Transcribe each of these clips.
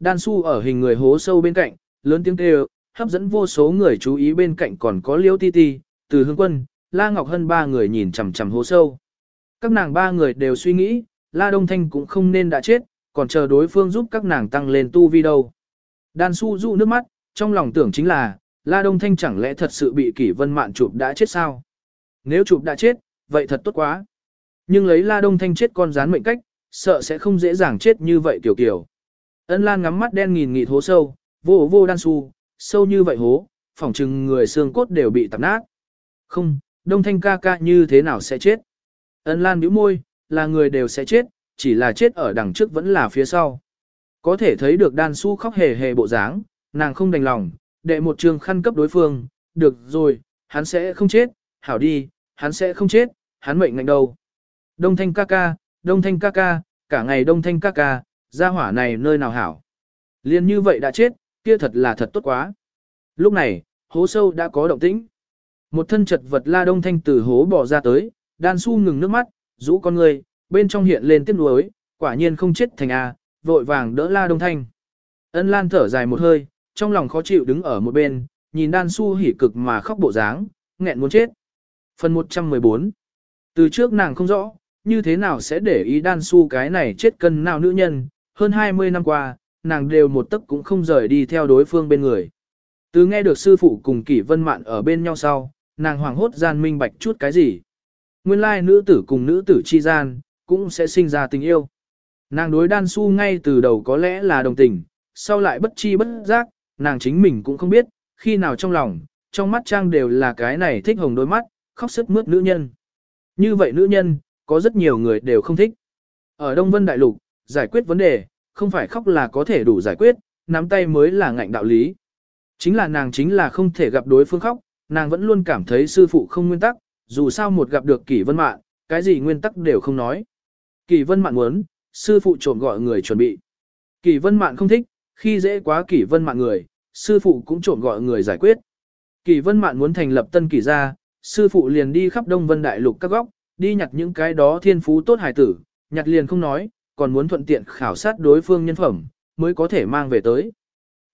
Đan su ở hình người hố sâu bên cạnh, lớn tiếng kêu, hấp dẫn vô số người chú ý bên cạnh còn có liêu ti ti, từ hương quân, La Ngọc Hân ba người nhìn chằm chằm hố sâu. Các nàng ba người đều suy nghĩ, La Đông Thanh cũng không nên đã chết, còn chờ đối phương giúp các nàng tăng lên tu vi đâu. Đan su dụ nước mắt, trong lòng tưởng chính là, La Đông Thanh chẳng lẽ thật sự bị kỷ vân mạn chụp đã chết sao? Nếu chụp đã chết, vậy thật tốt quá. Nhưng lấy La Đông Thanh chết con rán mệnh cách, sợ sẽ không dễ dàng chết như vậy kiểu kiểu. Ân Lan ngắm mắt đen nghìn nghịt hố sâu, vô vô đan su, sâu như vậy hố, phỏng chừng người xương cốt đều bị tạp nát. Không, Đông Thanh ca ca như thế nào sẽ chết? Ân Lan bĩu môi, là người đều sẽ chết, chỉ là chết ở đằng trước vẫn là phía sau. Có thể thấy được đan su khóc hề hề bộ dáng, nàng không đành lòng, đệ một trường khăn cấp đối phương, được rồi, hắn sẽ không chết, hảo đi, hắn sẽ không chết, hắn mệnh ngạnh đâu. Đông thanh ca ca, đông thanh ca ca, cả ngày đông thanh ca ca, gia hỏa này nơi nào hảo. Liên như vậy đã chết, kia thật là thật tốt quá. Lúc này, hố sâu đã có động tĩnh. Một thân chật vật la đông thanh từ hố bỏ ra tới, đan su ngừng nước mắt, rũ con người, bên trong hiện lên tiếc nuối, quả nhiên không chết thành A, vội vàng đỡ la đông thanh. Ân lan thở dài một hơi, trong lòng khó chịu đứng ở một bên, nhìn đan su hỉ cực mà khóc bộ dáng, nghẹn muốn chết. Phần 114 Từ trước nàng không rõ, như thế nào sẽ để ý đan su cái này chết cân nào nữ nhân, hơn 20 năm qua, nàng đều một tấc cũng không rời đi theo đối phương bên người. Từ nghe được sư phụ cùng kỷ vân mạn ở bên nhau sau, nàng hoàng hốt gian minh bạch chút cái gì. Nguyên lai nữ tử cùng nữ tử chi gian, cũng sẽ sinh ra tình yêu. Nàng đối đan su ngay từ đầu có lẽ là đồng tình, sau lại bất chi bất giác, nàng chính mình cũng không biết, khi nào trong lòng, trong mắt trang đều là cái này thích hồng đôi mắt, khóc sức mướt nữ nhân. Như vậy nữ nhân, có rất nhiều người đều không thích. Ở Đông Vân Đại Lục, giải quyết vấn đề, không phải khóc là có thể đủ giải quyết, nắm tay mới là ngạnh đạo lý. Chính là nàng chính là không thể gặp đối phương khóc, nàng vẫn luôn cảm thấy sư phụ không nguyên tắc, dù sao một gặp được kỷ vân mạn, cái gì nguyên tắc đều không nói. Kỷ vân mạn muốn, sư phụ trộm gọi người chuẩn bị. Kỷ vân mạn không thích, khi dễ quá kỷ vân mạn người, sư phụ cũng trộm gọi người giải quyết. Kỷ vân mạn muốn thành lập tân kỷ gia, sư phụ liền đi khắp Đông Vân Đại Lục các góc, đi nhặt những cái đó thiên phú tốt hải tử, nhặt liền không nói, còn muốn thuận tiện khảo sát đối phương nhân phẩm, mới có thể mang về tới.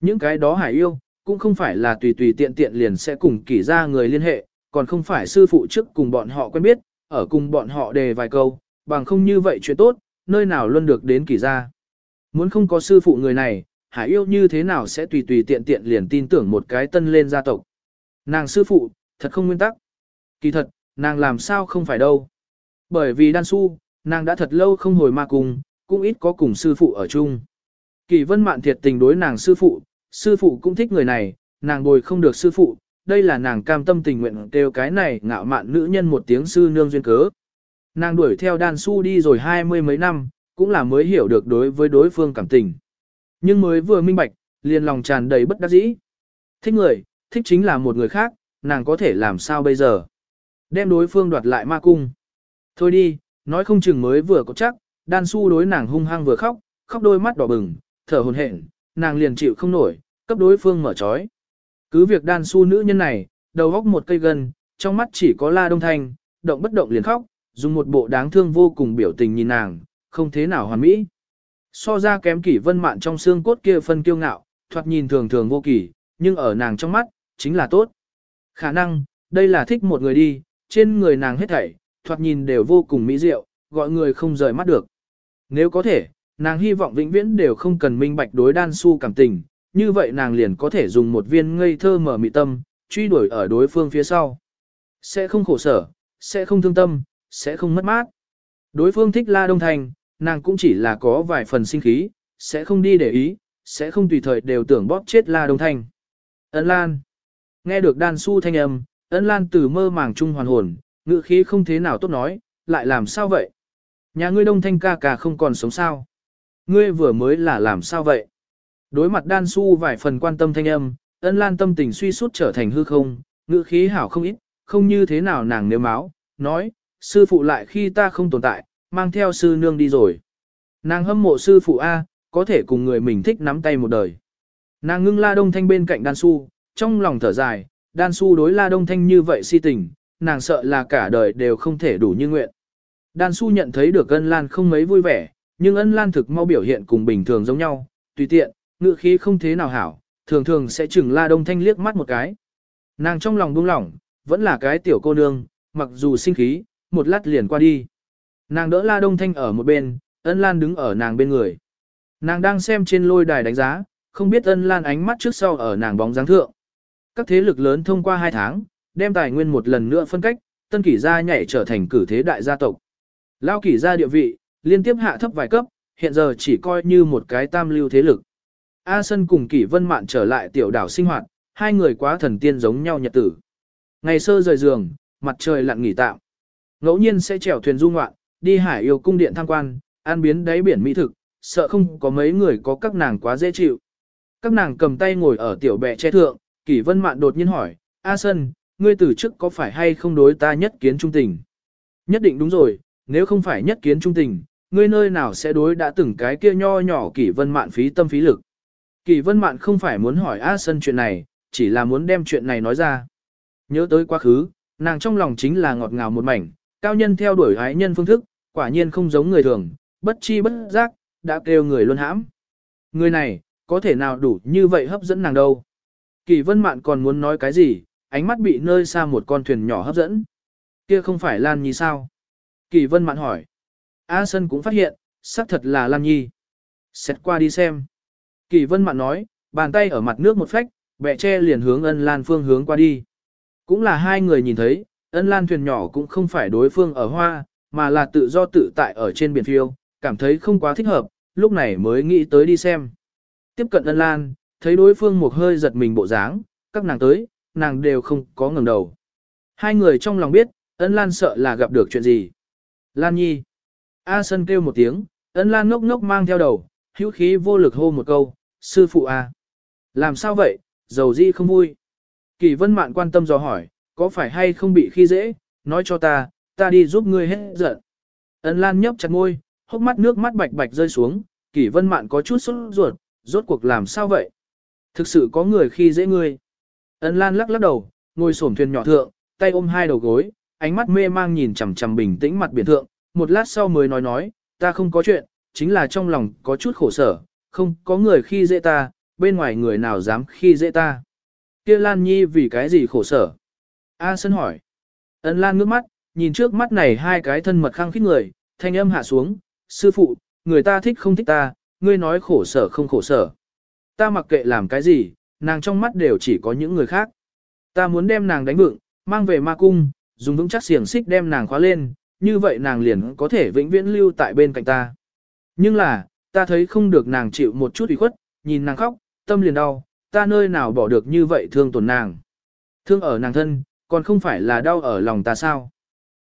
Những cái đó hải yêu, cũng không phải là tùy tùy tiện tiện liền sẽ cùng kỷ gia người liên hệ, còn không phải sư phụ trước cùng bọn họ quen biết, ở cùng bọn họ đề vài câu, bằng không như vậy chuyện tốt, nơi nào luôn được đến kỷ gia. Muốn không có sư phụ người này, hải yêu như thế nào sẽ tùy tùy tiện tiện liền tin tưởng một cái tân lên gia tộc. Nàng sư phụ, thật không nguyên tắc. Kỳ thật, nàng làm sao không phải đâu. Bởi vì đan su, nàng đã thật lâu không hồi ma cùng, cũng ít có cùng sư phụ ở chung. Kỳ vân mạn thiệt tình đối nàng sư phụ, sư phụ cũng thích người này, nàng bồi không được sư phụ, đây là nàng cam tâm tình nguyện kêu cái này ngạo mạn nữ nhân một tiếng sư nương duyên cớ. Nàng đuổi theo đan su đi rồi hai mươi mấy năm, cũng là mới hiểu được đối với đối phương cảm tình. Nhưng mới vừa minh bạch, liền lòng tràn đầy bất đắc dĩ. Thích người, thích chính là một người khác, nàng có thể làm sao bây giờ? Đem đối phương đoạt lại ma cung. Thôi đi, nói không chừng mới vừa có chắc, đan su đối nàng hung hăng vừa khóc, khóc đôi mắt đỏ bừng, thở hồn hển, nàng liền chịu không nổi, cấp đối phương mở trói. Cứ việc đan su nữ nhân này, đầu góc một cây gân, trong mắt chỉ có la đông thanh, động bất động liền khóc, dùng một bộ đáng thương vô cùng biểu tình nhìn nàng, không thế nào hoàn mỹ. So ra kém kỷ vân mạn trong xương cốt kia phân kiêu ngạo, thoạt nhìn thường thường vô kỳ, nhưng ở nàng trong mắt, chính là tốt. Khả năng, đây là thích một người đi, trên người nàng hết thảy, thoạt nhìn đều vô cùng mỹ diệu, gọi người không rời mắt được. Nếu có thể, nàng hy vọng vĩnh viễn đều không cần minh bạch đối đan su cảm tình, như vậy nàng liền có thể dùng một viên ngây thơ mở mị tâm, truy đuổi ở đối phương phía sau. Sẽ không khổ sở, sẽ không thương tâm, sẽ không mất mát. Đối phương thích La Đông Thành, nàng cũng chỉ là có vài phần sinh khí, sẽ không đi để ý, sẽ không tùy thời đều tưởng bóp chết La Đông thành. Ấn Lan. Nghe được đan su thanh âm, Ấn Lan từ mơ màng trung hoàn hồn, ngữ khí không thế nào tốt nói, lại làm sao vậy? Nhà ngươi Đông Thanh ca ca không còn sống sao? Ngươi vừa mới là làm sao vậy? Đối mặt đan su vài phần quan tâm thanh âm, Ân Lan tâm tình suy sút trở thành hư không, ngữ khí hảo không ít, không như thế nào nàng nếu máu, nói, sư phụ lại khi ta không tồn tại, mang theo sư nương đi rồi. Nàng hâm mộ sư phụ A, có thể cùng người mình thích nắm tay một đời. Nàng ngưng la đông thanh bên cạnh đan su, trong lòng thở dài, đan su đối la đông thanh như vậy si tình, nàng sợ là cả đời đều không thể đủ như nguyện. Đan su nhận thấy được ân lan không mấy vui vẻ, nhưng ân lan thực mau biểu hiện cùng bình thường giống nhau, tùy tiện, ngự khí không thế nào hảo, thường thường sẽ chừng La Đông Thanh liếc mắt một cái. Nàng trong lòng buông lỏng, vẫn là cái tiểu cô nương, mặc dù sinh khí, một lát liền qua đi. Nàng đỡ La Đông Thanh ở một bên, ân lan đứng ở nàng bên người. Nàng đang xem trên lôi đài đánh giá, không biết ân lan ánh mắt trước sau ở nàng bóng dáng thượng. Các thế lực lớn thông qua hai tháng, đem tài nguyên một lần nữa phân cách, tân kỷ gia nhảy trở thành cử thế đại gia tộc. Lao kỷ ra địa vị, liên tiếp hạ thấp vài cấp, hiện giờ chỉ coi như một cái tam lưu thế lực. A Sân cùng kỷ vân mạn trở lại tiểu đảo sinh hoạt, hai người quá thần tiên giống nhau nhật tử. Ngày sơ rời giường, mặt trời lặn nghỉ tạm. Ngẫu nhiên sẽ chèo thuyền du ngoạn, đi hải yêu cung điện tham quan, an biến đáy biển mỹ thực, sợ không có mấy người có các nàng quá dễ chịu. Các nàng cầm tay ngồi ở tiểu bệ che thượng, kỷ vân mạn đột nhiên hỏi, A Sân, ngươi từ trước có phải hay không đối ta nhất kiến trung tình? Nhất định đúng rồi, nếu không phải nhất kiến trung tình, ngươi nơi nào sẽ đối đã từng cái kia nho nhỏ kỷ vân mạn phí tâm phí lực. Kỷ vân mạn không phải muốn hỏi A Sân chuyện này, chỉ là muốn đem chuyện này nói ra. Nhớ tới quá khứ, nàng trong lòng chính là ngọt ngào một mảnh, cao nhân theo đuổi ái nhân phương thức, quả nhiên không giống người thường, bất chi bất giác, đã kêu người luôn hãm. Người này, có thể nào đủ như vậy hấp dẫn nàng đâu. Kỳ vân mạn còn muốn nói cái gì, ánh mắt bị nơi xa một con thuyền nhỏ hấp dẫn. Kia không phải Lan Nhi sao? Kỳ vân mạn hỏi. A Sân cũng phát hiện, xác thật là Lan Nhi. Xét qua đi xem. Kỳ vân mạn nói, bàn tay ở mặt nước một phách, bẹ che liền hướng ân lan phương hướng qua đi. Cũng là hai người nhìn thấy, ân lan thuyền nhỏ cũng không phải đối phương ở hoa, mà là tự do tự tại ở trên biển phiêu, cảm thấy không quá thích hợp, lúc này mới nghĩ tới đi xem. Tiếp cận ân lan, thấy đối phương một hơi giật mình bộ dáng, các nàng tới, nàng đều không có ngẩng đầu. Hai người trong lòng biết, ân lan sợ là gặp được chuyện gì. Lan nhi. A sân kêu một tiếng, ân lan ngốc ngốc mang theo đầu, hữu khí vô lực hô một câu, sư phụ A. Làm sao vậy, dầu di không vui. Kỳ vân mạn quan tâm dò hỏi, có phải hay không bị khi dễ, nói cho ta, ta đi giúp ngươi hết giận. Ân Lan nhấp chặt môi, hốc mắt nước mắt bạch bạch rơi xuống, Kỷ Vân Mạn có chút sốt ruột, rốt cuộc làm sao vậy? Thực sự có người khi dễ ngươi. Ân Lan lắc lắc đầu, ngồi xổm thuyền nhỏ thượng, tay ôm hai đầu gối, ánh mắt mê mang nhìn chằm chằm bình tĩnh mặt biển thượng, một lát sau mới nói nói, ta không có chuyện, chính là trong lòng có chút khổ sở, không có người khi dễ ta, bên ngoài người nào dám khi dễ ta. Kia Lan Nhi vì cái gì khổ sở? A Sơn hỏi. Ân Lan ngước mắt, nhìn trước mắt này hai cái thân mật khăng khít người, thanh âm hạ xuống, sư phụ, người ta thích không thích ta, ngươi nói khổ sở không khổ sở. Ta mặc kệ làm cái gì, nàng trong mắt đều chỉ có những người khác. Ta muốn đem nàng đánh vựng, mang về ma cung, dùng vững chắc xiềng xích đem nàng khóa lên, như vậy nàng liền có thể vĩnh viễn lưu tại bên cạnh ta. Nhưng là, ta thấy không được nàng chịu một chút ủy khuất, nhìn nàng khóc, tâm liền đau, ta nơi nào bỏ được như vậy thương tổn nàng. Thương ở nàng thân, còn không phải là đau ở lòng ta sao.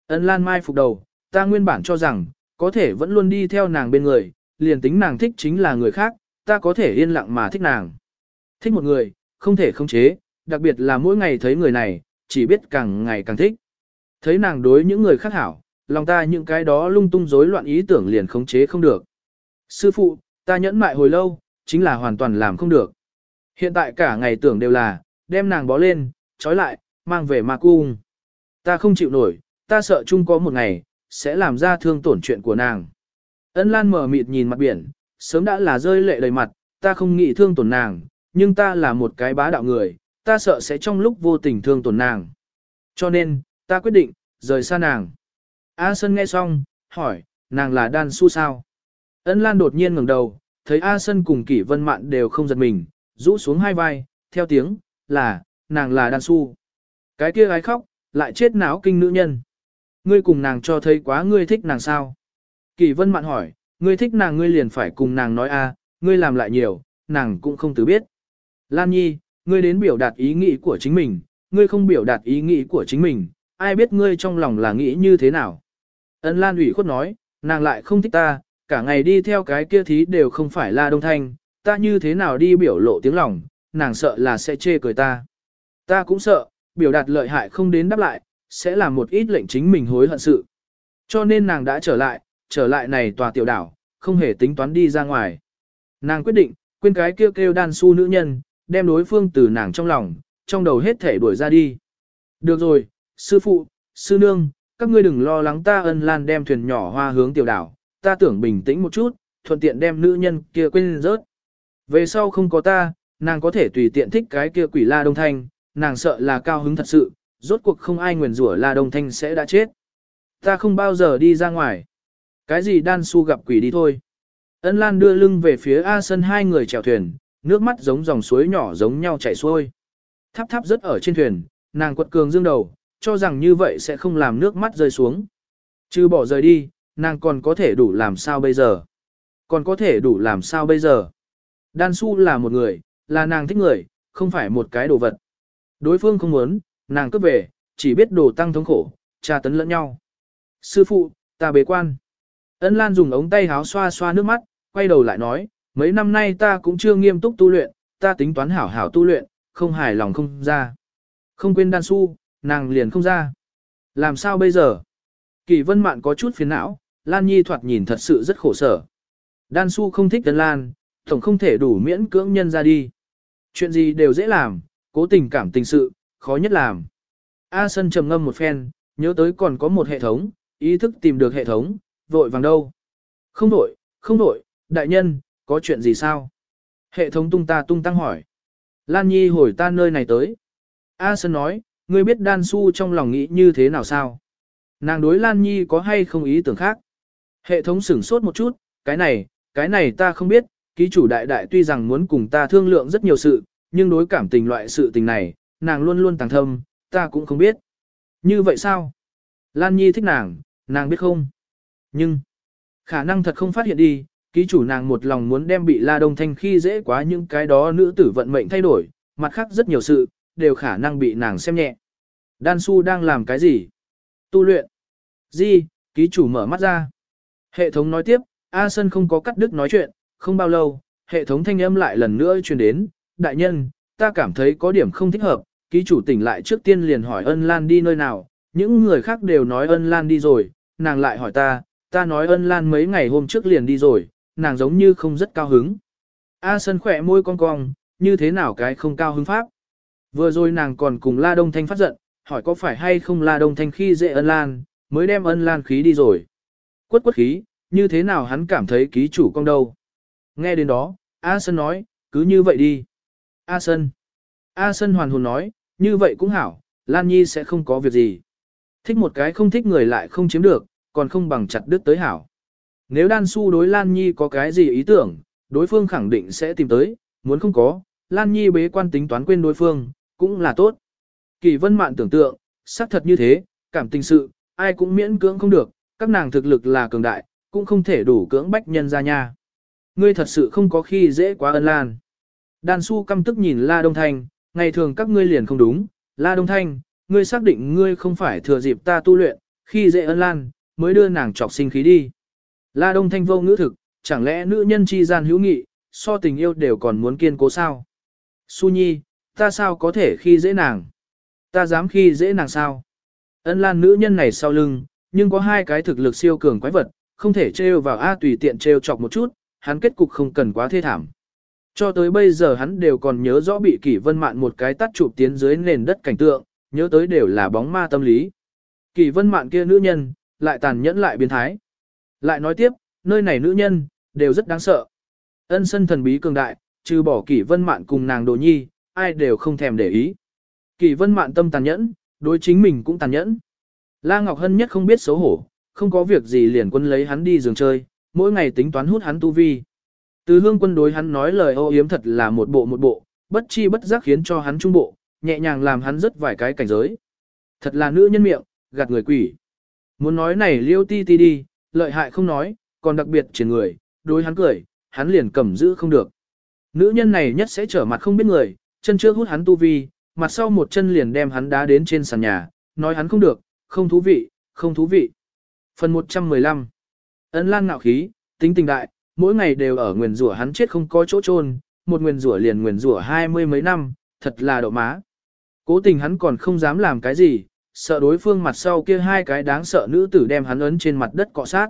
Ân Lan Mai phục đầu, ta nguyên bản cho rằng, có thể vẫn luôn đi theo nàng bên người, liền tính nàng thích chính là người khác, ta có thể yên lặng mà thích nàng. Thích một người, không thể không chế, đặc biệt là mỗi ngày thấy người này, chỉ biết càng ngày càng thích. Thấy nàng đối những người khác hảo, lòng ta những cái đó lung tung rối loạn ý tưởng liền khống chế không được. Sư phụ, ta nhẫn mại hồi lâu, chính là hoàn toàn làm không được. Hiện tại cả ngày tưởng đều là, đem nàng bó lên, trói lại, mang về ma cung. Ta không chịu nổi, ta sợ chung có một ngày, sẽ làm ra thương tổn chuyện của nàng. Ân Lan mở mịt nhìn mặt biển, sớm đã là rơi lệ đầy mặt, ta không nghĩ thương tổn nàng, nhưng ta là một cái bá đạo người, ta sợ sẽ trong lúc vô tình thương tổn nàng. Cho nên, ta quyết định, rời xa nàng. A Sân nghe xong, hỏi, nàng là đan su sao? Ân Lan đột nhiên ngẩng đầu, thấy A Sân cùng Kỷ Vân Mạn đều không giật mình, rũ xuống hai vai, theo tiếng, là, nàng là đan su. Cái kia gái khóc, lại chết não kinh nữ nhân. Ngươi cùng nàng cho thấy quá ngươi thích nàng sao? Kỷ vân mạn hỏi, ngươi thích nàng ngươi liền phải cùng nàng nói a, ngươi làm lại nhiều, nàng cũng không tự biết. Lan Nhi, ngươi đến biểu đạt ý nghĩ của chính mình, ngươi không biểu đạt ý nghĩ của chính mình, ai biết ngươi trong lòng là nghĩ như thế nào. Ân Lan ủy khuất nói, nàng lại không thích ta, cả ngày đi theo cái kia thí đều không phải là đông thanh, ta như thế nào đi biểu lộ tiếng lòng, nàng sợ là sẽ chê cười ta. Ta cũng sợ, biểu đạt lợi hại không đến đáp lại, sẽ làm một ít lệnh chính mình hối hận sự. Cho nên nàng đã trở lại, trở lại này tòa tiểu đảo, không hề tính toán đi ra ngoài. Nàng quyết định, quên cái kêu kêu đan su nữ nhân, đem đối phương từ nàng trong lòng, trong đầu hết thể đuổi ra đi. Được rồi, sư phụ, sư nương, các ngươi đừng lo lắng ta ân lan đem thuyền nhỏ hoa hướng tiểu đảo, ta tưởng bình tĩnh một chút, thuận tiện đem nữ nhân kia quên rớt. Về sau không có ta, nàng có thể tùy tiện thích cái kia quỷ La Đông Thanh, nàng sợ là cao hứng thật sự, rốt cuộc không ai nguyền rủa La Đông Thanh sẽ đã chết. Ta không bao giờ đi ra ngoài. Cái gì đan su gặp quỷ đi thôi. Ân Lan đưa lưng về phía A Sân hai người chèo thuyền, nước mắt giống dòng suối nhỏ giống nhau chảy xuôi. Tháp tháp rất ở trên thuyền, nàng quật cường dương đầu, cho rằng như vậy sẽ không làm nước mắt rơi xuống. Chứ bỏ rời đi, nàng còn có thể đủ làm sao bây giờ? Còn có thể đủ làm sao bây giờ? Đan Su là một người, là nàng thích người, không phải một cái đồ vật. Đối phương không muốn, nàng cướp về, chỉ biết đồ tăng thống khổ, tra tấn lẫn nhau. Sư phụ, ta bế quan. Ân Lan dùng ống tay háo xoa xoa nước mắt, quay đầu lại nói, mấy năm nay ta cũng chưa nghiêm túc tu luyện, ta tính toán hảo hảo tu luyện, không hài lòng không ra. Không quên đan su, nàng liền không ra. Làm sao bây giờ? Kỳ vân mạn có chút phiền não, Lan Nhi thoạt nhìn thật sự rất khổ sở. Đan su không thích Tân Lan, tổng không thể đủ miễn cưỡng nhân ra đi. Chuyện gì đều dễ làm, cố tình cảm tình sự, khó nhất làm. A Sân trầm ngâm một phen, nhớ tới còn có một hệ thống, ý thức tìm được hệ thống, vội vàng đâu. Không đổi không đổi đại nhân, có chuyện gì sao? Hệ thống tung ta tung tăng hỏi. Lan Nhi hồi ta nơi này tới. A Sơn nói, ngươi biết đan su trong lòng nghĩ như thế nào sao? Nàng đối Lan Nhi có hay không ý tưởng khác? Hệ thống sửng sốt một chút, cái này, cái này ta không biết, ký chủ đại đại tuy rằng muốn cùng ta thương lượng rất nhiều sự, nhưng đối cảm tình loại sự tình này, nàng luôn luôn tàng thâm, ta cũng không biết. Như vậy sao? Lan Nhi thích nàng, nàng biết không? Nhưng, khả năng thật không phát hiện đi, ký chủ nàng một lòng muốn đem bị La Đông Thanh khi dễ quá những cái đó nữ tử vận mệnh thay đổi, mặt khác rất nhiều sự, đều khả năng bị nàng xem nhẹ. Đan Su đang làm cái gì? Tu luyện. Di, ký chủ mở mắt ra. Hệ thống nói tiếp, A Sân không có cắt đứt nói chuyện, không bao lâu, hệ thống thanh âm lại lần nữa truyền đến, đại nhân, ta cảm thấy có điểm không thích hợp, ký chủ tỉnh lại trước tiên liền hỏi ân lan đi nơi nào, những người khác đều nói ân lan đi rồi, nàng lại hỏi ta, ta nói ân lan mấy ngày hôm trước liền đi rồi, nàng giống như không rất cao hứng. A sân khỏe môi cong cong, như thế nào cái không cao hứng pháp. Vừa rồi nàng còn cùng La Đông Thanh phát giận, hỏi có phải hay không là Đông Thanh khi dễ ân lan, mới đem ân lan khí đi rồi. Quất quất khí, như thế nào hắn cảm thấy ký chủ công đâu. Nghe đến đó, A Sân nói, cứ như vậy đi. A Sân. A Sân hoàn hồn nói, như vậy cũng hảo, Lan Nhi sẽ không có việc gì. Thích một cái không thích người lại không chiếm được, còn không bằng chặt đứt tới hảo. Nếu Đan Su đối Lan Nhi có cái gì ý tưởng, đối phương khẳng định sẽ tìm tới, muốn không có, Lan Nhi bế quan tính toán quên đối phương, cũng là tốt. Kỳ vân mạn tưởng tượng, xác thật như thế, cảm tình sự, ai cũng miễn cưỡng không được, các nàng thực lực là cường đại, cũng không thể đủ cưỡng bách nhân ra nha. Ngươi thật sự không có khi dễ quá ân lan. Đan su căm tức nhìn La Đông Thanh, ngày thường các ngươi liền không đúng, La Đông Thanh, ngươi xác định ngươi không phải thừa dịp ta tu luyện, khi dễ ân lan, mới đưa nàng trọc sinh khí đi. La Đông Thanh vô ngữ thực, chẳng lẽ nữ nhân chi gian hữu nghị, so tình yêu đều còn muốn kiên cố sao? Su Nhi, ta sao có thể khi dễ nàng? Ta dám khi dễ nàng sao? Ân lan nữ nhân này sau lưng, nhưng có hai cái thực lực siêu cường quái vật, không thể trêu vào A tùy tiện trêu chọc một chút, hắn kết cục không cần quá thê thảm. Cho tới bây giờ hắn đều còn nhớ rõ bị kỷ vân mạn một cái tắt chụp tiến dưới nền đất cảnh tượng, nhớ tới đều là bóng ma tâm lý. Kỷ vân mạn kia nữ nhân, lại tàn nhẫn lại biến thái. Lại nói tiếp, nơi này nữ nhân, đều rất đáng sợ. Ân sân thần bí cường đại, trừ bỏ kỷ vân mạn cùng nàng đồ nhi, ai đều không thèm để ý. Kỳ vân mạn tâm tàn nhẫn, đối chính mình cũng tàn nhẫn. La Ngọc Hân nhất không biết xấu hổ, không có việc gì liền quân lấy hắn đi giường chơi, mỗi ngày tính toán hút hắn tu vi. Từ hương quân đối hắn nói lời ô yếm thật là một bộ một bộ, bất chi bất giác khiến cho hắn trung bộ, nhẹ nhàng làm hắn rất vài cái cảnh giới. Thật là nữ nhân miệng, gạt người quỷ. Muốn nói này liêu ti ti đi, lợi hại không nói, còn đặc biệt trên người, đối hắn cười, hắn liền cầm giữ không được. Nữ nhân này nhất sẽ trở mặt không biết người, chân trước hút hắn tu vi, mặt sau một chân liền đem hắn đá đến trên sàn nhà, nói hắn không được, không thú vị, không thú vị. Phần 115 Ấn lan ngạo khí, tính tình đại, mỗi ngày đều ở nguyền rủa hắn chết không có chỗ chôn, một nguyền rủa liền nguyền rủa hai mươi mấy năm, thật là độ má. Cố tình hắn còn không dám làm cái gì, sợ đối phương mặt sau kia hai cái đáng sợ nữ tử đem hắn ấn trên mặt đất cọ sát.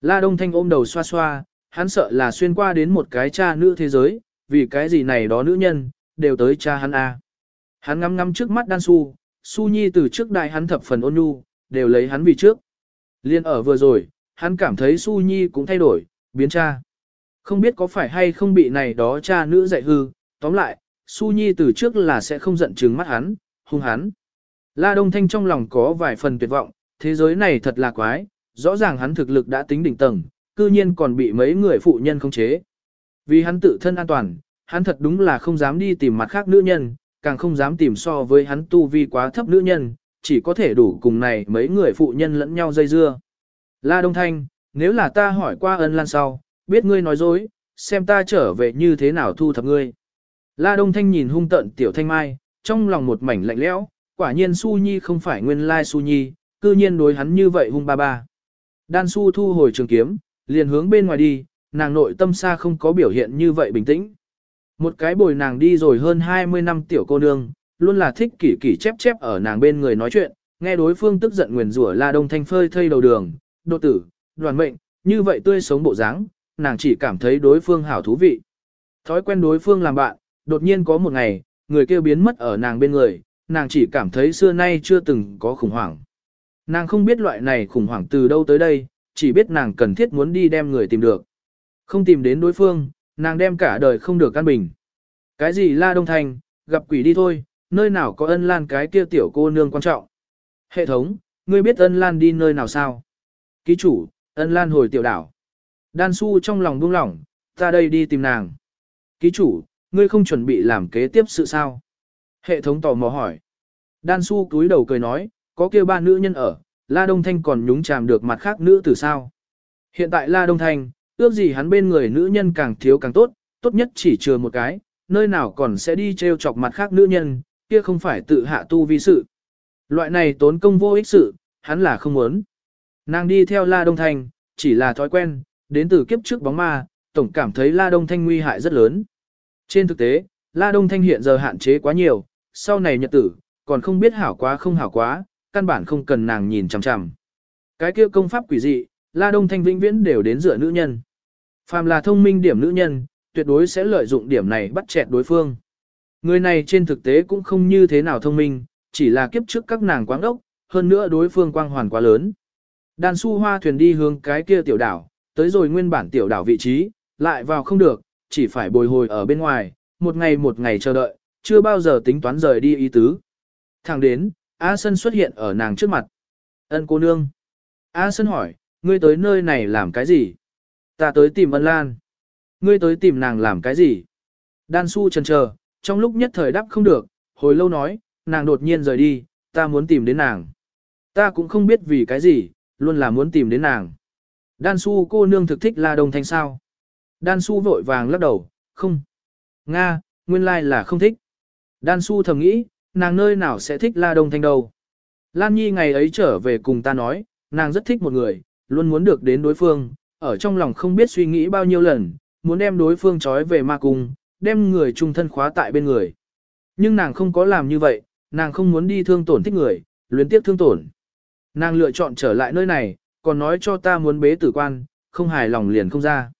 La Đông Thanh ôm đầu xoa xoa, hắn sợ là xuyên qua đến một cái cha nữ thế giới, vì cái gì này đó nữ nhân, đều tới cha hắn a. Hắn ngắm ngắm trước mắt Đan Su, Su Nhi từ trước đại hắn thập phần ôn nhu, đều lấy hắn vì trước. Liên ở vừa rồi, hắn cảm thấy Su Nhi cũng thay đổi, biến cha. Không biết có phải hay không bị này đó cha nữ dạy hư, tóm lại, Su Nhi từ trước là sẽ không giận trừng mắt hắn, hung hắn. La Đông Thanh trong lòng có vài phần tuyệt vọng, thế giới này thật là quái, rõ ràng hắn thực lực đã tính đỉnh tầng, cư nhiên còn bị mấy người phụ nhân khống chế. Vì hắn tự thân an toàn, hắn thật đúng là không dám đi tìm mặt khác nữ nhân, càng không dám tìm so với hắn tu vi quá thấp nữ nhân, chỉ có thể đủ cùng này mấy người phụ nhân lẫn nhau dây dưa. La Đông Thanh, nếu là ta hỏi qua ân lan sau, biết ngươi nói dối, xem ta trở về như thế nào thu thập ngươi. La Đông Thanh nhìn hung tận tiểu thanh mai, trong lòng một mảnh lạnh lẽo, quả nhiên Su Nhi không phải nguyên lai Su Nhi, cư nhiên đối hắn như vậy hung ba ba. Đan Su thu hồi trường kiếm, liền hướng bên ngoài đi, nàng nội tâm xa không có biểu hiện như vậy bình tĩnh. Một cái bồi nàng đi rồi hơn 20 năm tiểu cô nương, luôn là thích kỷ kỷ chép chép ở nàng bên người nói chuyện, nghe đối phương tức giận nguyền rủa La Đông Thanh phơi thây đầu đường, độ tử, đoàn mệnh, như vậy tươi sống bộ dáng, nàng chỉ cảm thấy đối phương hảo thú vị. Thói quen đối phương làm bạn, đột nhiên có một ngày, người kia biến mất ở nàng bên người, nàng chỉ cảm thấy xưa nay chưa từng có khủng hoảng. Nàng không biết loại này khủng hoảng từ đâu tới đây, chỉ biết nàng cần thiết muốn đi đem người tìm được. Không tìm đến đối phương, nàng đem cả đời không được căn bình. Cái gì la đông thành, gặp quỷ đi thôi, nơi nào có ân lan cái kia tiểu cô nương quan trọng. Hệ thống, ngươi biết ân lan đi nơi nào sao? Ký chủ, ân lan hồi tiểu đảo. Đan su trong lòng buông lỏng, ta đây đi tìm nàng. Ký chủ, ngươi không chuẩn bị làm kế tiếp sự sao? Hệ thống tò mò hỏi. Đan su cúi đầu cười nói, có kia ba nữ nhân ở, La Đông Thanh còn nhúng chàm được mặt khác nữ từ sao. Hiện tại La Đông Thanh, ước gì hắn bên người nữ nhân càng thiếu càng tốt, tốt nhất chỉ chừa một cái, nơi nào còn sẽ đi treo chọc mặt khác nữ nhân, kia không phải tự hạ tu vi sự. Loại này tốn công vô ích sự, hắn là không muốn. Nàng đi theo La Đông Thanh, chỉ là thói quen, đến từ kiếp trước bóng ma, tổng cảm thấy La Đông Thanh nguy hại rất lớn. Trên thực tế, La Đông Thanh hiện giờ hạn chế quá nhiều, sau này nhật tử, còn không biết hảo quá không hảo quá, căn bản không cần nàng nhìn chằm chằm. Cái kia công pháp quỷ dị, La Đông Thanh vĩnh viễn đều đến dựa nữ nhân. Phàm là thông minh điểm nữ nhân, tuyệt đối sẽ lợi dụng điểm này bắt chẹt đối phương. Người này trên thực tế cũng không như thế nào thông minh, chỉ là kiếp trước các nàng quáng ốc, hơn nữa đối phương quang hoàn quá lớn. Đan su hoa thuyền đi hướng cái kia tiểu đảo, tới rồi nguyên bản tiểu đảo vị trí, lại vào không được, chỉ phải bồi hồi ở bên ngoài, một ngày một ngày chờ đợi, chưa bao giờ tính toán rời đi ý tứ. Thẳng đến, A Sân xuất hiện ở nàng trước mặt. Ân cô nương. A Sân hỏi, ngươi tới nơi này làm cái gì? Ta tới tìm ân lan. Ngươi tới tìm nàng làm cái gì? Đan su chần chờ, trong lúc nhất thời đáp không được, hồi lâu nói, nàng đột nhiên rời đi, ta muốn tìm đến nàng. Ta cũng không biết vì cái gì, luôn là muốn tìm đến nàng. Đan su cô nương thực thích La Đông Thanh sao? Đan su vội vàng lắc đầu, không. Nga, nguyên lai là không thích. Đan su thầm nghĩ, nàng nơi nào sẽ thích La Đông Thanh đâu. Lan Nhi ngày ấy trở về cùng ta nói, nàng rất thích một người, luôn muốn được đến đối phương, ở trong lòng không biết suy nghĩ bao nhiêu lần, muốn đem đối phương trói về ma cung, đem người trung thân khóa tại bên người. Nhưng nàng không có làm như vậy, nàng không muốn đi thương tổn thích người, luyến tiếp thương tổn. Nàng lựa chọn trở lại nơi này, còn nói cho ta muốn bế tử quan, không hài lòng liền không ra.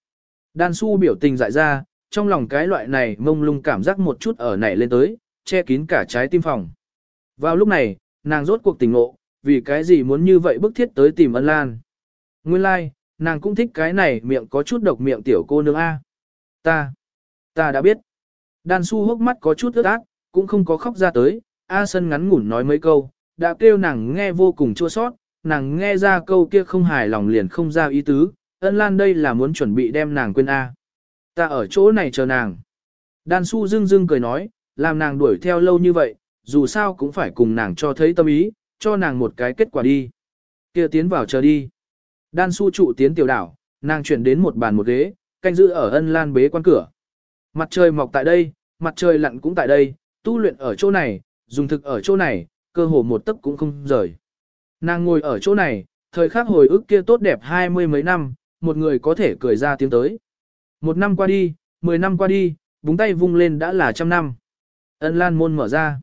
Đan su biểu tình dại ra, trong lòng cái loại này mông lung cảm giác một chút ở nảy lên tới, che kín cả trái tim phòng. Vào lúc này, nàng rốt cuộc tình ngộ, vì cái gì muốn như vậy bức thiết tới tìm ân lan. Nguyên lai, like, nàng cũng thích cái này miệng có chút độc miệng tiểu cô nương A. Ta, ta đã biết. Đan su hốc mắt có chút ướt át, cũng không có khóc ra tới, A sân ngắn ngủn nói mấy câu, đã kêu nàng nghe vô cùng chua sót, nàng nghe ra câu kia không hài lòng liền không ra ý tứ, ân lan đây là muốn chuẩn bị đem nàng quên A. Ta ở chỗ này chờ nàng. Đan su dưng dưng cười nói, làm nàng đuổi theo lâu như vậy, dù sao cũng phải cùng nàng cho thấy tâm ý, cho nàng một cái kết quả đi. kia tiến vào chờ đi. Đan su trụ tiến tiểu đảo, nàng chuyển đến một bàn một ghế, canh giữ ở ân lan bế quan cửa. Mặt trời mọc tại đây, mặt trời lặn cũng tại đây, tu luyện ở chỗ này, dùng thực ở chỗ này, cơ hồ một tấc cũng không rời. Nàng ngồi ở chỗ này, thời khắc hồi ức kia tốt đẹp hai mươi mấy năm, một người có thể cười ra tiếng tới. Một năm qua đi, mười năm qua đi, búng tay vung lên đã là trăm năm. Ân lan môn mở ra.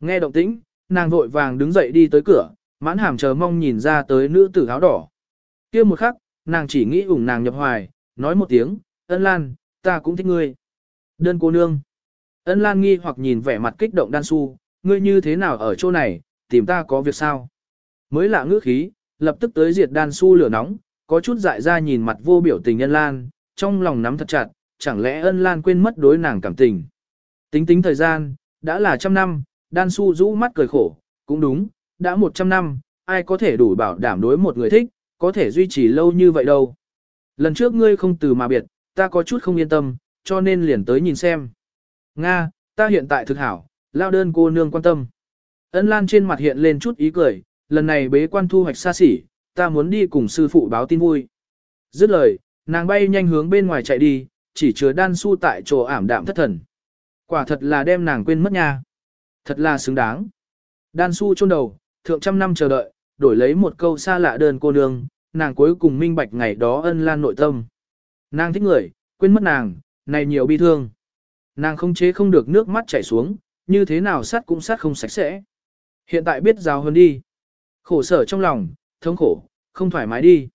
Nghe động tĩnh, nàng vội vàng đứng dậy đi tới cửa, mãn hàm chờ mong nhìn ra tới nữ tử áo đỏ kia một khắc, nàng chỉ nghĩ ủng nàng nhập hoài, nói một tiếng, ân lan, ta cũng thích ngươi. Đơn cô nương. Ân lan nghi hoặc nhìn vẻ mặt kích động đan su, ngươi như thế nào ở chỗ này, tìm ta có việc sao? Mới lạ ngữ khí, lập tức tới diệt đan su lửa nóng, có chút dại ra nhìn mặt vô biểu tình ân lan, trong lòng nắm thật chặt, chẳng lẽ ân lan quên mất đối nàng cảm tình. Tính tính thời gian, đã là trăm năm, đan su rũ mắt cười khổ, cũng đúng, đã một trăm năm, ai có thể đủ bảo đảm đối một người thích, có thể duy trì lâu như vậy đâu. Lần trước ngươi không từ mà biệt, ta có chút không yên tâm, cho nên liền tới nhìn xem. Nga, ta hiện tại thực hảo, lao đơn cô nương quan tâm. Ân Lan trên mặt hiện lên chút ý cười, lần này bế quan thu hoạch xa xỉ, ta muốn đi cùng sư phụ báo tin vui. Dứt lời, nàng bay nhanh hướng bên ngoài chạy đi, chỉ chứa đan su tại chỗ ảm đạm thất thần. Quả thật là đem nàng quên mất nha. Thật là xứng đáng. Đan su chôn đầu, thượng trăm năm chờ đợi, đổi lấy một câu xa lạ đơn cô nương, nàng cuối cùng minh bạch ngày đó ân lan nội tâm. Nàng thích người, quên mất nàng, này nhiều bi thương. Nàng không chế không được nước mắt chảy xuống, như thế nào sát cũng sát không sạch sẽ. Hiện tại biết rào hơn đi. Khổ sở trong lòng, thống khổ, không thoải mái đi.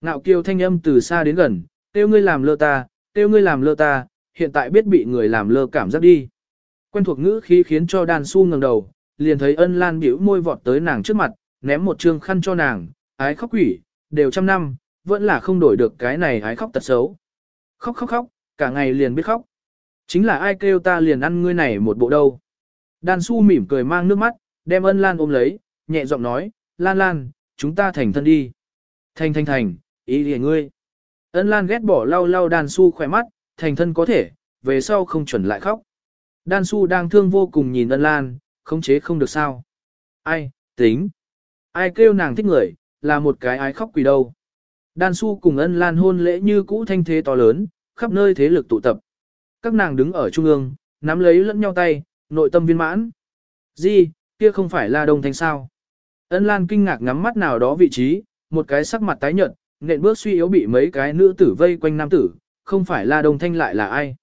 Ngạo kiêu thanh âm từ xa đến gần, tiêu ngươi làm lơ ta, tiêu ngươi làm lơ ta, hiện tại biết bị người làm lơ cảm giác đi. Quen thuộc ngữ khí khiến cho đàn su ngẩng đầu, liền thấy ân lan biểu môi vọt tới nàng trước mặt, ném một trương khăn cho nàng, ái khóc quỷ, đều trăm năm, vẫn là không đổi được cái này ái khóc tật xấu. Khóc khóc khóc, cả ngày liền biết khóc. Chính là ai kêu ta liền ăn ngươi này một bộ đâu. Đan su mỉm cười mang nước mắt, đem ân lan ôm lấy, nhẹ giọng nói, lan lan, chúng ta thành thân đi. Thành thành thành, ý liền ngươi. Ân lan ghét bỏ lau lau đan su khỏe mắt, thành thân có thể, về sau không chuẩn lại khóc. Đan su đang thương vô cùng nhìn ân lan, khống chế không được sao. Ai, tính. Ai kêu nàng thích người, là một cái ái khóc quỷ đâu. Đan su cùng ân lan hôn lễ như cũ thanh thế to lớn, khắp nơi thế lực tụ tập. Các nàng đứng ở trung ương, nắm lấy lẫn nhau tay, nội tâm viên mãn. Gì, kia không phải là đông thanh sao? Ân lan kinh ngạc ngắm mắt nào đó vị trí, một cái sắc mặt tái nhợt, nện bước suy yếu bị mấy cái nữ tử vây quanh nam tử, không phải La Đông Thanh lại là ai.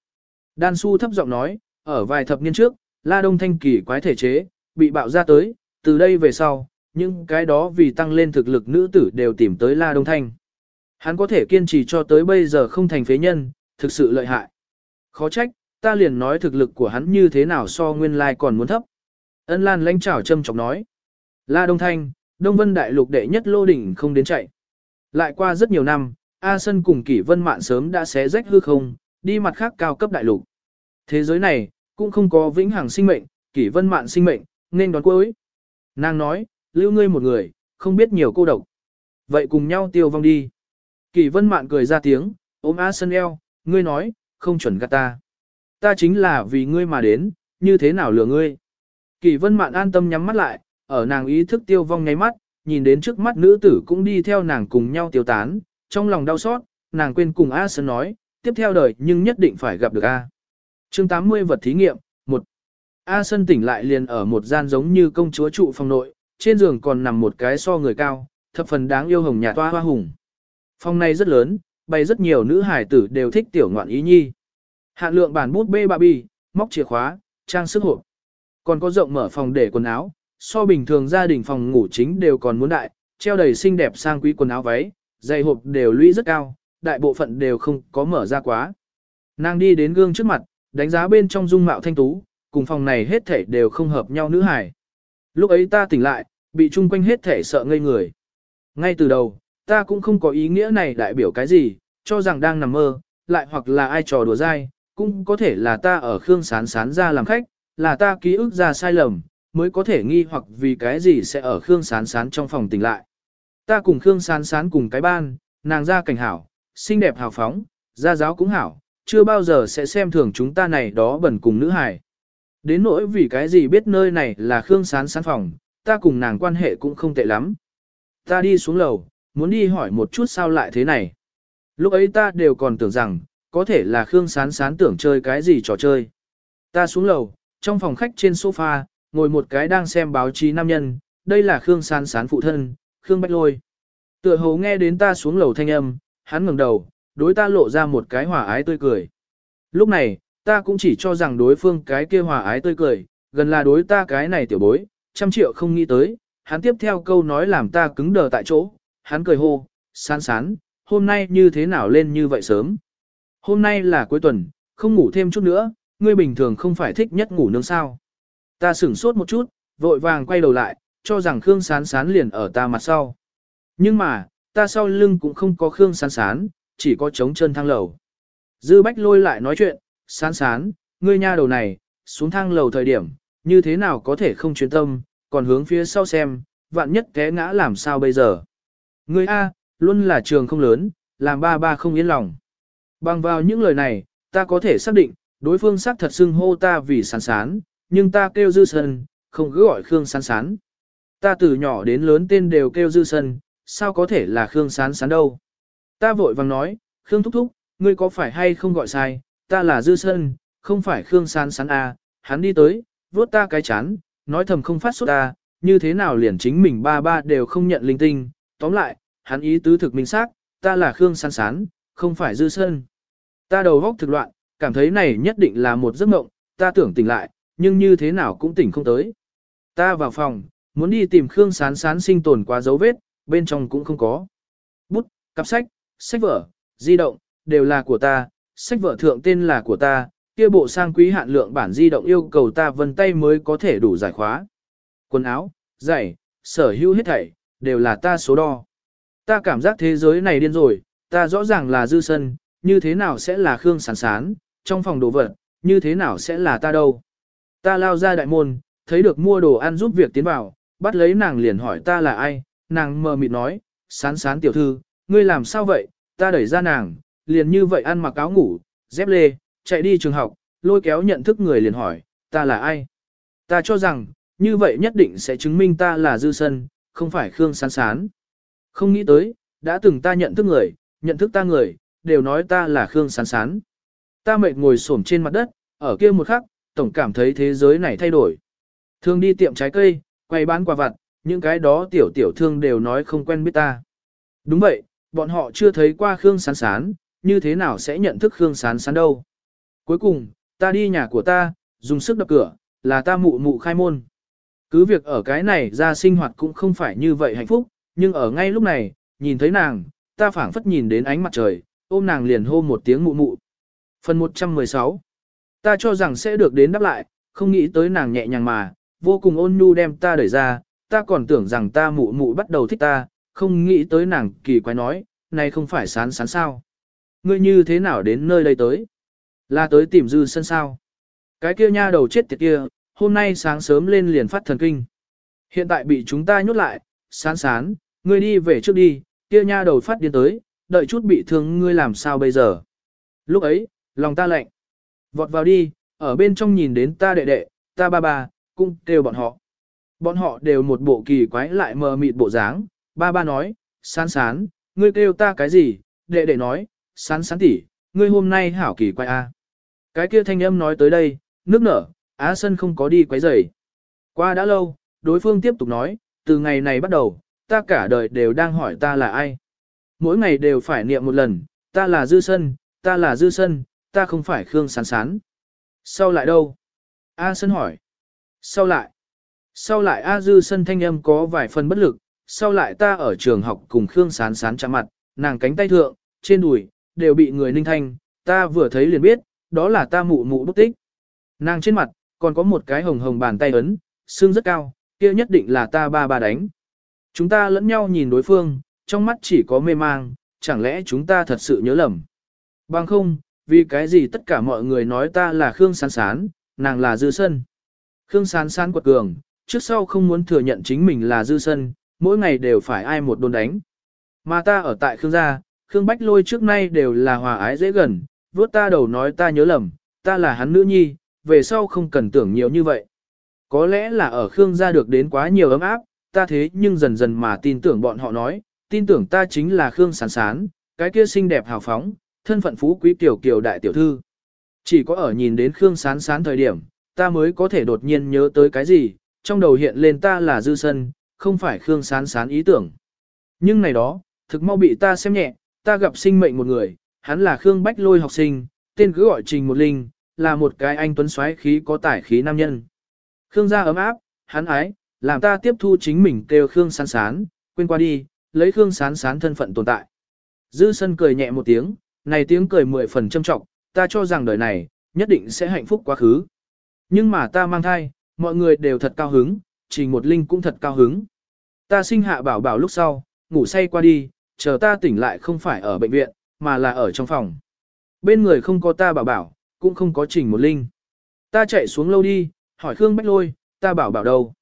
Đan Su thấp giọng nói, ở vài thập niên trước, La Đông Thanh kỳ quái thể chế, bị bạo ra tới, từ đây về sau, những cái đó vì tăng lên thực lực nữ tử đều tìm tới La Đông Thanh. Hắn có thể kiên trì cho tới bây giờ không thành phế nhân, thực sự lợi hại. Khó trách, ta liền nói thực lực của hắn như thế nào so nguyên lai còn muốn thấp. Ân Lan lãnh trảo châm chọc nói. La Đông Thanh, Đông Vân Đại Lục đệ nhất lô đỉnh không đến chạy. Lại qua rất nhiều năm, A Sân cùng Kỷ Vân Mạn sớm đã xé rách hư không, đi mặt khác cao cấp đại lục. Thế giới này, cũng không có vĩnh hằng sinh mệnh, Kỷ Vân Mạn sinh mệnh, nên đón cuối. Nàng nói, lưu ngươi một người, không biết nhiều cô độc. Vậy cùng nhau tiêu vong đi. Kỷ Vân Mạn cười ra tiếng, ôm A Sân eo, ngươi nói, không chuẩn gạt ta. Ta chính là vì ngươi mà đến, như thế nào lừa ngươi. Kỷ Vân Mạn an tâm nhắm mắt lại, ở nàng ý thức tiêu vong nháy mắt, nhìn đến trước mắt nữ tử cũng đi theo nàng cùng nhau tiêu tán, trong lòng đau xót, nàng quên cùng A Sơn nói, tiếp theo đời nhưng nhất định phải gặp được A. chương 80 vật thí nghiệm, 1. A Sơn tỉnh lại liền ở một gian giống như công chúa trụ phòng nội, trên giường còn nằm một cái so người cao, thập phần đáng yêu hồng nhà toa hoa hùng. Phòng này rất lớn, bày rất nhiều nữ hải tử đều thích tiểu ngoạn ý nhi. Hạn lượng bản bút bê bà bì, móc chìa khóa, trang sức hộp. Còn có rộng mở phòng để quần áo, so bình thường gia đình phòng ngủ chính đều còn muốn đại, treo đầy xinh đẹp sang quý quần áo váy, dây hộp đều lũy rất cao, đại bộ phận đều không có mở ra quá. Nàng đi đến gương trước mặt, đánh giá bên trong dung mạo thanh tú, cùng phòng này hết thể đều không hợp nhau nữ hải. Lúc ấy ta tỉnh lại, bị chung quanh hết thể sợ ngây người. Ngay từ đầu, ta cũng không có ý nghĩa này đại biểu cái gì, cho rằng đang nằm mơ, lại hoặc là ai trò đùa dai, cũng có thể là ta ở Khương Sán Sán ra làm khách, là ta ký ức ra sai lầm, mới có thể nghi hoặc vì cái gì sẽ ở Khương Sán Sán trong phòng tỉnh lại. Ta cùng Khương Sán Sán cùng cái ban, nàng ra cảnh hảo, xinh đẹp hào phóng, gia giáo cũng hảo, chưa bao giờ sẽ xem thường chúng ta này đó bẩn cùng nữ hài. Đến nỗi vì cái gì biết nơi này là Khương Sán Sán phòng, ta cùng nàng quan hệ cũng không tệ lắm. Ta đi xuống lầu, muốn đi hỏi một chút sao lại thế này. Lúc ấy ta đều còn tưởng rằng, có thể là Khương Sán Sán tưởng chơi cái gì trò chơi. Ta xuống lầu, trong phòng khách trên sofa, ngồi một cái đang xem báo chí nam nhân, đây là Khương Sán Sán phụ thân, Khương Bách Lôi. Tựa hồ nghe đến ta xuống lầu thanh âm, hắn ngẩng đầu, đối ta lộ ra một cái hòa ái tươi cười. Lúc này, ta cũng chỉ cho rằng đối phương cái kia hòa ái tươi cười, gần là đối ta cái này tiểu bối, trăm triệu không nghĩ tới, hắn tiếp theo câu nói làm ta cứng đờ tại chỗ, hắn cười hô, sán sán, hôm nay như thế nào lên như vậy sớm. Hôm nay là cuối tuần, không ngủ thêm chút nữa, ngươi bình thường không phải thích nhất ngủ nướng sao. Ta sửng sốt một chút, vội vàng quay đầu lại, cho rằng Khương Sán Sán liền ở ta mặt sau. Nhưng mà, ta sau lưng cũng không có Khương Sán Sán, chỉ có trống chân thang lầu. Dư Bách lôi lại nói chuyện, sán sán, ngươi nha đầu này, xuống thang lầu thời điểm, như thế nào có thể không chuyên tâm, còn hướng phía sau xem, vạn nhất té ngã làm sao bây giờ. Ngươi A, luôn là trường không lớn, làm ba ba không yên lòng. Bằng vào những lời này, ta có thể xác định, đối phương xác thật xưng hô ta vì sán sán, nhưng ta kêu dư sân, không cứ gọi Khương sán sán. Ta từ nhỏ đến lớn tên đều kêu dư sân, sao có thể là Khương sán sán đâu. Ta vội vàng nói, Khương thúc thúc, ngươi có phải hay không gọi sai, ta là dư sân, không phải Khương sán sán à, hắn đi tới, vuốt ta cái chán, nói thầm không phát xuất ta, như thế nào liền chính mình ba ba đều không nhận linh tinh, tóm lại, hắn ý tứ thực minh xác, ta là Khương sán sán, không phải dư sân. Ta đầu góc thực loạn, cảm thấy này nhất định là một giấc mộng, ta tưởng tỉnh lại, nhưng như thế nào cũng tỉnh không tới. Ta vào phòng, muốn đi tìm Khương sán sán sinh tồn qua dấu vết, bên trong cũng không có. Bút, cặp sách, sách vở, di động, đều là của ta, sách vở thượng tên là của ta, kia bộ sang quý hạn lượng bản di động yêu cầu ta vân tay mới có thể đủ giải khóa. Quần áo, giày, sở hữu hết thảy, đều là ta số đo. Ta cảm giác thế giới này điên rồi, ta rõ ràng là dư sân, như thế nào sẽ là Khương sán sán, trong phòng đồ vật, như thế nào sẽ là ta đâu. Ta lao ra đại môn, thấy được mua đồ ăn giúp việc tiến vào, bắt lấy nàng liền hỏi ta là ai, nàng mờ mịt nói, sán sán tiểu thư, ngươi làm sao vậy, ta đẩy ra nàng, liền như vậy ăn mặc áo ngủ, dép lê, chạy đi trường học, lôi kéo nhận thức người liền hỏi, ta là ai? Ta cho rằng, như vậy nhất định sẽ chứng minh ta là dư sân, không phải Khương sán sán. Không nghĩ tới, đã từng ta nhận thức người, nhận thức ta người, đều nói ta là Khương sán sán. Ta mệt ngồi xổm trên mặt đất, ở kia một khắc, tổng cảm thấy thế giới này thay đổi. Thường đi tiệm trái cây, quay bán quà vặt, những cái đó tiểu tiểu thương đều nói không quen biết ta. Đúng vậy, bọn họ chưa thấy qua Khương sán sán, như thế nào sẽ nhận thức Khương sán sán đâu. Cuối cùng, ta đi nhà của ta, dùng sức đập cửa, là ta mụ mụ khai môn. Cứ việc ở cái này ra sinh hoạt cũng không phải như vậy hạnh phúc, nhưng ở ngay lúc này, nhìn thấy nàng, ta phảng phất nhìn đến ánh mặt trời, ôm nàng liền hô một tiếng mụ mụ. Phần 116 Ta cho rằng sẽ được đến đáp lại, không nghĩ tới nàng nhẹ nhàng mà, vô cùng ôn nhu đem ta đẩy ra, ta còn tưởng rằng ta mụ mụ bắt đầu thích ta, không nghĩ tới nàng kỳ quái nói, này không phải sán sán sao. Ngươi như thế nào đến nơi đây tới? Là tới tìm dư sân sao? Cái kia nha đầu chết tiệt kia, hôm nay sáng sớm lên liền phát thần kinh. Hiện tại bị chúng ta nhốt lại, sán sán, ngươi đi về trước đi, kia nha đầu phát điên tới, đợi chút bị thương ngươi làm sao bây giờ. Lúc ấy, lòng ta lạnh. Vọt vào đi, ở bên trong nhìn đến ta đệ đệ, ta ba ba, cung kêu bọn họ. Bọn họ đều một bộ kỳ quái lại mờ mịt bộ dáng, ba ba nói, sán sán, ngươi kêu ta cái gì, đệ đệ nói, sán sán tỉ, ngươi hôm nay hảo kỳ quái a. Cái kia thanh âm nói tới đây, nước nở, Á Sân không có đi quấy rầy. Qua đã lâu, đối phương tiếp tục nói, từ ngày này bắt đầu, ta cả đời đều đang hỏi ta là ai. Mỗi ngày đều phải niệm một lần, ta là Dư Sân, ta là Dư Sân, ta không phải Khương Sán Sán. Sau lại đâu? A Sân hỏi. Sau lại. Sau lại A Dư Sân thanh âm có vài phần bất lực, sau lại ta ở trường học cùng Khương Sán Sán chạm mặt, nàng cánh tay thượng, trên đùi, đều bị người ninh thanh, ta vừa thấy liền biết, đó là ta mụ mụ bút tích. Nàng trên mặt, còn có một cái hồng hồng bàn tay ấn, xương rất cao, kia nhất định là ta ba ba đánh. Chúng ta lẫn nhau nhìn đối phương, trong mắt chỉ có mê mang, chẳng lẽ chúng ta thật sự nhớ lầm. Bằng không, vì cái gì tất cả mọi người nói ta là Khương Sán Sán, nàng là Dư Sân. Khương Sán Sán quật cường, trước sau không muốn thừa nhận chính mình là Dư Sân, mỗi ngày đều phải ai một đồn đánh. Mà ta ở tại Khương gia, Khương Bách Lôi trước nay đều là hòa ái dễ gần, vuốt ta đầu nói ta nhớ lầm, ta là hắn nữ nhi, về sau không cần tưởng nhiều như vậy. Có lẽ là ở Khương gia được đến quá nhiều ấm áp, ta thế nhưng dần dần mà tin tưởng bọn họ nói, tin tưởng ta chính là Khương Sán Sán, cái kia xinh đẹp hào phóng, thân phận phú quý tiểu kiều đại tiểu thư. Chỉ có ở nhìn đến Khương Sán Sán thời điểm, ta mới có thể đột nhiên nhớ tới cái gì, trong đầu hiện lên ta là dư sân, không phải Khương Sán Sán ý tưởng. Nhưng này đó, thực mau bị ta xem nhẹ, ta gặp sinh mệnh một người, hắn là Khương Bách Lôi học sinh, tên cứ gọi Trình Một Linh, là một cái anh tuấn xoáy khí có tải khí nam nhân. Khương gia ấm áp, hắn ái, làm ta tiếp thu chính mình kêu Khương Sán Sán, quên qua đi, lấy Khương Sán Sán thân phận tồn tại. Dư sân cười nhẹ một tiếng, này tiếng cười mười phần châm trọng, ta cho rằng đời này, nhất định sẽ hạnh phúc quá khứ. Nhưng mà ta mang thai, mọi người đều thật cao hứng, Trình Một Linh cũng thật cao hứng. Ta sinh hạ bảo bảo lúc sau, ngủ say qua đi, chờ ta tỉnh lại không phải ở bệnh viện, mà là ở trong phòng. bên người không có ta bảo bảo, cũng không có trình một linh. Ta chạy xuống lâu đi, hỏi Khương Bách Lôi, ta bảo bảo đâu.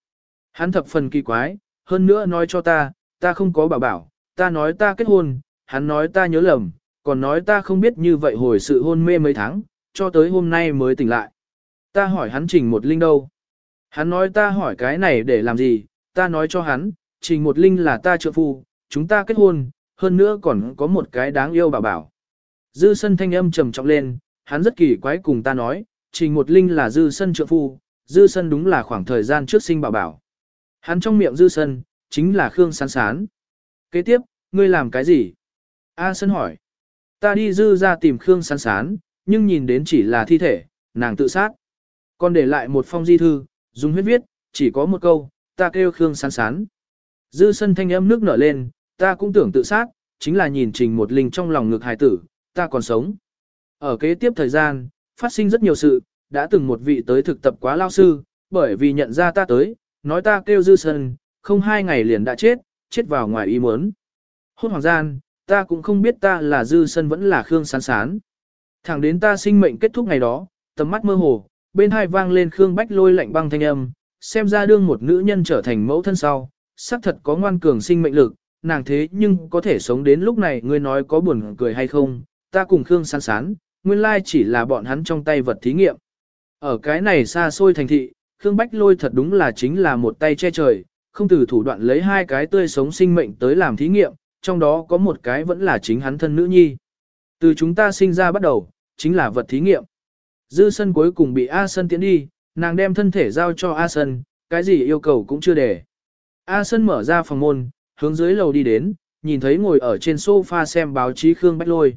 Hắn thập phần kỳ quái, hơn nữa nói cho ta, ta không có bảo bảo, ta nói ta kết hôn, hắn nói ta nhớ lầm, còn nói ta không biết như vậy hồi sự hôn mê mấy tháng, cho tới hôm nay mới tỉnh lại. Ta hỏi hắn trình một linh đâu. Hắn nói ta hỏi cái này để làm gì, ta nói cho hắn, trình một linh là ta trợ phu, chúng ta kết hôn, hơn nữa còn có một cái đáng yêu bảo bảo. Dư sân thanh âm trầm trọng lên, hắn rất kỳ quái cùng ta nói, trình một linh là dư sân trợ phu, dư sân đúng là khoảng thời gian trước sinh bảo bảo. Hắn trong miệng dư sân, chính là Khương sán sán. Kế tiếp, ngươi làm cái gì? A sân hỏi. Ta đi dư ra tìm Khương sán sán, nhưng nhìn đến chỉ là thi thể, nàng tự sát. Còn để lại một phong di thư, dùng huyết viết, chỉ có một câu, ta kêu Khương sán sán. Dư sân thanh âm nước nở lên, ta cũng tưởng tự sát, chính là nhìn trình một linh trong lòng ngực hài tử, ta còn sống. Ở kế tiếp thời gian, phát sinh rất nhiều sự, đã từng một vị tới thực tập quá lao sư, bởi vì nhận ra ta tới, nói ta kêu dư sân, không hai ngày liền đã chết, chết vào ngoài ý muốn. Hốt hoàng gian, ta cũng không biết ta là dư sân vẫn là Khương sán sán. Thẳng đến ta sinh mệnh kết thúc ngày đó, tầm mắt mơ hồ, bên hai vang lên Khương Bách lôi lạnh băng thanh âm, xem ra đương một nữ nhân trở thành mẫu thân sau, xác thật có ngoan cường sinh mệnh lực, nàng thế nhưng có thể sống đến lúc này ngươi nói có buồn cười hay không, ta cùng Khương sán sán, nguyên lai chỉ là bọn hắn trong tay vật thí nghiệm. Ở cái này xa xôi thành thị, Khương Bách lôi thật đúng là chính là một tay che trời, không từ thủ đoạn lấy hai cái tươi sống sinh mệnh tới làm thí nghiệm, trong đó có một cái vẫn là chính hắn thân nữ nhi. Từ chúng ta sinh ra bắt đầu, chính là vật thí nghiệm. Dư sân cuối cùng bị A sân tiến đi, nàng đem thân thể giao cho A sân, cái gì yêu cầu cũng chưa để. A sân mở ra phòng môn, hướng dưới lầu đi đến, nhìn thấy ngồi ở trên sofa xem báo chí Khương Bách Lôi.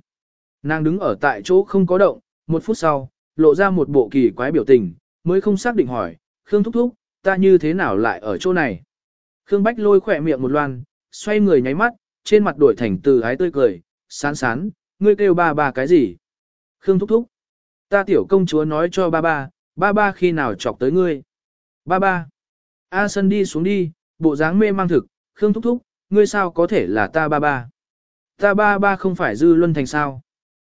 Nàng đứng ở tại chỗ không có động, một phút sau, lộ ra một bộ kỳ quái biểu tình, mới không xác định hỏi, Khương Thúc Thúc, ta như thế nào lại ở chỗ này? Khương Bách lôi khỏe miệng một loan, xoay người nháy mắt, trên mặt đổi thành từ ái tươi cười, sán sán, ngươi kêu ba ba cái gì? Khương Thúc Thúc, ta tiểu công chúa nói cho ba ba, ba ba khi nào chọc tới ngươi? Ba ba, A Sân đi xuống đi, bộ dáng mê mang thực, Khương Thúc Thúc, ngươi sao có thể là ta ba ba? Ta ba ba không phải Dư Luân Thành sao?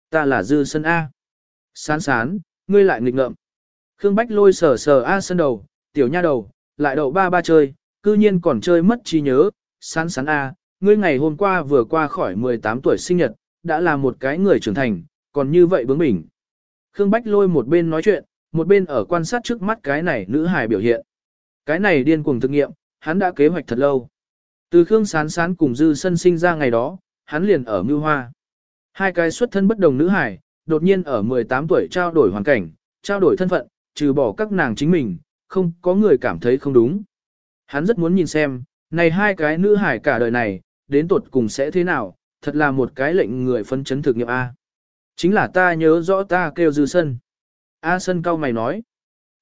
Ta là Dư Sân A. Sán sán, ngươi lại nghịch ngợm. Khương Bách lôi sờ sờ A sân đầu, tiểu nha đầu, lại đậu ba ba chơi, cư nhiên còn chơi mất trí nhớ, sán sán A, ngươi ngày hôm qua vừa qua khỏi 18 tuổi sinh nhật, đã là một cái người trưởng thành, còn như vậy bướng bỉnh. Khương Bách lôi một bên nói chuyện, một bên ở quan sát trước mắt cái này nữ hài biểu hiện. Cái này điên cuồng thực nghiệm, hắn đã kế hoạch thật lâu. Từ Khương Sán Sán cùng Dư Sân sinh ra ngày đó, hắn liền ở Mưu Hoa. Hai cái xuất thân bất đồng nữ hải, đột nhiên ở 18 tuổi trao đổi hoàn cảnh, trao đổi thân phận, trừ bỏ các nàng chính mình, không có người cảm thấy không đúng. Hắn rất muốn nhìn xem, này hai cái nữ hải cả đời này, đến tuột cùng sẽ thế nào, thật là một cái lệnh người phân chấn thực nghiệm A. Chính là ta nhớ rõ ta kêu dư sân. A sân cao mày nói.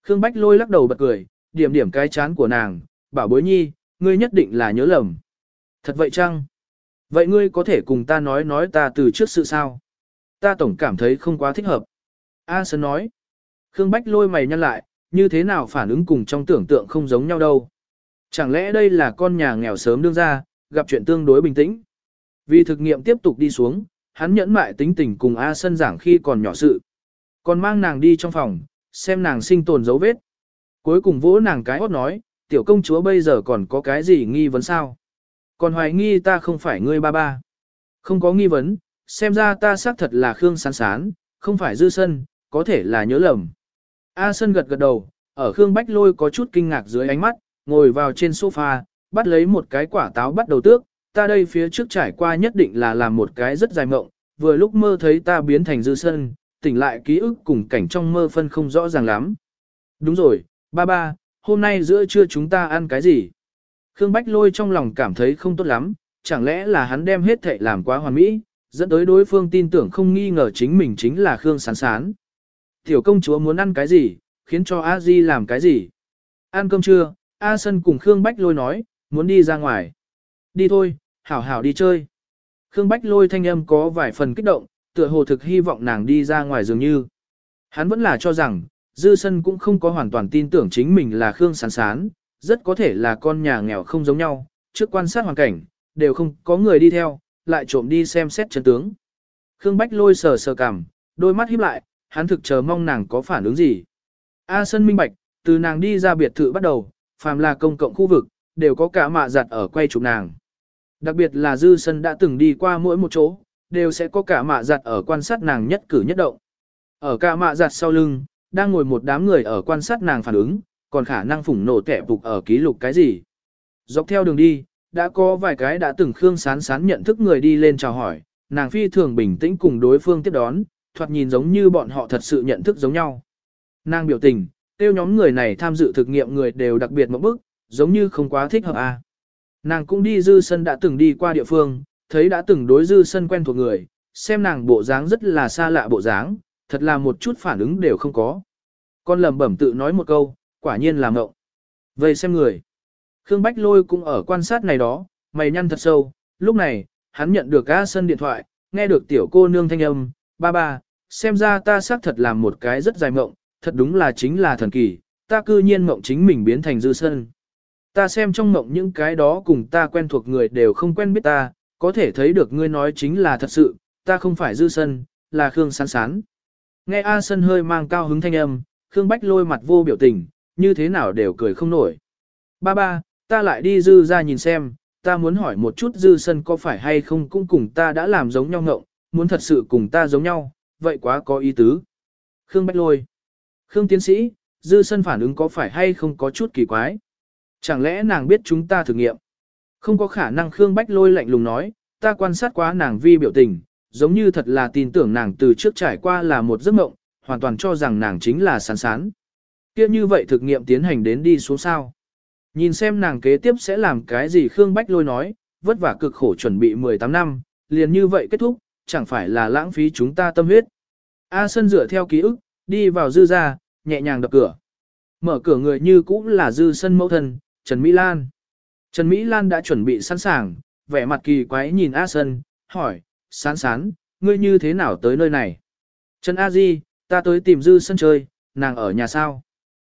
Khương Bách lôi lắc đầu bật cười, điểm điểm cái chán của nàng, bảo bối nhi, ngươi nhất định là nhớ lầm. Thật vậy chăng? Vậy ngươi có thể cùng ta nói nói ta từ trước sự sao? Ta tổng cảm thấy không quá thích hợp. A Sơn nói. Khương Bách lôi mày nhăn lại, như thế nào phản ứng cùng trong tưởng tượng không giống nhau đâu. Chẳng lẽ đây là con nhà nghèo sớm đương ra, gặp chuyện tương đối bình tĩnh. Vì thực nghiệm tiếp tục đi xuống, hắn nhẫn mại tính tình cùng A Sân giảng khi còn nhỏ sự. Còn mang nàng đi trong phòng, xem nàng sinh tồn dấu vết. Cuối cùng vỗ nàng cái hót nói, tiểu công chúa bây giờ còn có cái gì nghi vấn sao? Còn hoài nghi ta không phải ngươi ba ba. Không có nghi vấn, xem ra ta xác thật là Khương Sán Sán, không phải Dư Sân, có thể là nhớ lầm. A Sân gật gật đầu, ở Khương Bách Lôi có chút kinh ngạc dưới ánh mắt, ngồi vào trên sofa, bắt lấy một cái quả táo bắt đầu tước, ta đây phía trước trải qua nhất định là làm một cái rất dài mộng, vừa lúc mơ thấy ta biến thành Dư Sân, tỉnh lại ký ức cùng cảnh trong mơ phân không rõ ràng lắm. Đúng rồi, ba ba, hôm nay giữa trưa chúng ta ăn cái gì? Khương Bách Lôi trong lòng cảm thấy không tốt lắm, chẳng lẽ là hắn đem hết thệ làm quá hoàn mỹ, dẫn tới đối phương tin tưởng không nghi ngờ chính mình chính là Khương Sán Sán. Tiểu công chúa muốn ăn cái gì, khiến cho A Di làm cái gì. Ăn cơm trưa, A Sân cùng Khương Bách Lôi nói, muốn đi ra ngoài. Đi thôi, hảo hảo đi chơi. Khương Bách Lôi thanh âm có vài phần kích động, tựa hồ thực hy vọng nàng đi ra ngoài dường như. Hắn vẫn là cho rằng, Dư Sân cũng không có hoàn toàn tin tưởng chính mình là Khương Sán Sán, rất có thể là con nhà nghèo không giống nhau, trước quan sát hoàn cảnh, đều không có người đi theo, lại trộm đi xem xét chân tướng. Khương Bách lôi sờ sờ cằm, đôi mắt híp lại, hắn thực chờ mong nàng có phản ứng gì. A Sân minh bạch, từ nàng đi ra biệt thự bắt đầu, phàm là công cộng khu vực, đều có cả mạ giặt ở quay chụp nàng. Đặc biệt là Dư Sân đã từng đi qua mỗi một chỗ, đều sẽ có cả mạ giặt ở quan sát nàng nhất cử nhất động. Ở cả mạ giặt sau lưng, đang ngồi một đám người ở quan sát nàng phản ứng, còn khả năng phủng nổ kẻ phục ở ký lục cái gì. Dọc theo đường đi, đã có vài cái đã từng Khương Sán Sán nhận thức người đi lên chào hỏi, nàng phi thường bình tĩnh cùng đối phương tiếp đón, thoạt nhìn giống như bọn họ thật sự nhận thức giống nhau. Nàng biểu tình, tiêu nhóm người này tham dự thực nghiệm người đều đặc biệt một bức, giống như không quá thích hợp a. À. Nàng cũng đi dư sân đã từng đi qua địa phương, thấy đã từng đối dư sân quen thuộc người, xem nàng bộ dáng rất là xa lạ bộ dáng, thật là một chút phản ứng đều không có. Con lầm bẩm tự nói một câu, quả nhiên là ngộng. Vậy xem người. Khương Bách Lôi cũng ở quan sát này đó, mày nhăn thật sâu, lúc này, hắn nhận được A Sân điện thoại, nghe được tiểu cô nương thanh âm, ba ba, xem ra ta xác thật làm một cái rất dài mộng, thật đúng là chính là thần kỳ, ta cư nhiên mộng chính mình biến thành dư sân. Ta xem trong mộng những cái đó cùng ta quen thuộc người đều không quen biết ta, có thể thấy được ngươi nói chính là thật sự, ta không phải dư sân, là Khương sán sán. Nghe A Sân hơi mang cao hứng thanh âm, Khương Bách lôi mặt vô biểu tình, như thế nào đều cười không nổi. Ba ba, ta lại đi dư ra nhìn xem, ta muốn hỏi một chút dư sân có phải hay không cũng cùng ta đã làm giống nhau ngộng, muốn thật sự cùng ta giống nhau, vậy quá có ý tứ. Khương Bách lôi. Khương tiến sĩ, dư sân phản ứng có phải hay không có chút kỳ quái. Chẳng lẽ nàng biết chúng ta thử nghiệm? Không có khả năng Khương Bách lôi lạnh lùng nói, ta quan sát quá nàng vi biểu tình, giống như thật là tin tưởng nàng từ trước trải qua là một giấc mộng, hoàn toàn cho rằng nàng chính là sán sán. Kia như vậy thực nghiệm tiến hành đến đi xuống sao. Nhìn xem nàng kế tiếp sẽ làm cái gì Khương Bách lôi nói, vất vả cực khổ chuẩn bị 18 năm, liền như vậy kết thúc, chẳng phải là lãng phí chúng ta tâm huyết. A Sân dựa theo ký ức, đi vào dư ra, nhẹ nhàng đập cửa. Mở cửa người như cũng là dư sân mẫu thân, Trần Mỹ Lan. Trần Mỹ Lan đã chuẩn bị sẵn sàng, vẻ mặt kỳ quái nhìn A Sân, hỏi, sán sán, ngươi như thế nào tới nơi này? Trần A Di, ta tới tìm dư sân chơi, nàng ở nhà sao?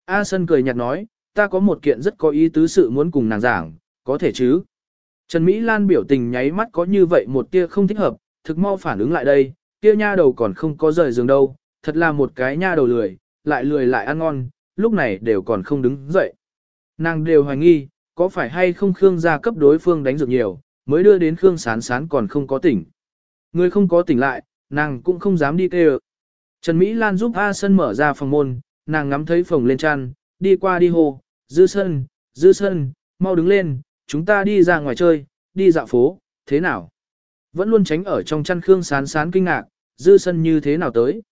A Sân cười nhạt nói, ta có một kiện rất có ý tứ sự muốn cùng nàng giảng, có thể chứ? Trần Mỹ Lan biểu tình nháy mắt có như vậy một tia không thích hợp, thực mau phản ứng lại đây, kia nha đầu còn không có rời giường đâu, thật là một cái nha đầu lười, lại lười lại ăn ngon, lúc này đều còn không đứng dậy. Nàng đều hoài nghi, có phải hay không Khương gia cấp đối phương đánh dược nhiều, mới đưa đến Khương sán sán còn không có tỉnh. Người không có tỉnh lại, nàng cũng không dám đi kêu. Trần Mỹ Lan giúp A Sân mở ra phòng môn, nàng ngắm thấy phòng lên chăn, đi qua đi hồ, dư sân, dư sân, mau đứng lên, chúng ta đi ra ngoài chơi, đi dạo phố, thế nào? Vẫn luôn tránh ở trong chăn Khương sán sán kinh ngạc, dư sân như thế nào tới?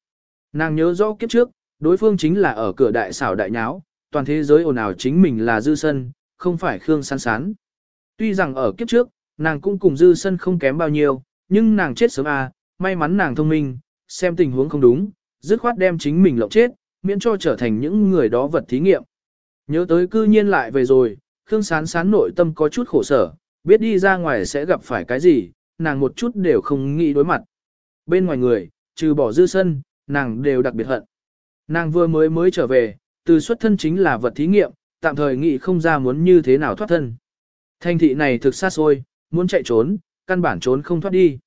Nàng nhớ rõ kiếp trước, đối phương chính là ở cửa đại xảo đại nháo, toàn thế giới ồn ào chính mình là dư sân, không phải Khương sán sán. Tuy rằng ở kiếp trước, nàng cũng cùng dư sân không kém bao nhiêu, nhưng nàng chết sớm à, may mắn nàng thông minh, xem tình huống không đúng, dứt khoát đem chính mình lộng chết, miễn cho trở thành những người đó vật thí nghiệm. Nhớ tới cư nhiên lại về rồi, Khương sán sán nội tâm có chút khổ sở, biết đi ra ngoài sẽ gặp phải cái gì, nàng một chút đều không nghĩ đối mặt. Bên ngoài người, trừ bỏ dư sân, nàng đều đặc biệt hận. Nàng vừa mới mới trở về, từ xuất thân chính là vật thí nghiệm, tạm thời nghĩ không ra muốn như thế nào thoát thân. Thành thị này thực xa xôi, muốn chạy trốn, căn bản trốn không thoát đi.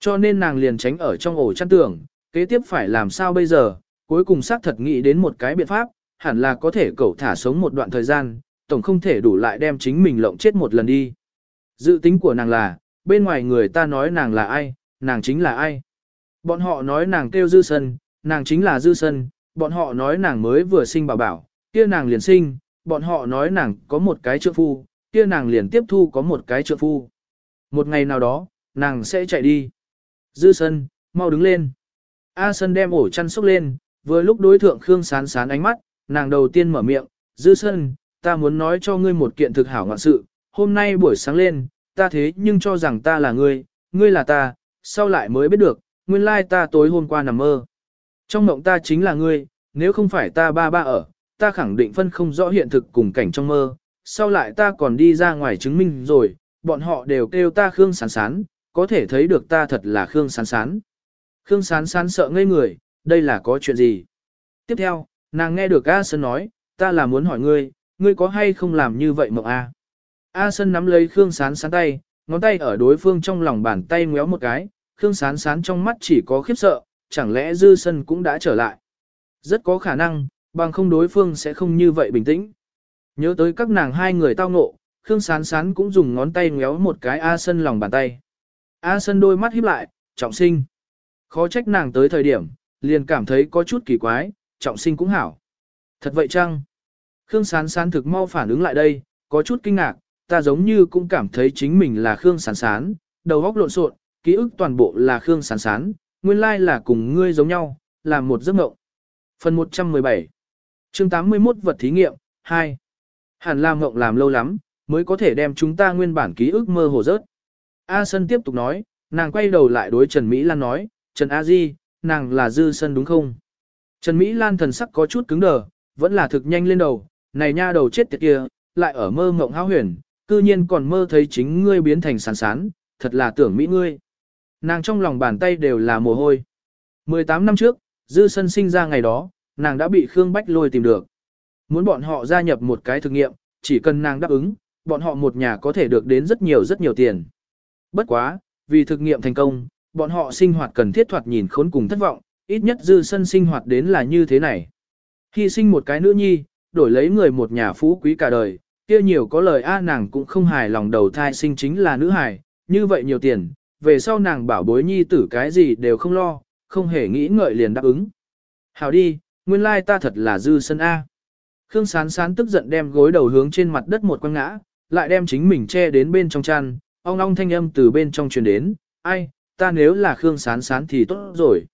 Cho nên nàng liền tránh ở trong ổ chăn tưởng, kế tiếp phải làm sao bây giờ, cuối cùng xác thật nghĩ đến một cái biện pháp, hẳn là có thể cậu thả sống một đoạn thời gian, tổng không thể đủ lại đem chính mình lộng chết một lần đi. Dự tính của nàng là, bên ngoài người ta nói nàng là ai, nàng chính là ai. Bọn họ nói nàng kêu dư sân, nàng chính là dư sân, bọn họ nói nàng mới vừa sinh bảo bảo, kia nàng liền sinh, bọn họ nói nàng có một cái trượng phu, kia nàng liền tiếp thu có một cái trượng phu. Một ngày nào đó, nàng sẽ chạy đi. Dư sân, mau đứng lên. A sân đem ổ chăn xúc lên, vừa lúc đối thượng Khương sán sán ánh mắt, nàng đầu tiên mở miệng, dư sân, ta muốn nói cho ngươi một kiện thực hảo ngoạn sự, hôm nay buổi sáng lên, ta thế nhưng cho rằng ta là ngươi, ngươi là ta, sau lại mới biết được, nguyên lai ta tối hôm qua nằm mơ. Trong mộng ta chính là ngươi, nếu không phải ta ba ba ở, ta khẳng định phân không rõ hiện thực cùng cảnh trong mơ, sau lại ta còn đi ra ngoài chứng minh rồi, bọn họ đều kêu ta Khương Sán Sán, có thể thấy được ta thật là Khương Sán Sán. Khương Sán Sán sợ ngây người, đây là có chuyện gì? Tiếp theo, nàng nghe được A Sơn nói, ta là muốn hỏi ngươi, ngươi có hay không làm như vậy mộng A? A Sơn nắm lấy Khương Sán Sán tay, ngón tay ở đối phương trong lòng bàn tay ngéo một cái, Khương Sán Sán trong mắt chỉ có khiếp sợ, chẳng lẽ dư sân cũng đã trở lại. Rất có khả năng, bằng không đối phương sẽ không như vậy bình tĩnh. Nhớ tới các nàng hai người tao ngộ, Khương Sán Sán cũng dùng ngón tay ngéo một cái A Sân lòng bàn tay. A Sân đôi mắt híp lại, trọng sinh. Khó trách nàng tới thời điểm, liền cảm thấy có chút kỳ quái, trọng sinh cũng hảo. Thật vậy chăng? Khương Sán Sán thực mau phản ứng lại đây, có chút kinh ngạc, ta giống như cũng cảm thấy chính mình là Khương Sán Sán, đầu óc lộn xộn, ký ức toàn bộ là Khương Sán Sán, nguyên lai là cùng ngươi giống nhau, là một giấc mộng. Phần 117 chương 81 vật thí nghiệm, 2 Hàn Lam mộng làm lâu lắm, mới có thể đem chúng ta nguyên bản ký ức mơ hồ rớt. A Sân tiếp tục nói, nàng quay đầu lại đối Trần Mỹ Lan nói, Trần A Di, nàng là Dư Sân đúng không? Trần Mỹ Lan thần sắc có chút cứng đờ, vẫn là thực nhanh lên đầu, này nha đầu chết tiệt kia, lại ở mơ mộng háo huyền, cư nhiên còn mơ thấy chính ngươi biến thành sán sán, thật là tưởng Mỹ ngươi. Nàng trong lòng bàn tay đều là mồ hôi. 18 năm trước, Dư Sân sinh ra ngày đó, nàng đã bị Khương Bách lôi tìm được. Muốn bọn họ gia nhập một cái thực nghiệm, chỉ cần nàng đáp ứng, bọn họ một nhà có thể được đến rất nhiều rất nhiều tiền. Bất quá, vì thực nghiệm thành công, bọn họ sinh hoạt cần thiết thoạt nhìn khốn cùng thất vọng, ít nhất dư sân sinh hoạt đến là như thế này. Hy sinh một cái nữ nhi, đổi lấy người một nhà phú quý cả đời, kia nhiều có lời a nàng cũng không hài lòng đầu thai sinh chính là nữ hài, như vậy nhiều tiền, về sau nàng bảo bối nhi tử cái gì đều không lo, không hề nghĩ ngợi liền đáp ứng. Hảo đi, nguyên lai ta thật là dư sân A. Khương sán sán tức giận đem gối đầu hướng trên mặt đất một quăng ngã, lại đem chính mình che đến bên trong chăn, ong ong thanh âm từ bên trong truyền đến, ai, ta nếu là Khương sán sán thì tốt rồi.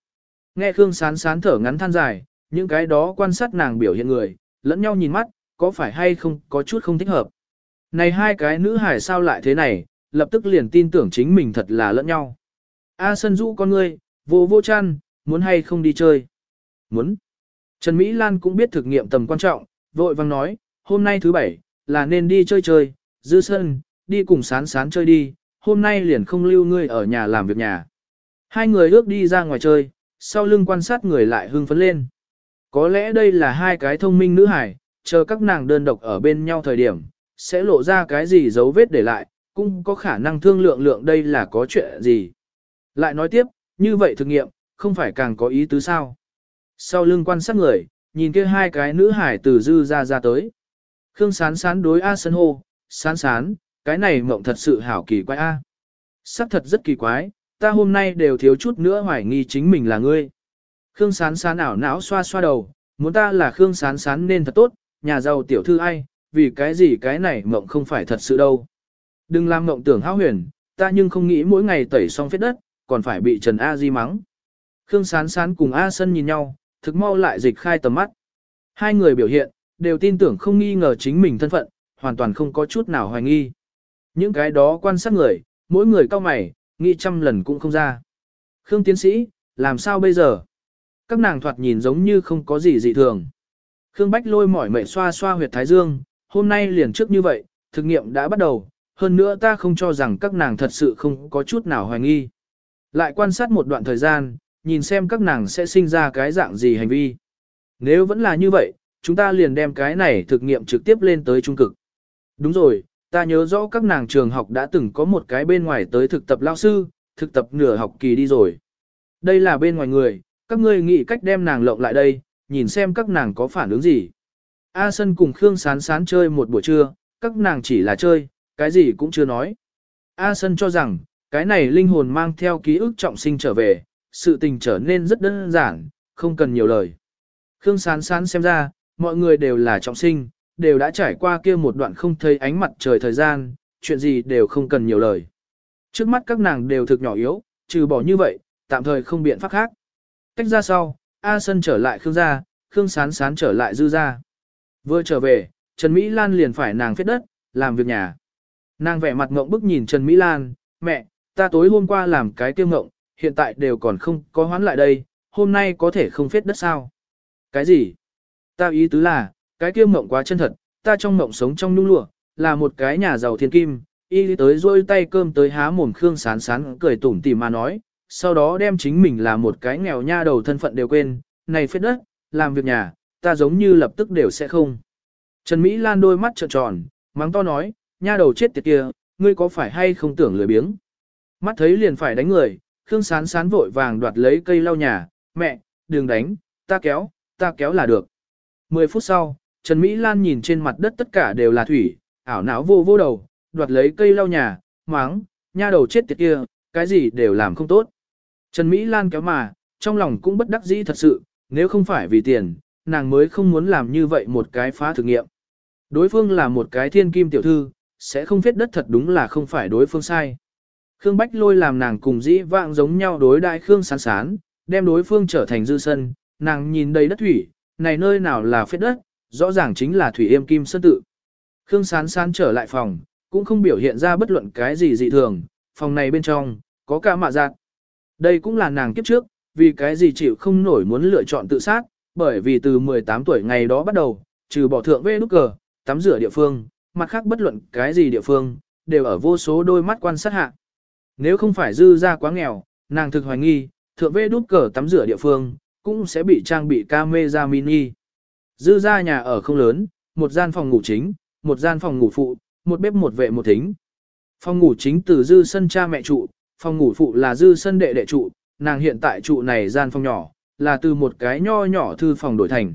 Nghe Khương sán sán thở ngắn than dài, những cái đó quan sát nàng biểu hiện người, lẫn nhau nhìn mắt, có phải hay không có chút không thích hợp. Này hai cái nữ hải sao lại thế này, lập tức liền tin tưởng chính mình thật là lẫn nhau. A sân du con ngươi, vô vô chăn, muốn hay không đi chơi? Muốn. Trần Mỹ Lan cũng biết thực nghiệm tầm quan trọng, vội vang nói, hôm nay thứ bảy, là nên đi chơi chơi, dư sân, đi cùng sán sán chơi đi, hôm nay liền không lưu ngươi ở nhà làm việc nhà. Hai người ước đi ra ngoài chơi, sau lưng quan sát người lại hưng phấn lên. Có lẽ đây là hai cái thông minh nữ hải, chờ các nàng đơn độc ở bên nhau thời điểm, sẽ lộ ra cái gì dấu vết để lại, cũng có khả năng thương lượng lượng đây là có chuyện gì. Lại nói tiếp, như vậy thực nghiệm, không phải càng có ý tứ sao. Sau lưng quan sát người, nhìn kia hai cái nữ hải từ dư ra ra tới. Khương sán sán đối A sân hô, sán sán, cái này mộng thật sự hảo kỳ quái A. Sắc thật rất kỳ quái, ta hôm nay đều thiếu chút nữa hoài nghi chính mình là ngươi. Khương sán sán ảo não xoa xoa đầu, muốn ta là Khương sán sán nên thật tốt, nhà giàu tiểu thư ai, vì cái gì cái này mộng không phải thật sự đâu. Đừng làm mộng tưởng hao huyền, ta nhưng không nghĩ mỗi ngày tẩy xong phết đất, còn phải bị Trần A Di mắng. Khương sán sán cùng A Sân nhìn nhau, thực mau lại dịch khai tầm mắt. Hai người biểu hiện, đều tin tưởng không nghi ngờ chính mình thân phận, hoàn toàn không có chút nào hoài nghi. Những cái đó quan sát người, mỗi người cao mày, nghĩ trăm lần cũng không ra. Khương tiến sĩ, làm sao bây giờ? Các nàng thoạt nhìn giống như không có gì dị thường. Khương Bách lôi mỏi mệt xoa xoa huyệt thái dương, hôm nay liền trước như vậy, thực nghiệm đã bắt đầu, hơn nữa ta không cho rằng các nàng thật sự không có chút nào hoài nghi. Lại quan sát một đoạn thời gian, nhìn xem các nàng sẽ sinh ra cái dạng gì hành vi. Nếu vẫn là như vậy, chúng ta liền đem cái này thực nghiệm trực tiếp lên tới trung cực. Đúng rồi, ta nhớ rõ các nàng trường học đã từng có một cái bên ngoài tới thực tập lao sư, thực tập nửa học kỳ đi rồi. Đây là bên ngoài người, các ngươi nghĩ cách đem nàng lộng lại đây, nhìn xem các nàng có phản ứng gì. A Sân cùng Khương Sán Sán chơi một buổi trưa, các nàng chỉ là chơi, cái gì cũng chưa nói. A Sân cho rằng, cái này linh hồn mang theo ký ức trọng sinh trở về, sự tình trở nên rất đơn giản, không cần nhiều lời. Khương Sán Sán xem ra, mọi người đều là trọng sinh, đều đã trải qua kia một đoạn không thấy ánh mặt trời thời gian, chuyện gì đều không cần nhiều lời. Trước mắt các nàng đều thực nhỏ yếu, trừ bỏ như vậy, tạm thời không biện pháp khác. Cách ra sau, A Sân trở lại Khương gia, Khương Sán Sán trở lại Dư gia. Vừa trở về, Trần Mỹ Lan liền phải nàng phết đất, làm việc nhà. Nàng vẻ mặt ngộng bức nhìn Trần Mỹ Lan, mẹ, ta tối hôm qua làm cái tiêu ngộng, hiện tại đều còn không có hoán lại đây, hôm nay có thể không phết đất sao? Cái gì? Ta ý tứ là, cái kia mộng quá chân thật, ta trong mộng sống trong nhung lụa, là một cái nhà giàu thiên kim, y tới rôi tay cơm tới há mồm khương sán sán cười tủm tỉm mà nói, sau đó đem chính mình là một cái nghèo nha đầu thân phận đều quên, này phết đất, làm việc nhà, ta giống như lập tức đều sẽ không. Trần Mỹ Lan đôi mắt trợn tròn, mắng to nói, nha đầu chết tiệt kia, ngươi có phải hay không tưởng lười biếng. Mắt thấy liền phải đánh người, Khương Sán Sán vội vàng đoạt lấy cây lau nhà, mẹ, đừng đánh, ta kéo, ta kéo là được. 10 phút sau, Trần Mỹ Lan nhìn trên mặt đất tất cả đều là thủy, ảo não vô vô đầu, đoạt lấy cây lau nhà, máng, nha đầu chết tiệt kia, cái gì đều làm không tốt. Trần Mỹ Lan kéo mà, trong lòng cũng bất đắc dĩ thật sự, nếu không phải vì tiền, nàng mới không muốn làm như vậy một cái phá thử nghiệm. Đối phương là một cái thiên kim tiểu thư, sẽ không viết đất thật đúng là không phải đối phương sai. Khương Bách lôi làm nàng cùng dĩ vạng giống nhau đối đại Khương sán sán, đem đối phương trở thành dư sân, nàng nhìn đầy đất thủy, này nơi nào là phết đất, rõ ràng chính là thủy yêm kim sơn tự. Khương sán sán trở lại phòng, cũng không biểu hiện ra bất luận cái gì dị thường, phòng này bên trong, có cả mạ giạt. Đây cũng là nàng kiếp trước, vì cái gì chịu không nổi muốn lựa chọn tự sát, bởi vì từ 18 tuổi ngày đó bắt đầu, trừ bỏ thượng vê nút cờ, tắm rửa địa phương, mặt khác bất luận cái gì địa phương, đều ở vô số đôi mắt quan sát hạ. Nếu không phải dư ra quá nghèo, nàng thực hoài nghi, thượng vê đút cờ tắm rửa địa phương, cũng sẽ bị trang bị camera mini. Dư ra nhà ở không lớn, một gian phòng ngủ chính, một gian phòng ngủ phụ, một bếp một vệ một thính. Phòng ngủ chính từ dư sân cha mẹ trụ, phòng ngủ phụ là dư sân đệ đệ trụ, nàng hiện tại trụ này gian phòng nhỏ, là từ một cái nho nhỏ thư phòng đổi thành.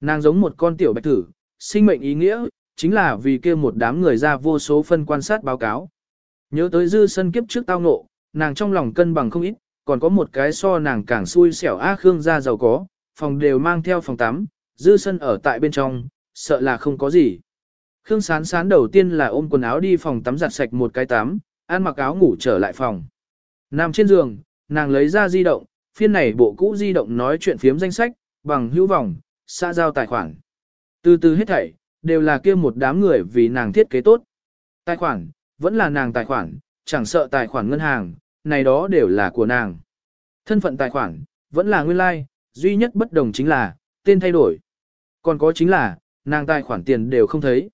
Nàng giống một con tiểu bạch tử, sinh mệnh ý nghĩa, chính là vì kia một đám người ra vô số phân quan sát báo cáo. Nhớ tới dư sân kiếp trước tao ngộ, nàng trong lòng cân bằng không ít, còn có một cái so nàng càng xui xẻo á khương ra giàu có, phòng đều mang theo phòng tắm, dư sân ở tại bên trong, sợ là không có gì. Khương sán sán đầu tiên là ôm quần áo đi phòng tắm giặt sạch một cái tắm, ăn mặc áo ngủ trở lại phòng. Nằm trên giường, nàng lấy ra di động, phiên này bộ cũ di động nói chuyện phiếm danh sách, bằng hữu vọng, xã giao tài khoản. Từ từ hết thảy, đều là kia một đám người vì nàng thiết kế tốt. Tài khoản, vẫn là nàng tài khoản, chẳng sợ tài khoản ngân hàng, này đó đều là của nàng. Thân phận tài khoản, vẫn là nguyên lai, like, duy nhất bất đồng chính là, tên thay đổi. Còn có chính là, nàng tài khoản tiền đều không thấy.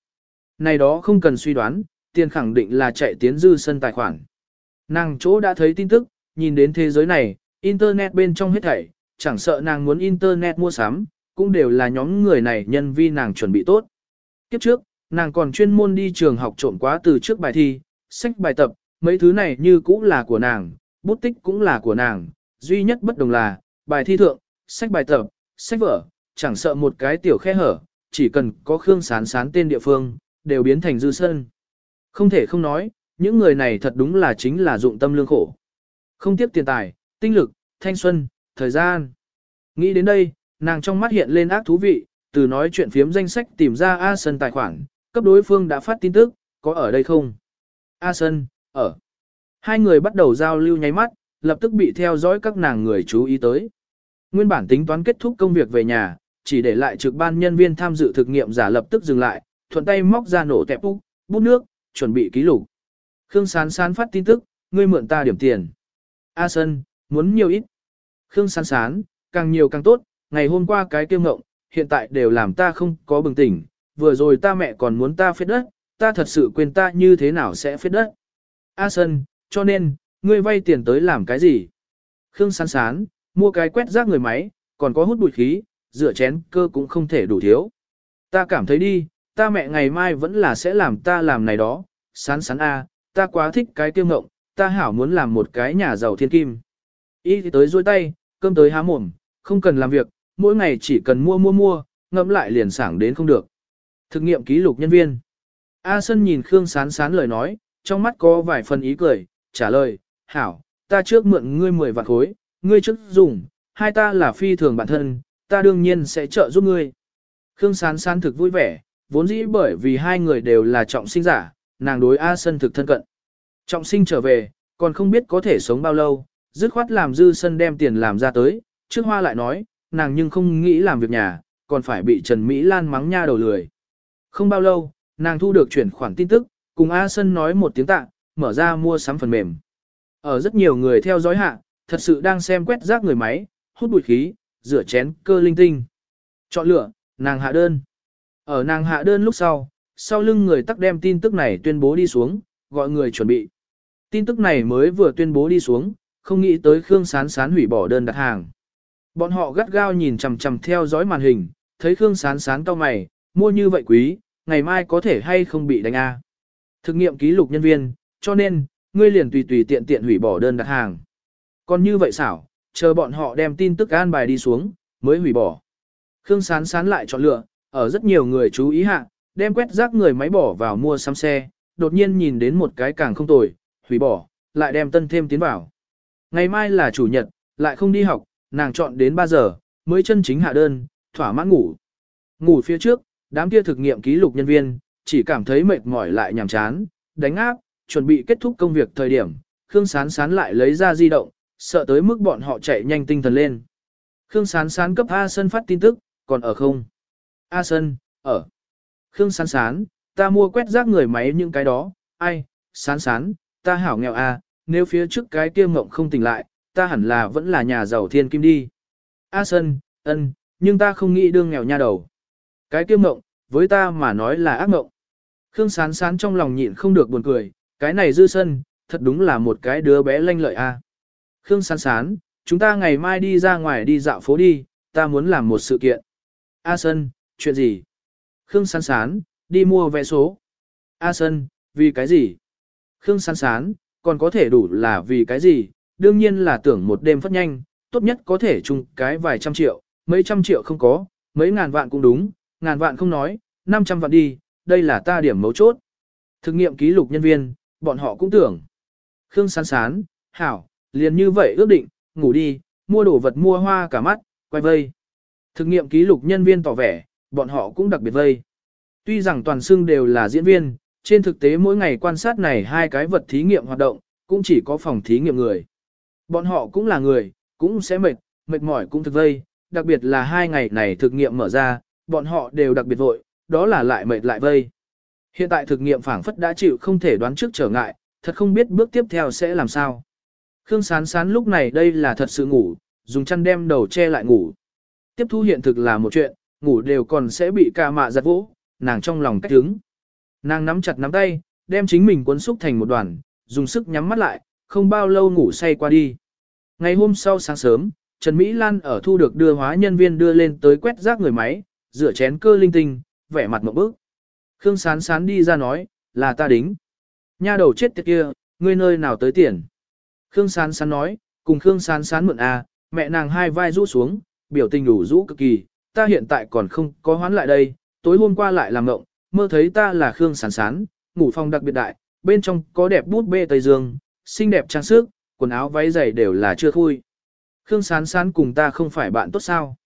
Này đó không cần suy đoán, tiền khẳng định là chạy tiến dư sân tài khoản. Nàng chỗ đã thấy tin tức, nhìn đến thế giới này, Internet bên trong hết thảy, chẳng sợ nàng muốn Internet mua sắm, cũng đều là nhóm người này nhân vi nàng chuẩn bị tốt. Kiếp trước, nàng còn chuyên môn đi trường học trộm quá từ trước bài thi, sách bài tập, mấy thứ này như cũ là của nàng, bút tích cũng là của nàng, duy nhất bất đồng là, bài thi thượng, sách bài tập, sách vở, chẳng sợ một cái tiểu khe hở, chỉ cần có khương sán sán tên địa phương, đều biến thành dư sân. Không thể không nói, những người này thật đúng là chính là dụng tâm lương khổ. Không tiếp tiền tài, tinh lực, thanh xuân, thời gian. Nghĩ đến đây, nàng trong mắt hiện lên ác thú vị, từ nói chuyện phiếm danh sách tìm ra A Sân tài khoản, cấp đối phương đã phát tin tức, có ở đây không? A Sân, ở. Hai người bắt đầu giao lưu nháy mắt, lập tức bị theo dõi các nàng người chú ý tới. Nguyên bản tính toán kết thúc công việc về nhà, chỉ để lại trực ban nhân viên tham dự thực nghiệm giả lập tức dừng lại, thuận tay móc ra nổ tẹp bút, bút nước, chuẩn bị ký lục. Khương Sán Sán phát tin tức, ngươi mượn ta điểm tiền. A Sân, muốn nhiều ít. Khương Sán Sán, càng nhiều càng tốt, ngày hôm qua cái kiêu ngộng, hiện tại đều làm ta không có bừng tỉnh, vừa rồi ta mẹ còn muốn ta phết đất, ta thật sự quên ta như thế nào sẽ phết đất. A Sân, cho nên, ngươi vay tiền tới làm cái gì? Khương Sán Sán, mua cái quét rác người máy, còn có hút bụi khí, rửa chén cơ cũng không thể đủ thiếu. Ta cảm thấy đi, ta mẹ ngày mai vẫn là sẽ làm ta làm này đó, sán sán A, ta quá thích cái tiêu ngộng, ta hảo muốn làm một cái nhà giàu thiên kim. ý thì tới dôi tay, cơm tới há mồm, không cần làm việc, mỗi ngày chỉ cần mua mua mua, ngẫm lại liền sảng đến không được. Thực nghiệm ký lục nhân viên. A Sân nhìn Khương Sán Sán lời nói, trong mắt có vài phần ý cười, trả lời, hảo, ta trước mượn ngươi 10 vạn khối, ngươi trước dùng, hai ta là phi thường bản thân, ta đương nhiên sẽ trợ giúp ngươi. Khương Sán Sán thực vui vẻ, vốn dĩ bởi vì hai người đều là trọng sinh giả, nàng đối A Sân thực thân cận. Trọng sinh trở về, còn không biết có thể sống bao lâu, dứt khoát làm dư sân đem tiền làm ra tới, trước hoa lại nói, nàng nhưng không nghĩ làm việc nhà, còn phải bị Trần Mỹ Lan mắng nha đầu lười. Không bao lâu, nàng thu được chuyển khoản tin tức, cùng A Sân nói một tiếng tạ, mở ra mua sắm phần mềm. Ở rất nhiều người theo dõi hạ, thật sự đang xem quét rác người máy, hút bụi khí, rửa chén cơ linh tinh. Chọn lựa, nàng hạ đơn. Ở nàng hạ đơn lúc sau, sau lưng người tắc đem tin tức này tuyên bố đi xuống, gọi người chuẩn bị. Tin tức này mới vừa tuyên bố đi xuống, không nghĩ tới Khương Sán Sán hủy bỏ đơn đặt hàng. Bọn họ gắt gao nhìn chằm chằm theo dõi màn hình, thấy Khương Sán Sán cau mày, mua như vậy quý, ngày mai có thể hay không bị đánh A. Thực nghiệm ký lục nhân viên, cho nên, ngươi liền tùy tùy tiện tiện hủy bỏ đơn đặt hàng. Còn như vậy xảo, chờ bọn họ đem tin tức an bài đi xuống, mới hủy bỏ. Khương Sán Sán lại chọn lựa, ở rất nhiều người chú ý hạ, đem quét rác người máy bỏ vào mua xăm xe, đột nhiên nhìn đến một cái càng không tồi, hủy bỏ, lại đem tân thêm tiến vào. Ngày mai là chủ nhật, lại không đi học, nàng chọn đến 3 giờ, mới chân chính hạ đơn, thỏa mãn ngủ. Ngủ phía trước, đám kia thực nghiệm ký lục nhân viên, chỉ cảm thấy mệt mỏi lại nhàm chán, đánh áp, chuẩn bị kết thúc công việc thời điểm, Khương Sán Sán lại lấy ra di động, sợ tới mức bọn họ chạy nhanh tinh thần lên. Khương Sán Sán cấp A Sân phát tin tức, còn ở không? A Sân, ở. Khương Sán Sán, ta mua quét rác người máy những cái đó, ai, Sán Sán, ta hảo nghèo a, nếu phía trước cái kia mộng không tỉnh lại, ta hẳn là vẫn là nhà giàu thiên kim đi. A Sân, ân, nhưng ta không nghĩ đương nghèo nha đầu. Cái kia mộng, với ta mà nói là ác mộng. Khương Sán Sán trong lòng nhịn không được buồn cười, cái này dư sân, thật đúng là một cái đứa bé lanh lợi a. Khương Sán Sán, chúng ta ngày mai đi ra ngoài đi dạo phố đi, ta muốn làm một sự kiện. A Sân, chuyện gì? Khương Sán Sán, đi mua vé số. A Sân, vì cái gì? Khương Sán Sán, còn có thể đủ là vì cái gì? Đương nhiên là tưởng một đêm phát nhanh, tốt nhất có thể chung cái vài trăm triệu, mấy trăm triệu không có, mấy ngàn vạn cũng đúng, ngàn vạn không nói, 500 vạn đi, đây là ta điểm mấu chốt. Thực nghiệm ký lục nhân viên, bọn họ cũng tưởng. Khương Sán Sán, hảo, liền như vậy ước định, ngủ đi, mua đồ vật mua hoa cả mắt, quay vây. Thực nghiệm ký lục nhân viên tỏ vẻ, bọn họ cũng đặc biệt vây. Tuy rằng toàn xương đều là diễn viên, trên thực tế mỗi ngày quan sát này hai cái vật thí nghiệm hoạt động, cũng chỉ có phòng thí nghiệm người. Bọn họ cũng là người, cũng sẽ mệt, mệt mỏi cũng thực vây, đặc biệt là hai ngày này thực nghiệm mở ra, bọn họ đều đặc biệt vội, đó là lại mệt lại vây. Hiện tại thực nghiệm phảng phất đã chịu không thể đoán trước trở ngại, thật không biết bước tiếp theo sẽ làm sao. Khương Sán Sán lúc này đây là thật sự ngủ, dùng chăn đem đầu che lại ngủ. Tiếp thu hiện thực là một chuyện, ngủ đều còn sẽ bị ca mạ giặt vỗ, nàng trong lòng cách hứng. Nàng nắm chặt nắm tay, đem chính mình cuốn xúc thành một đoàn, dùng sức nhắm mắt lại, không bao lâu ngủ say qua đi. Ngày hôm sau sáng sớm, Trần Mỹ Lan ở thu được đưa hóa nhân viên đưa lên tới quét rác người máy, rửa chén cơ linh tinh, vẻ mặt một bước. Khương Sán Sán đi ra nói, là ta đính. Nha đầu chết tiệt kia, ngươi nơi nào tới tiền. Khương Sán Sán nói, cùng Khương Sán Sán mượn à, mẹ nàng hai vai rũ xuống, biểu tình đủ rũ cực kỳ, ta hiện tại còn không có hoán lại đây, tối hôm qua lại làm ngộng, mơ thấy ta là Khương Sán Sán, ngủ phòng đặc biệt đại, bên trong có đẹp bút bê Tây Dương, xinh đẹp trang sức, quần áo váy giày đều là chưa khui. Khương Sán Sán cùng ta không phải bạn tốt sao.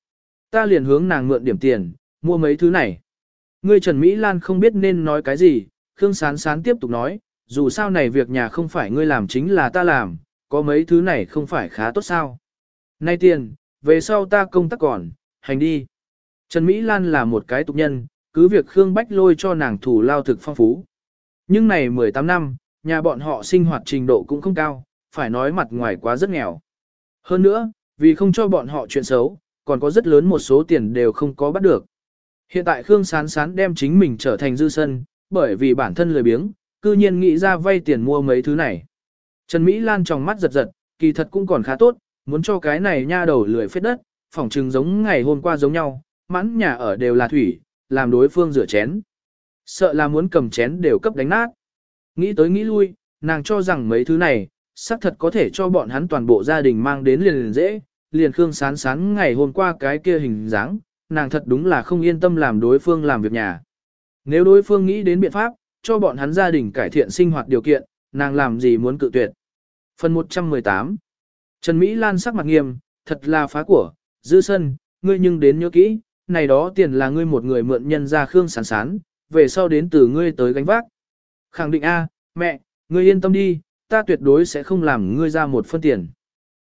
Ta liền hướng nàng mượn điểm tiền, mua mấy thứ này. Ngươi Trần Mỹ Lan không biết nên nói cái gì, Khương Sán Sán tiếp tục nói, dù sao này việc nhà không phải ngươi làm chính là ta làm, có mấy thứ này không phải khá tốt sao. Nay tiền, về sau ta công tác còn, hành đi. Trần Mỹ Lan là một cái tục nhân, cứ việc Khương Bách lôi cho nàng thủ lao thực phong phú. Nhưng này 18 năm, nhà bọn họ sinh hoạt trình độ cũng không cao, phải nói mặt ngoài quá rất nghèo. Hơn nữa, vì không cho bọn họ chuyện xấu, còn có rất lớn một số tiền đều không có bắt được. Hiện tại Khương Sán Sán đem chính mình trở thành dư sân, bởi vì bản thân lười biếng, cư nhiên nghĩ ra vay tiền mua mấy thứ này. Trần Mỹ Lan trong mắt giật giật, kỳ thật cũng còn khá tốt, muốn cho cái này nha đầu lười phết đất, phỏng trừng giống ngày hôm qua giống nhau, mãn nhà ở đều là thủy, làm đối phương rửa chén. Sợ là muốn cầm chén đều cấp đánh nát. Nghĩ tới nghĩ lui, nàng cho rằng mấy thứ này, xác thật có thể cho bọn hắn toàn bộ gia đình mang đến liền liền dễ, liền Khương sán sán ngày hôm qua cái kia hình dáng, nàng thật đúng là không yên tâm làm đối phương làm việc nhà. Nếu đối phương nghĩ đến biện pháp, cho bọn hắn gia đình cải thiện sinh hoạt điều kiện, nàng làm gì muốn cự tuyệt. Phần 118 Trần Mỹ Lan sắc mặt nghiêm, thật là phá của, dư sân, ngươi nhưng đến nhớ kỹ, này đó tiền là ngươi một người mượn nhân ra khương sán sán, về sau đến từ ngươi tới gánh vác. Khẳng định A, mẹ, ngươi yên tâm đi, ta tuyệt đối sẽ không làm ngươi ra một phân tiền.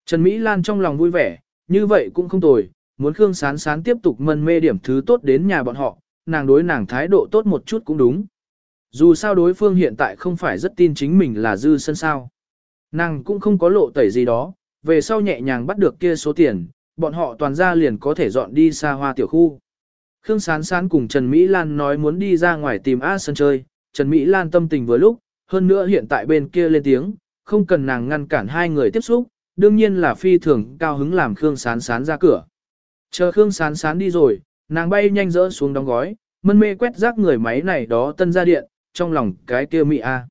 Trần Mỹ Lan trong lòng vui vẻ, như vậy cũng không tồi, muốn Khương Sán Sán tiếp tục mân mê điểm thứ tốt đến nhà bọn họ, nàng đối nàng thái độ tốt một chút cũng đúng. Dù sao đối phương hiện tại không phải rất tin chính mình là dư sân sao. Nàng cũng không có lộ tẩy gì đó, về sau nhẹ nhàng bắt được kia số tiền, bọn họ toàn ra liền có thể dọn đi xa hoa tiểu khu. Khương Sán Sán cùng Trần Mỹ Lan nói muốn đi ra ngoài tìm A sân chơi, Trần Mỹ Lan tâm tình vừa lúc, hơn nữa hiện tại bên kia lên tiếng, không cần nàng ngăn cản hai người tiếp xúc, đương nhiên là phi thường cao hứng làm Khương Sán Sán ra cửa. Chờ Khương Sán Sán đi rồi, nàng bay nhanh rỡ xuống đóng gói, mân mê quét rác người máy này đó tân ra điện, trong lòng cái kia Mỹ A.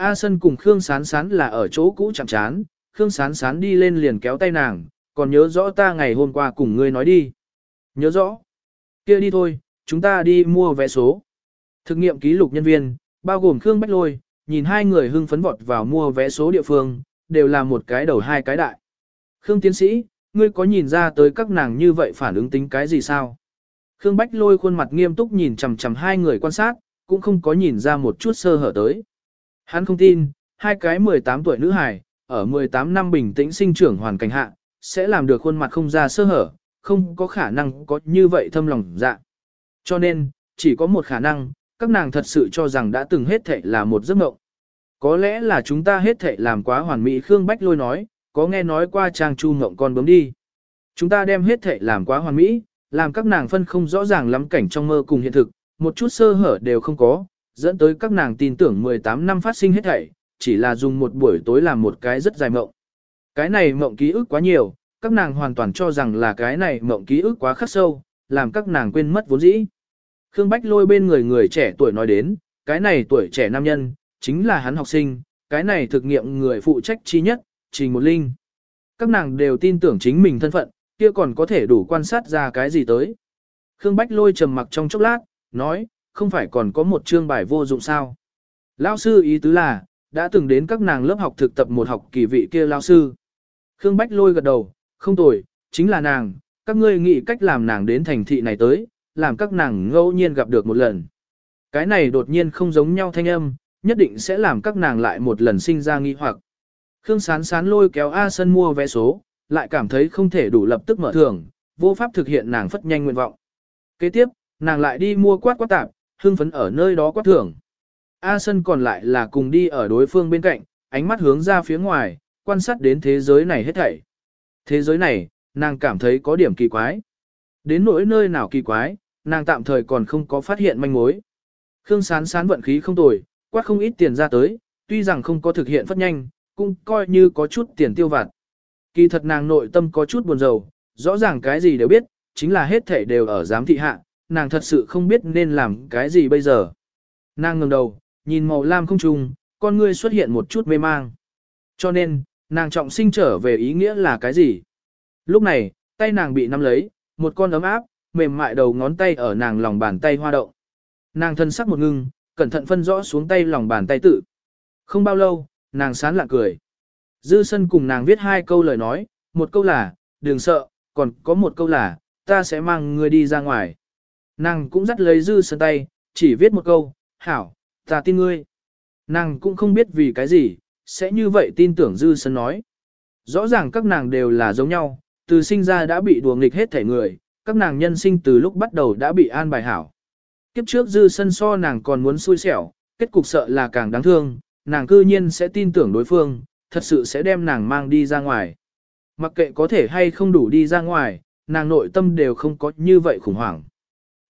A Sân cùng Khương Sán Sán là ở chỗ cũ chạm chán, Khương Sán Sán đi lên liền kéo tay nàng, còn nhớ rõ ta ngày hôm qua cùng ngươi nói đi. Nhớ rõ. kia đi thôi, chúng ta đi mua vé số. Thực nghiệm ký lục nhân viên, bao gồm Khương Bách Lôi, nhìn hai người hưng phấn vọt vào mua vé số địa phương, đều là một cái đầu hai cái đại. Khương tiến sĩ, ngươi có nhìn ra tới các nàng như vậy phản ứng tính cái gì sao? Khương Bách Lôi khuôn mặt nghiêm túc nhìn chằm chằm hai người quan sát, cũng không có nhìn ra một chút sơ hở tới. Hắn không tin, hai cái 18 tuổi nữ hài, ở 18 năm bình tĩnh sinh trưởng hoàn cảnh hạ, sẽ làm được khuôn mặt không ra sơ hở, không có khả năng có như vậy thâm lòng dạ. Cho nên, chỉ có một khả năng, các nàng thật sự cho rằng đã từng hết thệ là một giấc mộng. Có lẽ là chúng ta hết thệ làm quá hoàn mỹ Khương Bách Lôi nói, có nghe nói qua trang chu ngộng con bướm đi. Chúng ta đem hết thệ làm quá hoàn mỹ, làm các nàng phân không rõ ràng lắm cảnh trong mơ cùng hiện thực, một chút sơ hở đều không có, dẫn tới các nàng tin tưởng 18 năm phát sinh hết thảy, chỉ là dùng một buổi tối làm một cái rất dài mộng. Cái này mộng ký ức quá nhiều, các nàng hoàn toàn cho rằng là cái này mộng ký ức quá khắc sâu, làm các nàng quên mất vốn dĩ. Khương Bách lôi bên người người trẻ tuổi nói đến, cái này tuổi trẻ nam nhân, chính là hắn học sinh, cái này thực nghiệm người phụ trách chi nhất, Trình Một Linh. Các nàng đều tin tưởng chính mình thân phận, kia còn có thể đủ quan sát ra cái gì tới. Khương Bách lôi trầm mặc trong chốc lát, nói, không phải còn có một chương bài vô dụng sao. Lao sư ý tứ là, đã từng đến các nàng lớp học thực tập một học kỳ vị kia lao sư. Khương Bách lôi gật đầu, không tồi, chính là nàng, các ngươi nghĩ cách làm nàng đến thành thị này tới, làm các nàng ngẫu nhiên gặp được một lần. Cái này đột nhiên không giống nhau thanh âm, nhất định sẽ làm các nàng lại một lần sinh ra nghi hoặc. Khương sán sán lôi kéo A sân mua vé số, lại cảm thấy không thể đủ lập tức mở thưởng, vô pháp thực hiện nàng phất nhanh nguyện vọng. Kế tiếp, nàng lại đi mua quát quát tạp, hưng phấn ở nơi đó quát thưởng. A sân còn lại là cùng đi ở đối phương bên cạnh, ánh mắt hướng ra phía ngoài, quan sát đến thế giới này hết thảy. Thế giới này, nàng cảm thấy có điểm kỳ quái. Đến nỗi nơi nào kỳ quái, nàng tạm thời còn không có phát hiện manh mối. Khương sán sán vận khí không tồi, quát không ít tiền ra tới, tuy rằng không có thực hiện phát nhanh, cũng coi như có chút tiền tiêu vặt. Kỳ thật nàng nội tâm có chút buồn rầu, rõ ràng cái gì đều biết, chính là hết thể đều ở giám thị hạ, nàng thật sự không biết nên làm cái gì bây giờ. Nàng ngẩng đầu, nhìn màu lam không trùng, con ngươi xuất hiện một chút mê mang. Cho nên, nàng trọng sinh trở về ý nghĩa là cái gì? Lúc này, tay nàng bị nắm lấy, một con ấm áp, mềm mại đầu ngón tay ở nàng lòng bàn tay hoa động. Nàng thân sắc một ngưng, cẩn thận phân rõ xuống tay lòng bàn tay tự. Không bao lâu, nàng sán lạ cười. Dư sân cùng nàng viết hai câu lời nói, một câu là, đừng sợ, còn có một câu là, ta sẽ mang ngươi đi ra ngoài. Nàng cũng dắt lấy dư sơn tay, chỉ viết một câu, hảo, ta tin ngươi. Nàng cũng không biết vì cái gì, sẽ như vậy tin tưởng dư sơn nói. Rõ ràng các nàng đều là giống nhau, từ sinh ra đã bị đùa nghịch hết thể người, các nàng nhân sinh từ lúc bắt đầu đã bị an bài hảo. Kiếp trước dư sân so nàng còn muốn xui xẻo, kết cục sợ là càng đáng thương, nàng cư nhiên sẽ tin tưởng đối phương, thật sự sẽ đem nàng mang đi ra ngoài. Mặc kệ có thể hay không đủ đi ra ngoài, nàng nội tâm đều không có như vậy khủng hoảng.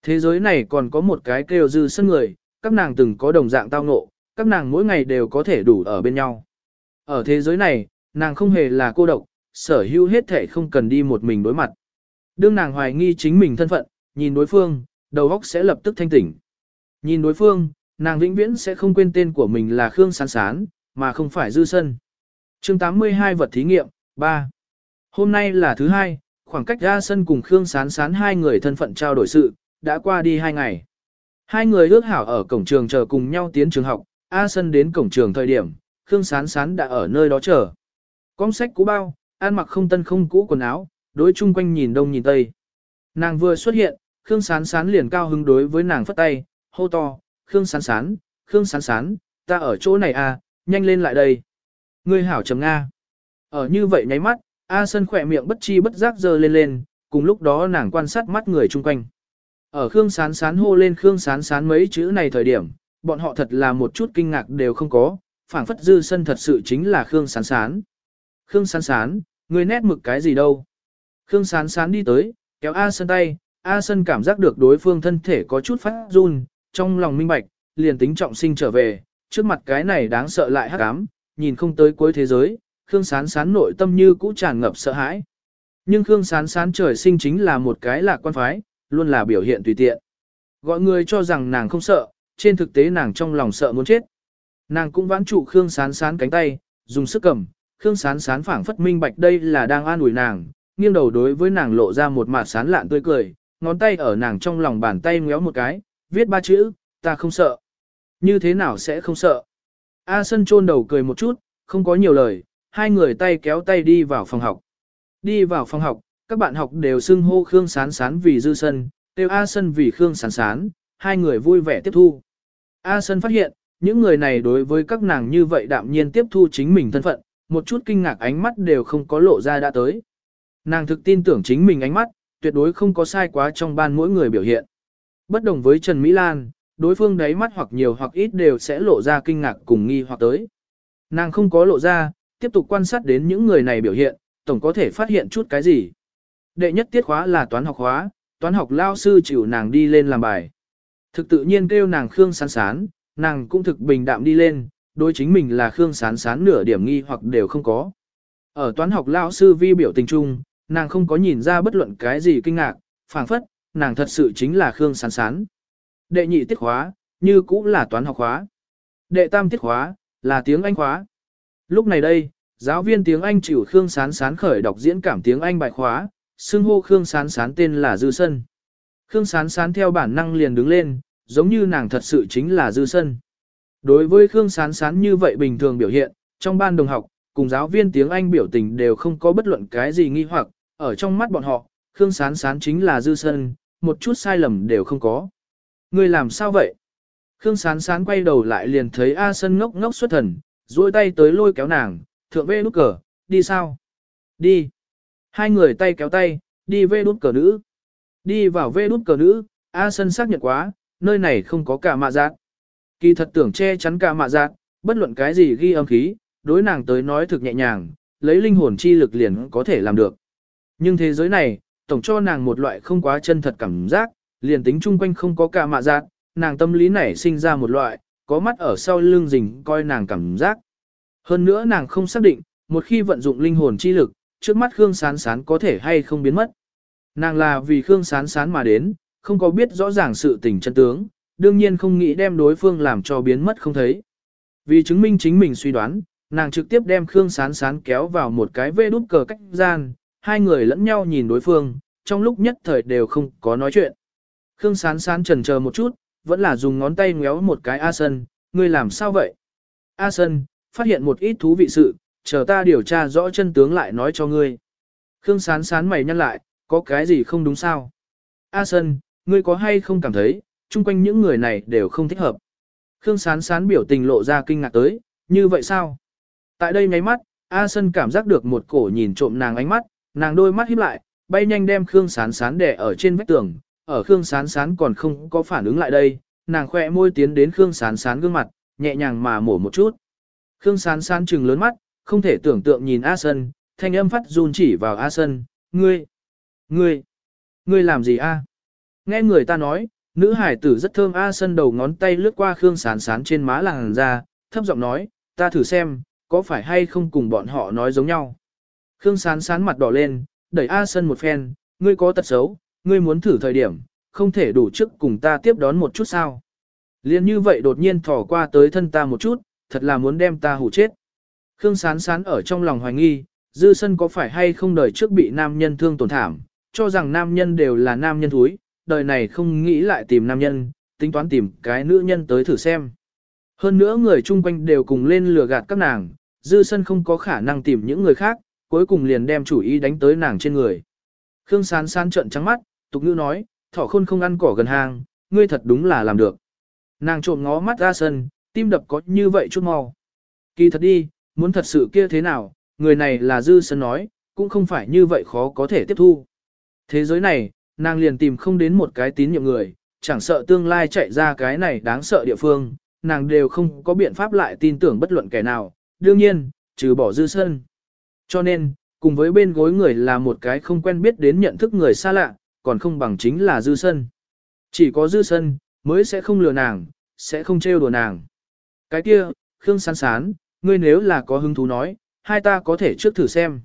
Thế giới này còn có một cái kêu dư sân người, các nàng từng có đồng dạng tao ngộ, các nàng mỗi ngày đều có thể đủ ở bên nhau. Ở thế giới này, nàng không hề là cô độc, sở hữu hết thể không cần đi một mình đối mặt. Đương nàng hoài nghi chính mình thân phận, nhìn đối phương, đầu óc sẽ lập tức thanh tỉnh. Nhìn đối phương, nàng vĩnh viễn sẽ không quên tên của mình là Khương Sán Sán, mà không phải Dư Sân. chương 82 vật thí nghiệm, 3. Hôm nay là thứ hai, khoảng cách ra sân cùng Khương Sán Sán hai người thân phận trao đổi sự, đã qua đi hai ngày. Hai người ước hảo ở cổng trường chờ cùng nhau tiến trường học, A Sân đến cổng trường thời điểm, Khương Sán Sán đã ở nơi đó chờ. Con sách cũ bao, ăn mặc không tân không cũ quần áo, đối chung quanh nhìn đông nhìn tây. Nàng vừa xuất hiện, Khương Sán Sán liền cao hứng đối với nàng phất tay, hô to, Khương Sán Sán, Khương Sán Sán, ta ở chỗ này à, nhanh lên lại đây. Ngươi hảo trầm Nga. Ở như vậy nháy mắt, A Sân khỏe miệng bất chi bất giác dơ lên lên, cùng lúc đó nàng quan sát mắt người chung quanh. Ở Khương Sán Sán hô lên Khương Sán Sán mấy chữ này thời điểm, bọn họ thật là một chút kinh ngạc đều không có, phảng phất dư sân thật sự chính là Khương Sán Sán. Khương Sán Sán, người nét mực cái gì đâu? Khương Sán Sán đi tới, kéo A Sân tay, A Sân cảm giác được đối phương thân thể có chút phát run, trong lòng minh bạch, liền tính trọng sinh trở về, trước mặt cái này đáng sợ lại hắc ám, nhìn không tới cuối thế giới, Khương Sán Sán nội tâm như cũ tràn ngập sợ hãi. Nhưng Khương Sán Sán trời sinh chính là một cái lạc quan phái, luôn là biểu hiện tùy tiện. Gọi người cho rằng nàng không sợ, trên thực tế nàng trong lòng sợ muốn chết. Nàng cũng vãn trụ Khương Sán Sán cánh tay, dùng sức cầm, Khương Sán Sán phảng phất minh bạch đây là đang an ủi nàng, nghiêng đầu đối với nàng lộ ra một mặt sán lạn tươi cười, ngón tay ở nàng trong lòng bàn tay ngéo một cái, viết ba chữ, ta không sợ. Như thế nào sẽ không sợ? A Sân chôn đầu cười một chút, không có nhiều lời, hai người tay kéo tay đi vào phòng học. Đi vào phòng học, các bạn học đều xưng hô Khương Sán Sán vì Dư Sân, tiêu A Sân vì Khương Sán Sán, hai người vui vẻ tiếp thu. A Sân phát hiện, những người này đối với các nàng như vậy đạm nhiên tiếp thu chính mình thân phận, một chút kinh ngạc ánh mắt đều không có lộ ra đã tới. Nàng thực tin tưởng chính mình ánh mắt, tuyệt đối không có sai quá trong ban mỗi người biểu hiện. Bất đồng với Trần Mỹ Lan, đối phương đáy mắt hoặc nhiều hoặc ít đều sẽ lộ ra kinh ngạc cùng nghi hoặc tới. Nàng không có lộ ra, tiếp tục quan sát đến những người này biểu hiện, tổng có thể phát hiện chút cái gì. Đệ nhất tiết khóa là toán học khóa, toán học lao sư chịu nàng đi lên làm bài. Thực tự nhiên kêu nàng Khương sán sán, nàng cũng thực bình đạm đi lên, đối chính mình là Khương sán sán nửa điểm nghi hoặc đều không có. Ở toán học lao sư vi biểu tình chung, nàng không có nhìn ra bất luận cái gì kinh ngạc, phảng phất, nàng thật sự chính là Khương sán sán. Đệ nhị tiết khóa, như cũng là toán học khóa. Đệ tam tiết khóa, là tiếng Anh khóa. Lúc này đây, giáo viên tiếng Anh chịu Khương Sán Sán khởi đọc diễn cảm tiếng Anh bài khóa, xưng hô Khương Sán Sán tên là Dư Sân. Khương Sán Sán theo bản năng liền đứng lên, giống như nàng thật sự chính là Dư Sân. Đối với Khương Sán Sán như vậy bình thường biểu hiện, trong ban đồng học, cùng giáo viên tiếng Anh biểu tình đều không có bất luận cái gì nghi hoặc, ở trong mắt bọn họ, Khương Sán Sán chính là Dư Sân, một chút sai lầm đều không có. Người làm sao vậy? Khương Sán Sán quay đầu lại liền thấy A Sân ngốc ngốc xuất thần, duỗi tay tới lôi kéo nàng, thượng vê nút cờ, đi sao? Đi. Hai người tay kéo tay, đi vê đút cờ nữ. Đi vào vê đút cờ nữ, A Sân xác nhận quá, nơi này không có cả mạ giác. Kỳ thật tưởng che chắn cả mạ giác, bất luận cái gì ghi âm khí, đối nàng tới nói thực nhẹ nhàng, lấy linh hồn chi lực liền có thể làm được. Nhưng thế giới này, tổng cho nàng một loại không quá chân thật cảm giác, liền tính chung quanh không có cả mạ giác, nàng tâm lý này sinh ra một loại, có mắt ở sau lưng rình coi nàng cảm giác. Hơn nữa nàng không xác định, một khi vận dụng linh hồn chi lực, trước mắt Khương Sán Sán có thể hay không biến mất. Nàng là vì Khương Sán Sán mà đến, không có biết rõ ràng sự tình chân tướng, đương nhiên không nghĩ đem đối phương làm cho biến mất không thấy. Vì chứng minh chính mình suy đoán, nàng trực tiếp đem Khương Sán Sán kéo vào một cái vê đút cờ cách gian, hai người lẫn nhau nhìn đối phương, trong lúc nhất thời đều không có nói chuyện. Khương Sán Sán trần chờ một chút, vẫn là dùng ngón tay ngéo một cái A Sân, ngươi làm sao vậy? A Sân, phát hiện một ít thú vị sự, chờ ta điều tra rõ chân tướng lại nói cho ngươi. Khương sán sán mày nhăn lại, có cái gì không đúng sao? A Sân, ngươi có hay không cảm thấy, chung quanh những người này đều không thích hợp. Khương sán sán biểu tình lộ ra kinh ngạc tới, như vậy sao? Tại đây nháy mắt, A Sân cảm giác được một cổ nhìn trộm nàng ánh mắt, nàng đôi mắt híp lại, bay nhanh đem Khương sán sán đè ở trên vách tường, ở Khương Sán Sán còn không có phản ứng lại đây, nàng khỏe môi tiến đến Khương Sán Sán gương mặt, nhẹ nhàng mà mổ một chút. Khương Sán Sán trừng lớn mắt, không thể tưởng tượng nhìn A Sân, thanh âm phát run chỉ vào A Sân, ngươi, ngươi, ngươi làm gì a? Nghe người ta nói, nữ hải tử rất thơm A Sân đầu ngón tay lướt qua Khương Sán Sán trên má làng ra, thấp giọng nói, ta thử xem, có phải hay không cùng bọn họ nói giống nhau. Khương Sán Sán mặt đỏ lên, đẩy A Sân một phen, ngươi có tật xấu, ngươi muốn thử thời điểm, không thể đủ trước cùng ta tiếp đón một chút sao. Liên như vậy đột nhiên thỏ qua tới thân ta một chút, thật là muốn đem ta hủ chết. Khương sán sán ở trong lòng hoài nghi, dư sân có phải hay không đời trước bị nam nhân thương tổn thảm, cho rằng nam nhân đều là nam nhân thúi, đời này không nghĩ lại tìm nam nhân, tính toán tìm cái nữ nhân tới thử xem. Hơn nữa người chung quanh đều cùng lên lừa gạt các nàng, dư sân không có khả năng tìm những người khác, cuối cùng liền đem chủ ý đánh tới nàng trên người. Khương sán sán trợn trắng mắt, tục ngữ nói, thỏ khôn không ăn cỏ gần hang, ngươi thật đúng là làm được. Nàng trộm ngó mắt ra sân, tim đập có như vậy chút mau. Kỳ thật đi, muốn thật sự kia thế nào, người này là dư sân nói, cũng không phải như vậy khó có thể tiếp thu. Thế giới này, nàng liền tìm không đến một cái tín nhiệm người, chẳng sợ tương lai chạy ra cái này đáng sợ địa phương, nàng đều không có biện pháp lại tin tưởng bất luận kẻ nào, đương nhiên, trừ bỏ dư sân. Cho nên, cùng với bên gối người là một cái không quen biết đến nhận thức người xa lạ, còn không bằng chính là dư sân. Chỉ có dư sân, mới sẽ không lừa nàng, sẽ không trêu đùa nàng. Cái kia, Khương sán sán, ngươi nếu là có hứng thú nói, hai ta có thể trước thử xem.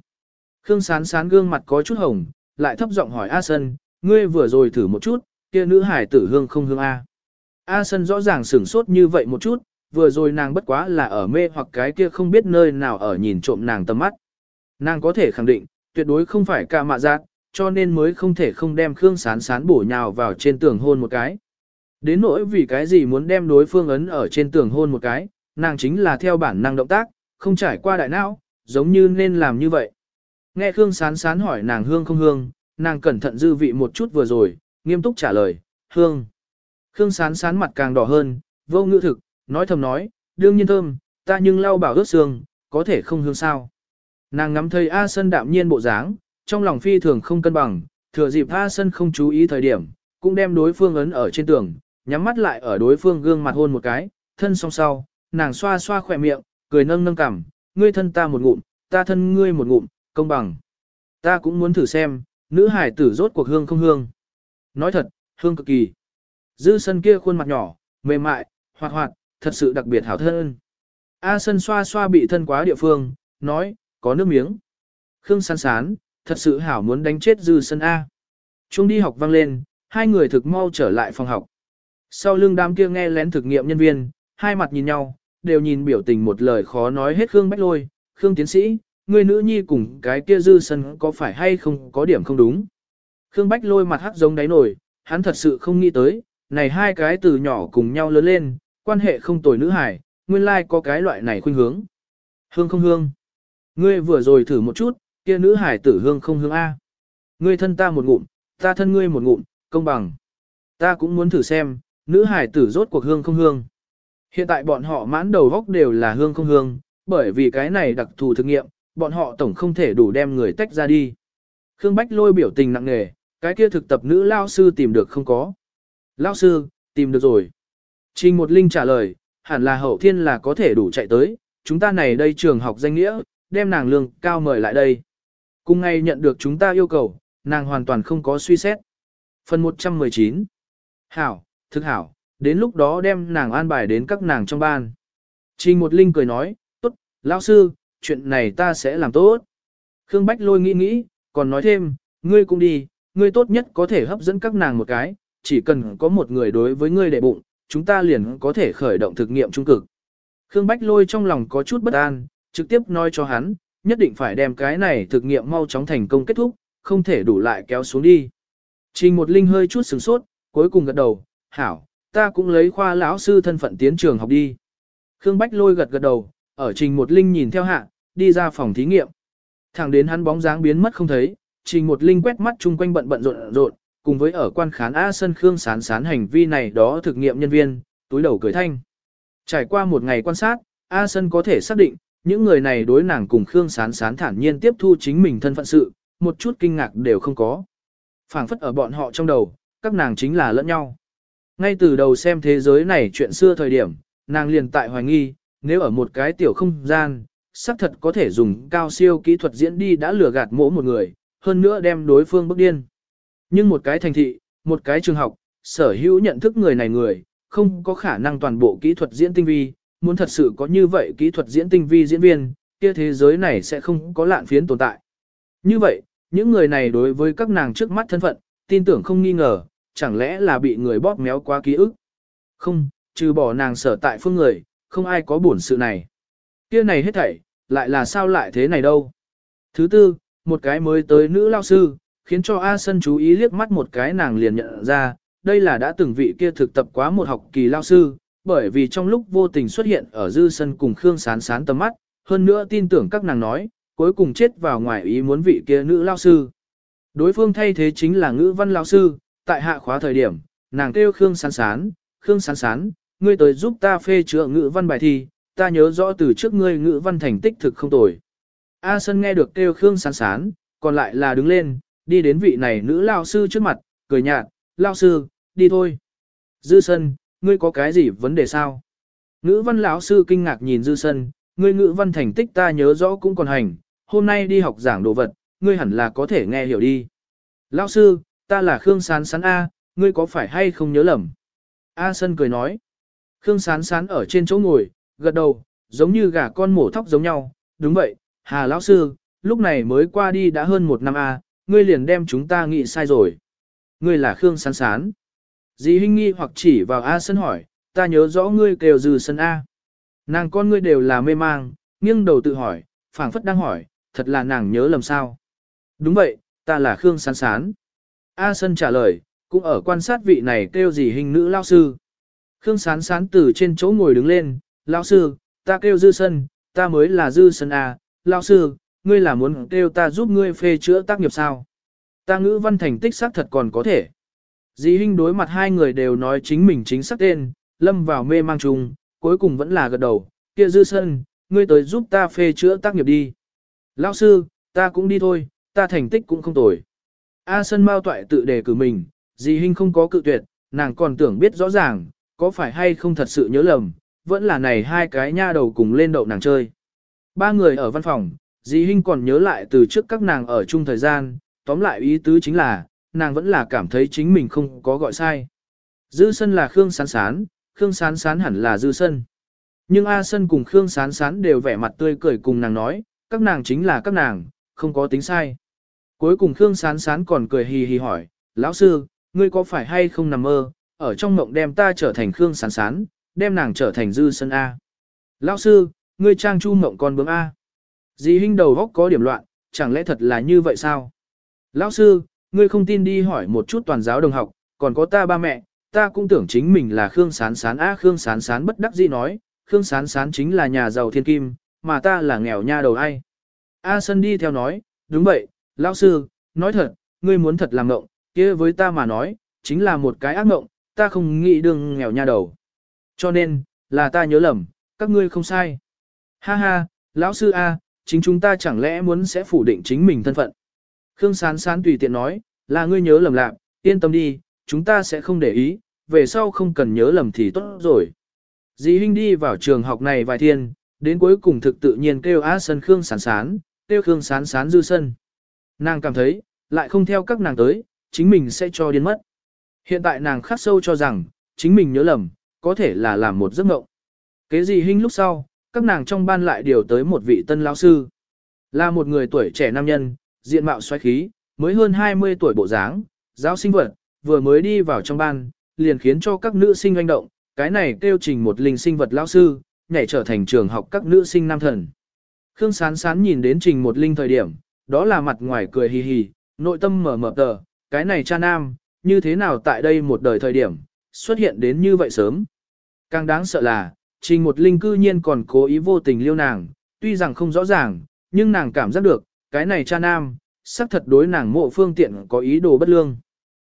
Khương sán sán gương mặt có chút hồng, lại thấp giọng hỏi A Sân, ngươi vừa rồi thử một chút, kia nữ hải tử hương không hương A. A Sân rõ ràng sửng sốt như vậy một chút, vừa rồi nàng bất quá là ở mê hoặc cái kia không biết nơi nào ở nhìn trộm nàng tầm mắt. Nàng có thể khẳng định, tuyệt đối không phải ca mạ giác, cho nên mới không thể không đem Khương Sán Sán bổ nhào vào trên tường hôn một cái. Đến nỗi vì cái gì muốn đem đối phương ấn ở trên tường hôn một cái, nàng chính là theo bản năng động tác, không trải qua đại não, giống như nên làm như vậy. Nghe Khương Sán Sán hỏi nàng hương không hương, nàng cẩn thận dư vị một chút vừa rồi, nghiêm túc trả lời, hương. Khương Sán Sán mặt càng đỏ hơn, vô ngữ thực, nói thầm nói, đương nhiên thơm, ta nhưng lau bảo ướt xương, có thể không hương sao. Nàng ngắm thấy A Sân đạm nhiên bộ dáng, trong lòng phi thường không cân bằng, thừa dịp A Sân không chú ý thời điểm, cũng đem đối phương ấn ở trên tường, nhắm mắt lại ở đối phương gương mặt hôn một cái, thân song sau, nàng xoa xoa khỏe miệng, cười nâng nâng cằm, ngươi thân ta một ngụm, ta thân ngươi một ngụm, công bằng. Ta cũng muốn thử xem, nữ hải tử rốt cuộc hương không hương. Nói thật, hương cực kỳ. Dư sân kia khuôn mặt nhỏ, mềm mại, hoạt hoạt, thật sự đặc biệt hảo thân. A sân xoa xoa bị thân quá địa phương, nói, có nước miếng. Khương sán sán, thật sự hảo muốn đánh chết dư sân A. Trung đi học vang lên, hai người thực mau trở lại phòng học. Sau lưng đám kia nghe lén thực nghiệm nhân viên, hai mặt nhìn nhau, đều nhìn biểu tình một lời khó nói hết Khương Bách Lôi, Khương Tiến Sĩ, người nữ nhi cùng cái kia dư sân có phải hay không có điểm không đúng. Khương Bách Lôi mặt hắc giống đáy nổi, hắn thật sự không nghĩ tới, này hai cái từ nhỏ cùng nhau lớn lên, quan hệ không tồi nữ hải, nguyên lai like có cái loại này khuynh hướng. Hương không hương. Ngươi vừa rồi thử một chút, kia nữ hải tử hương không hương A. Ngươi thân ta một ngụm, ta thân ngươi một ngụm, công bằng. Ta cũng muốn thử xem, nữ hải tử rốt cuộc hương không hương. Hiện tại bọn họ mãn đầu góc đều là hương không hương, bởi vì cái này đặc thù thực nghiệm, bọn họ tổng không thể đủ đem người tách ra đi. Khương Bách lôi biểu tình nặng nề, cái kia thực tập nữ lao sư tìm được không có. Lao sư, tìm được rồi. Trình một linh trả lời, hẳn là hậu thiên là có thể đủ chạy tới, chúng ta này đây trường học danh nghĩa, đem nàng lương cao mời lại đây. Cùng ngay nhận được chúng ta yêu cầu, nàng hoàn toàn không có suy xét. Phần 119 Hảo, thực hảo, đến lúc đó đem nàng an bài đến các nàng trong ban. Trình một linh cười nói, tốt, lão sư, chuyện này ta sẽ làm tốt. Khương Bách lôi nghĩ nghĩ, còn nói thêm, ngươi cũng đi, ngươi tốt nhất có thể hấp dẫn các nàng một cái, chỉ cần có một người đối với ngươi đệ bụng, chúng ta liền có thể khởi động thực nghiệm trung cực. Khương Bách lôi trong lòng có chút bất an, trực tiếp nói cho hắn, nhất định phải đem cái này thực nghiệm mau chóng thành công kết thúc, không thể đủ lại kéo xuống đi. Trình một linh hơi chút sửng sốt, cuối cùng gật đầu, hảo, ta cũng lấy khoa lão sư thân phận tiến trường học đi. Khương Bách lôi gật gật đầu, ở trình một linh nhìn theo hạ, đi ra phòng thí nghiệm. Thẳng đến hắn bóng dáng biến mất không thấy, trình một linh quét mắt chung quanh bận bận rộn rộn, cùng với ở quan khán A sân Khương sán sán hành vi này đó thực nghiệm nhân viên, túi đầu cười thanh. Trải qua một ngày quan sát, A sân có thể xác định, những người này đối nàng cùng Khương sán sán thản nhiên tiếp thu chính mình thân phận sự, một chút kinh ngạc đều không có. phảng phất ở bọn họ trong đầu, các nàng chính là lẫn nhau. Ngay từ đầu xem thế giới này chuyện xưa thời điểm, nàng liền tại hoài nghi, nếu ở một cái tiểu không gian, xác thật có thể dùng cao siêu kỹ thuật diễn đi đã lừa gạt mỗi một người, hơn nữa đem đối phương bức điên. Nhưng một cái thành thị, một cái trường học, sở hữu nhận thức người này người, không có khả năng toàn bộ kỹ thuật diễn tinh vi, muốn thật sự có như vậy kỹ thuật diễn tinh vi diễn viên, kia thế giới này sẽ không có lạn phiến tồn tại. Như vậy, những người này đối với các nàng trước mắt thân phận, tin tưởng không nghi ngờ, chẳng lẽ là bị người bóp méo quá ký ức. Không, trừ bỏ nàng sở tại phương người, không ai có buồn sự này. Kia này hết thảy, lại là sao lại thế này đâu. Thứ tư, một cái mới tới nữ lao sư, khiến cho A Sân chú ý liếc mắt một cái nàng liền nhận ra, đây là đã từng vị kia thực tập quá một học kỳ lao sư, bởi vì trong lúc vô tình xuất hiện ở dư sân cùng Khương Sán Sán tầm mắt, hơn nữa tin tưởng các nàng nói, cuối cùng chết vào ngoài ý muốn vị kia nữ lao sư. Đối phương thay thế chính là ngữ văn lao sư, tại hạ khóa thời điểm, nàng kêu Khương Sán Sán, Khương Sán Sán, ngươi tới giúp ta phê chữa ngữ văn bài thi, ta nhớ rõ từ trước ngươi ngữ văn thành tích thực không tồi. A Sân nghe được kêu Khương Sán Sán, còn lại là đứng lên, đi đến vị này nữ lao sư trước mặt, cười nhạt, lao sư, đi thôi. Dư Sân, ngươi có cái gì vấn đề sao? Ngữ văn lão sư kinh ngạc nhìn Dư Sân, ngươi ngữ văn thành tích ta nhớ rõ cũng còn hành, hôm nay đi học giảng đồ vật, ngươi hẳn là có thể nghe hiểu đi. Lão sư, ta là Khương Sán Sán A, ngươi có phải hay không nhớ lầm? A Sân cười nói. Khương Sán Sán ở trên chỗ ngồi, gật đầu, giống như gà con mổ thóc giống nhau. Đúng vậy, Hà lão sư, lúc này mới qua đi đã hơn một năm A, ngươi liền đem chúng ta nghĩ sai rồi. Ngươi là Khương Sán Sán. Dì Hinh nghi hoặc chỉ vào A Sân hỏi, ta nhớ rõ ngươi kêu dừ sân A. Nàng con ngươi đều là mê mang, nghiêng đầu tự hỏi, phảng phất đang hỏi, thật là nàng nhớ lầm sao. Đúng vậy, ta là Khương Sán Sán. A Sân trả lời, cũng ở quan sát vị này kêu gì hình nữ lao sư. Khương Sán Sán từ trên chỗ ngồi đứng lên, lao sư, ta kêu Dư Sân, ta mới là Dư Sân A, à, lao sư, ngươi là muốn kêu ta giúp ngươi phê chữa tác nghiệp sao? Ta ngữ văn thành tích xác thật còn có thể. Dì Hinh đối mặt hai người đều nói chính mình chính xác tên, lâm vào mê mang chung, cuối cùng vẫn là gật đầu, kia Dư Sân, ngươi tới giúp ta phê chữa tác nghiệp đi. Lao sư, ta cũng đi thôi, ta thành tích cũng không tồi. A Sân Mao toại tự đề cử mình, dì Hinh không có cự tuyệt, nàng còn tưởng biết rõ ràng, có phải hay không thật sự nhớ lầm, vẫn là này hai cái nha đầu cùng lên đậu nàng chơi. Ba người ở văn phòng, dì Hinh còn nhớ lại từ trước các nàng ở chung thời gian, tóm lại ý tứ chính là, nàng vẫn là cảm thấy chính mình không có gọi sai. Dư sân là Khương Sán Sán, Khương Sán Sán hẳn là Dư sân. Nhưng A Sân cùng Khương Sán Sán đều vẻ mặt tươi cười cùng nàng nói, các nàng chính là các nàng, không có tính sai. Cuối cùng Khương Sán Sán còn cười hì hì hỏi, lão sư, ngươi có phải hay không nằm mơ, ở trong mộng đem ta trở thành Khương Sán Sán, đem nàng trở thành Dư Sân A. Lão sư, ngươi trang chu mộng con bướm A. Dì Hinh đầu góc có điểm loạn, chẳng lẽ thật là như vậy sao? Lão sư, ngươi không tin đi hỏi một chút toàn giáo đồng học, còn có ta ba mẹ, ta cũng tưởng chính mình là Khương Sán Sán A Khương Sán Sán bất đắc dĩ nói, Khương Sán Sán chính là nhà giàu thiên kim, mà ta là nghèo nha đầu ai. A Sân đi theo nói, đúng vậy, lão sư, nói thật, ngươi muốn thật làm ngộng, kia với ta mà nói, chính là một cái ác ngộng, ta không nghĩ đương nghèo nha đầu. Cho nên, là ta nhớ lầm, các ngươi không sai. Ha ha, lão sư A, chính chúng ta chẳng lẽ muốn sẽ phủ định chính mình thân phận. Khương Sán Sán tùy tiện nói, là ngươi nhớ lầm lạc, yên tâm đi, chúng ta sẽ không để ý, về sau không cần nhớ lầm thì tốt rồi. Dì Hinh đi vào trường học này vài thiên, đến cuối cùng thực tự nhiên kêu á sân Khương Sán Sán, kêu Khương Sán Sán dư sân. Nàng cảm thấy, lại không theo các nàng tới, chính mình sẽ cho điên mất. Hiện tại nàng khắc sâu cho rằng, chính mình nhớ lầm, có thể là làm một giấc mộng. Kế gì Hinh lúc sau, các nàng trong ban lại điều tới một vị tân lão sư. Là một người tuổi trẻ nam nhân, diện mạo xoáy khí, mới hơn 20 tuổi bộ dáng, giáo sinh vật, vừa mới đi vào trong ban, liền khiến cho các nữ sinh doanh động, cái này kêu trình một linh sinh vật lão sư, nhảy trở thành trường học các nữ sinh nam thần. Khương Sán Sán nhìn đến trình một linh thời điểm, đó là mặt ngoài cười hì hì, nội tâm mở mở tờ, cái này cha nam, như thế nào tại đây một đời thời điểm, xuất hiện đến như vậy sớm. Càng đáng sợ là, trình một linh cư nhiên còn cố ý vô tình liêu nàng, tuy rằng không rõ ràng, nhưng nàng cảm giác được, cái này cha nam, xác thật đối nàng mộ phương tiện có ý đồ bất lương.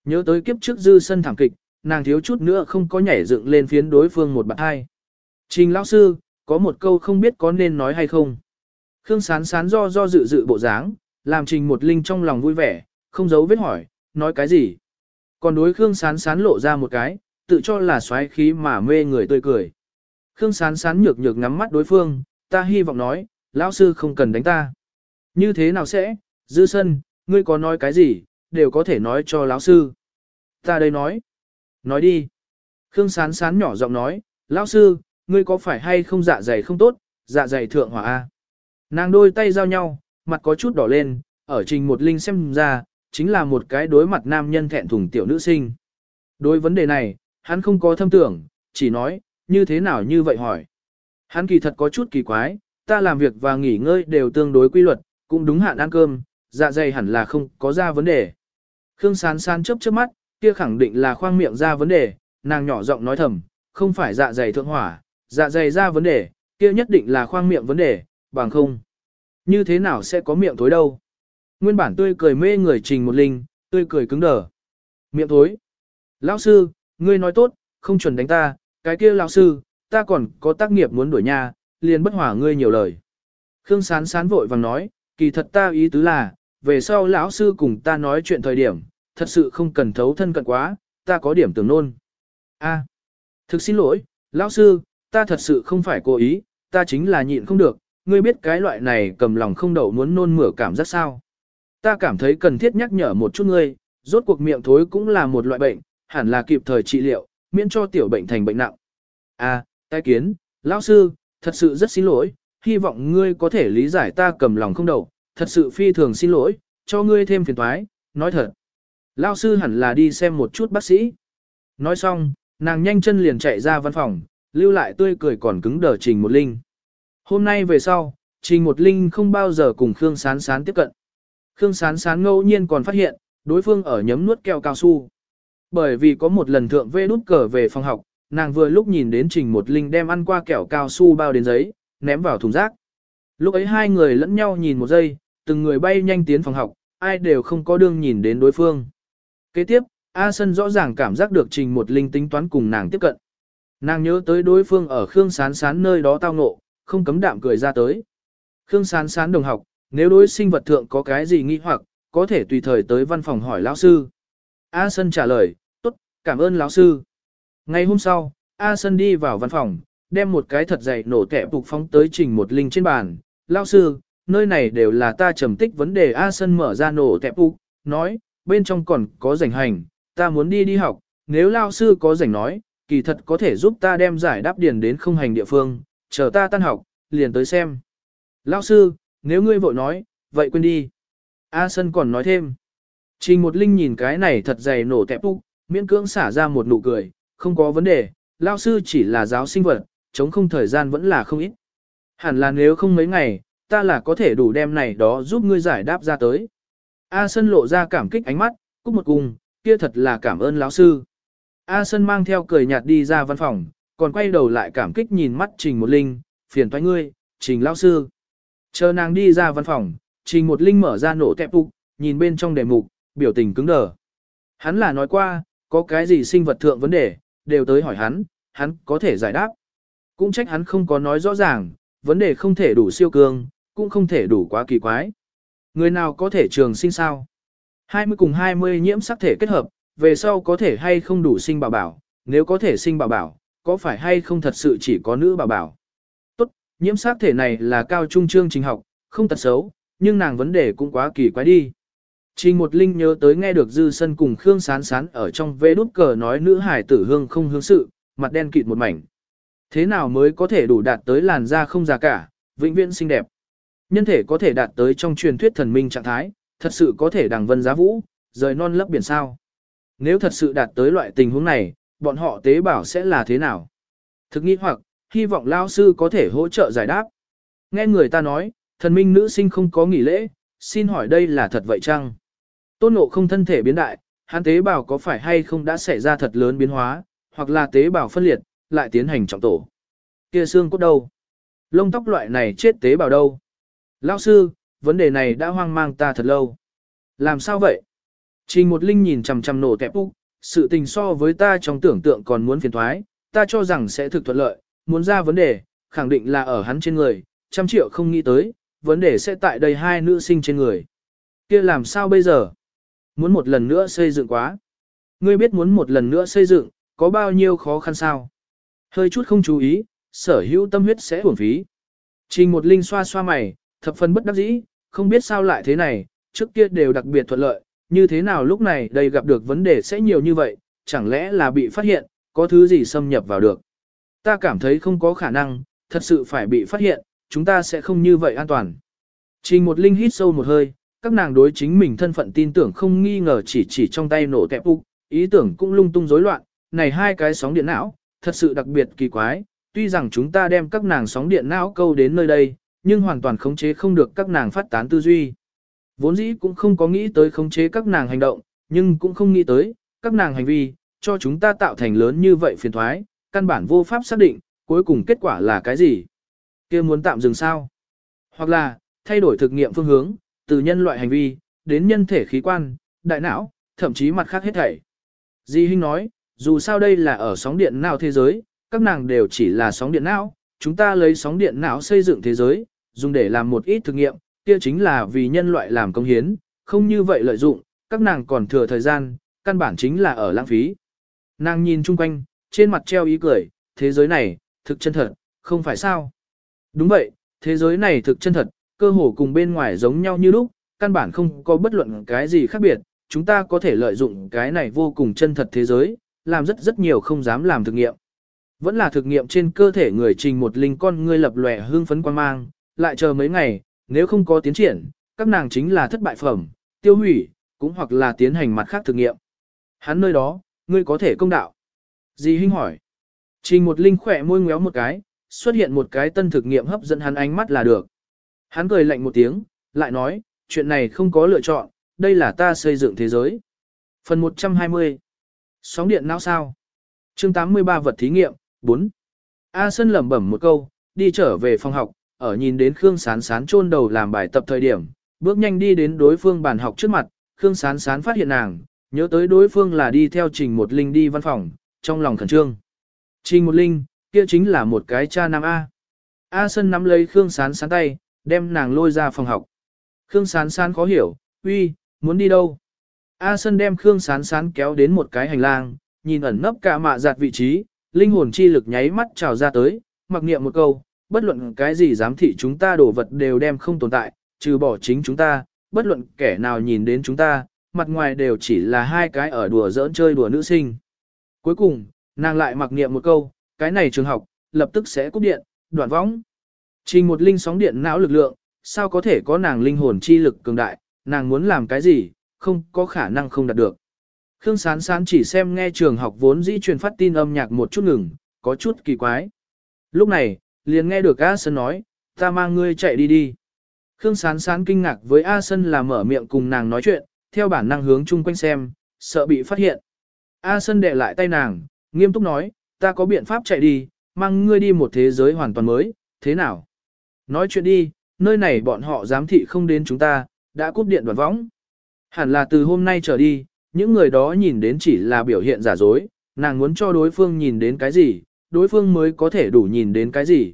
Nhớ tới kiếp trước dư sân thảm kịch, nàng thiếu chút nữa không có nhảy dựng lên phiến đối phương một bạn hai. Trình lão sư, có một câu không biết có nên nói hay không. Khương sán sán do do dự dự bộ dáng, làm trình một linh trong lòng vui vẻ, không giấu vết hỏi, nói cái gì. Còn đối Khương sán sán lộ ra một cái, tự cho là xoáy khí mà mê người tươi cười. Khương sán sán nhược nhược ngắm mắt đối phương, ta hy vọng nói, lão sư không cần đánh ta. Như thế nào sẽ, dư sân, ngươi có nói cái gì, đều có thể nói cho lão sư. Ta đây nói. Nói đi. Khương sán sán nhỏ giọng nói, lão sư, ngươi có phải hay không dạ dày không tốt, dạ dày thượng hỏa A. Nàng đôi tay giao nhau, mặt có chút đỏ lên, ở trình một linh xem ra, chính là một cái đối mặt nam nhân thẹn thùng tiểu nữ sinh. Đối vấn đề này, hắn không có thâm tưởng, chỉ nói, như thế nào như vậy hỏi. Hắn kỳ thật có chút kỳ quái, ta làm việc và nghỉ ngơi đều tương đối quy luật, cũng đúng hạn ăn cơm, dạ dày hẳn là không có ra vấn đề. Khương sán sán chớp chớp mắt, kia khẳng định là khoang miệng ra vấn đề, nàng nhỏ giọng nói thầm, không phải dạ dày thượng hỏa, dạ dày ra vấn đề, kia nhất định là khoang miệng vấn đề, bằng không. Như thế nào sẽ có miệng thối đâu? Nguyên bản tươi cười mê người trình một linh, tươi cười cứng đờ. Miệng thối. Lão sư, ngươi nói tốt, không chuẩn đánh ta, cái kia lão sư, ta còn có tác nghiệp muốn đuổi nhà liền bất hỏa ngươi nhiều lời. Khương sán sán vội vàng nói, kỳ thật ta ý tứ là, về sau lão sư cùng ta nói chuyện thời điểm, thật sự không cần thấu thân cận quá, ta có điểm tưởng nôn. A, thực xin lỗi, lão sư, ta thật sự không phải cố ý, ta chính là nhịn không được, ngươi biết cái loại này cầm lòng không đậu muốn nôn mửa cảm giác sao. Ta cảm thấy cần thiết nhắc nhở một chút ngươi, rốt cuộc miệng thối cũng là một loại bệnh, hẳn là kịp thời trị liệu, miễn cho tiểu bệnh thành bệnh nặng. À, tai kiến, lão sư, thật sự rất xin lỗi, hy vọng ngươi có thể lý giải ta cầm lòng không đậu, thật sự phi thường xin lỗi, cho ngươi thêm phiền toái, nói thật. lão sư hẳn là đi xem một chút bác sĩ. Nói xong, nàng nhanh chân liền chạy ra văn phòng, lưu lại tươi cười còn cứng đờ Trình Một Linh. Hôm nay về sau, Trình Một Linh không bao giờ cùng Khương Sán Sán tiếp cận. Khương Sán Sán ngẫu nhiên còn phát hiện, đối phương ở nhấm nuốt kẹo cao su. Bởi vì có một lần thượng vê nút cờ về phòng học, nàng vừa lúc nhìn đến Trình Một Linh đem ăn qua kẹo cao su bao đến giấy, ném vào thùng rác. Lúc ấy hai người lẫn nhau nhìn một giây, từng người bay nhanh tiến phòng học, ai đều không có đương nhìn đến đối phương. Kế tiếp, A Sân rõ ràng cảm giác được Trình Một Linh tính toán cùng nàng tiếp cận. Nàng nhớ tới đối phương ở Khương Sán Sán nơi đó tao ngộ, không cấm đạm cười ra tới. Khương Sán Sán đồng học, nếu đối sinh vật thượng có cái gì nghi hoặc, có thể tùy thời tới văn phòng hỏi lão sư. A Sân trả lời, tốt, cảm ơn lão sư. Ngày hôm sau, A Sân đi vào văn phòng, đem một cái thật dày nổ kẻ phục phóng tới trình một linh trên bàn. Lão sư, nơi này đều là ta trầm tích vấn đề A Sân mở ra nổ kẻ phục, nói, bên trong còn có rảnh hành, ta muốn đi đi học, nếu lão sư có rảnh nói, kỳ thật có thể giúp ta đem giải đáp điền đến không hành địa phương, chờ ta tan học, liền tới xem. Lão sư, nếu ngươi vội nói, vậy quên đi. A Sân còn nói thêm. Trình một linh nhìn cái này thật dày nổ tẹp úc, miễn cưỡng xả ra một nụ cười, không có vấn đề, Lão sư chỉ là giáo sinh vật, chống không thời gian vẫn là không ít. Hẳn là nếu không mấy ngày, ta là có thể đủ đem này đó giúp ngươi giải đáp ra tới. A Sân lộ ra cảm kích ánh mắt, cúc một cùng, kia thật là cảm ơn lão sư. A Sân mang theo cười nhạt đi ra văn phòng, còn quay đầu lại cảm kích nhìn mắt Trình một linh, phiền toái ngươi, Trình lão sư. Chờ nàng đi ra văn phòng, Trình một linh mở ra nổ tẹp phục, nhìn bên trong đề mục, biểu tình cứng đờ. Hắn là nói qua, có cái gì sinh vật thượng vấn đề, đều tới hỏi hắn, hắn có thể giải đáp. Cũng trách hắn không có nói rõ ràng, vấn đề không thể đủ siêu cương, cũng không thể đủ quá kỳ quái. Người nào có thể trường sinh sao? 20 cùng 20 nhiễm sắc thể kết hợp, về sau có thể hay không đủ sinh bảo bảo, nếu có thể sinh bảo bảo, có phải hay không thật sự chỉ có nữ bảo bảo. Tốt, nhiễm sắc thể này là cao trung chương trình học, không tật xấu, nhưng nàng vấn đề cũng quá kỳ quái đi. Trình một linh nhớ tới nghe được dư sân cùng Khương sán sán ở trong vê đút cờ nói nữ hải tử hương không hương sự, mặt đen kịt một mảnh. Thế nào mới có thể đủ đạt tới làn da không già cả, vĩnh viễn xinh đẹp. Nhân thể có thể đạt tới trong truyền thuyết thần minh trạng thái, thật sự có thể đằng vân giá vũ, rời non lấp biển sao. Nếu thật sự đạt tới loại tình huống này, bọn họ tế bảo sẽ là thế nào? Thực nghi hoặc, hy vọng lao sư có thể hỗ trợ giải đáp. Nghe người ta nói, thần minh nữ sinh không có nghỉ lễ, xin hỏi đây là thật vậy chăng? Tôn ngộ không thân thể biến đại, hắn tế bào có phải hay không đã xảy ra thật lớn biến hóa, hoặc là tế bào phân liệt, lại tiến hành trọng tổ. Kia xương cốt đâu? Lông tóc loại này chết tế bào đâu? Lão sư, vấn đề này đã hoang mang ta thật lâu. Làm sao vậy? Trình một linh nhìn chằm chằm nổ tẹp úc, sự tình so với ta trong tưởng tượng còn muốn phiền thoái, ta cho rằng sẽ thực thuận lợi, muốn ra vấn đề, khẳng định là ở hắn trên người, trăm triệu không nghĩ tới, vấn đề sẽ tại đây hai nữ sinh trên người. kia làm sao bây giờ? Muốn một lần nữa xây dựng quá. Ngươi biết muốn một lần nữa xây dựng, có bao nhiêu khó khăn sao? Hơi chút không chú ý, sở hữu tâm huyết sẽ uổng phí. Trình một linh xoa xoa mày, thập phần bất đắc dĩ, không biết sao lại thế này, trước kia đều đặc biệt thuận lợi, như thế nào lúc này đây gặp được vấn đề sẽ nhiều như vậy, chẳng lẽ là bị phát hiện, có thứ gì xâm nhập vào được. Ta cảm thấy không có khả năng, thật sự phải bị phát hiện, chúng ta sẽ không như vậy an toàn. Trình một linh hít sâu một hơi, các nàng đối chính mình thân phận tin tưởng không nghi ngờ chỉ chỉ trong tay nổ tẹp úc, ý tưởng cũng lung tung rối loạn, này hai cái sóng điện não, thật sự đặc biệt kỳ quái, tuy rằng chúng ta đem các nàng sóng điện não câu đến nơi đây, nhưng hoàn toàn khống chế không được các nàng phát tán tư duy. Vốn dĩ cũng không có nghĩ tới khống chế các nàng hành động, nhưng cũng không nghĩ tới, các nàng hành vi, cho chúng ta tạo thành lớn như vậy phiền thoái, căn bản vô pháp xác định, cuối cùng kết quả là cái gì. kia muốn tạm dừng sao? Hoặc là, thay đổi thực nghiệm phương hướng, từ nhân loại hành vi, đến nhân thể khí quan, đại não, thậm chí mặt khác hết thảy. Di Hinh nói, dù sao đây là ở sóng điện não thế giới, các nàng đều chỉ là sóng điện não, chúng ta lấy sóng điện não xây dựng thế giới, dùng để làm một ít thực nghiệm, kia chính là vì nhân loại làm công hiến, không như vậy lợi dụng, các nàng còn thừa thời gian, căn bản chính là ở lãng phí. Nàng nhìn chung quanh, trên mặt treo ý cười, thế giới này, thực chân thật, không phải sao? Đúng vậy, thế giới này thực chân thật, cơ hồ cùng bên ngoài giống nhau như lúc, căn bản không có bất luận cái gì khác biệt, chúng ta có thể lợi dụng cái này vô cùng chân thật thế giới, làm rất rất nhiều không dám làm thực nghiệm. Vẫn là thực nghiệm trên cơ thể người trình một linh con ngươi lập lòe hương phấn quan mang, lại chờ mấy ngày, nếu không có tiến triển, các nàng chính là thất bại phẩm, tiêu hủy, cũng hoặc là tiến hành mặt khác thực nghiệm. Hắn nơi đó, ngươi có thể công đạo. Dì Hinh hỏi. Trình một linh khỏe môi ngéo một cái, xuất hiện một cái tân thực nghiệm hấp dẫn hắn ánh mắt là được. Hắn cười lạnh một tiếng, lại nói, chuyện này không có lựa chọn, đây là ta xây dựng thế giới. Phần 120 Sóng điện não sao? chương 83 vật thí nghiệm, 4. A Sân lẩm bẩm một câu, đi trở về phòng học, ở nhìn đến Khương Sán Sán chôn đầu làm bài tập thời điểm, bước nhanh đi đến đối phương bàn học trước mặt, Khương Sán Sán phát hiện nàng, nhớ tới đối phương là đi theo Trình Một Linh đi văn phòng, trong lòng khẩn trương. Trình Một Linh, kia chính là một cái cha nam A. A Sân nắm lấy Khương Sán Sán tay, đem nàng lôi ra phòng học. Khương Sán Sán khó hiểu, uy, muốn đi đâu? A Sân đem Khương Sán Sán kéo đến một cái hành lang, nhìn ẩn nấp cả mạ giạt vị trí, linh hồn chi lực nháy mắt trào ra tới, mặc niệm một câu, bất luận cái gì giám thị chúng ta đổ vật đều đem không tồn tại, trừ bỏ chính chúng ta, bất luận kẻ nào nhìn đến chúng ta, mặt ngoài đều chỉ là hai cái ở đùa giỡn chơi đùa nữ sinh. Cuối cùng, nàng lại mặc niệm một câu, cái này trường học, lập tức sẽ cúp điện, đoạn võng. Trình một linh sóng điện não lực lượng, sao có thể có nàng linh hồn chi lực cường đại, nàng muốn làm cái gì, không có khả năng không đạt được. Khương Sán Sán chỉ xem nghe trường học vốn dĩ truyền phát tin âm nhạc một chút ngừng, có chút kỳ quái. Lúc này, liền nghe được A Sân nói, ta mang ngươi chạy đi đi. Khương Sán Sán kinh ngạc với A Sân là mở miệng cùng nàng nói chuyện, theo bản năng hướng chung quanh xem, sợ bị phát hiện. A Sân đệ lại tay nàng, nghiêm túc nói, ta có biện pháp chạy đi, mang ngươi đi một thế giới hoàn toàn mới, thế nào? Nói chuyện đi, nơi này bọn họ giám thị không đến chúng ta, đã cúp điện đoàn võng. Hẳn là từ hôm nay trở đi, những người đó nhìn đến chỉ là biểu hiện giả dối, nàng muốn cho đối phương nhìn đến cái gì, đối phương mới có thể đủ nhìn đến cái gì.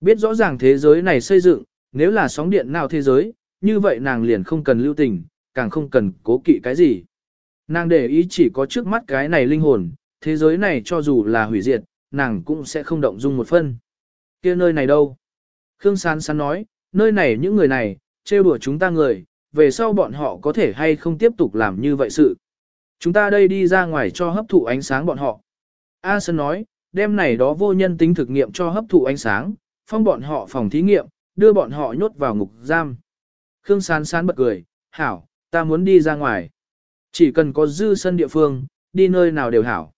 Biết rõ ràng thế giới này xây dựng, nếu là sóng điện nào thế giới, như vậy nàng liền không cần lưu tình, càng không cần cố kỵ cái gì. Nàng để ý chỉ có trước mắt cái này linh hồn, thế giới này cho dù là hủy diệt, nàng cũng sẽ không động dung một phân. kia nơi này đâu? Khương Sán Sán nói, nơi này những người này, trêu đùa chúng ta người, về sau bọn họ có thể hay không tiếp tục làm như vậy sự. Chúng ta đây đi ra ngoài cho hấp thụ ánh sáng bọn họ. A Sơn nói, đem này đó vô nhân tính thực nghiệm cho hấp thụ ánh sáng, phong bọn họ phòng thí nghiệm, đưa bọn họ nhốt vào ngục giam. Khương Sán Sán bật cười, hảo, ta muốn đi ra ngoài. Chỉ cần có dư sân địa phương, đi nơi nào đều hảo.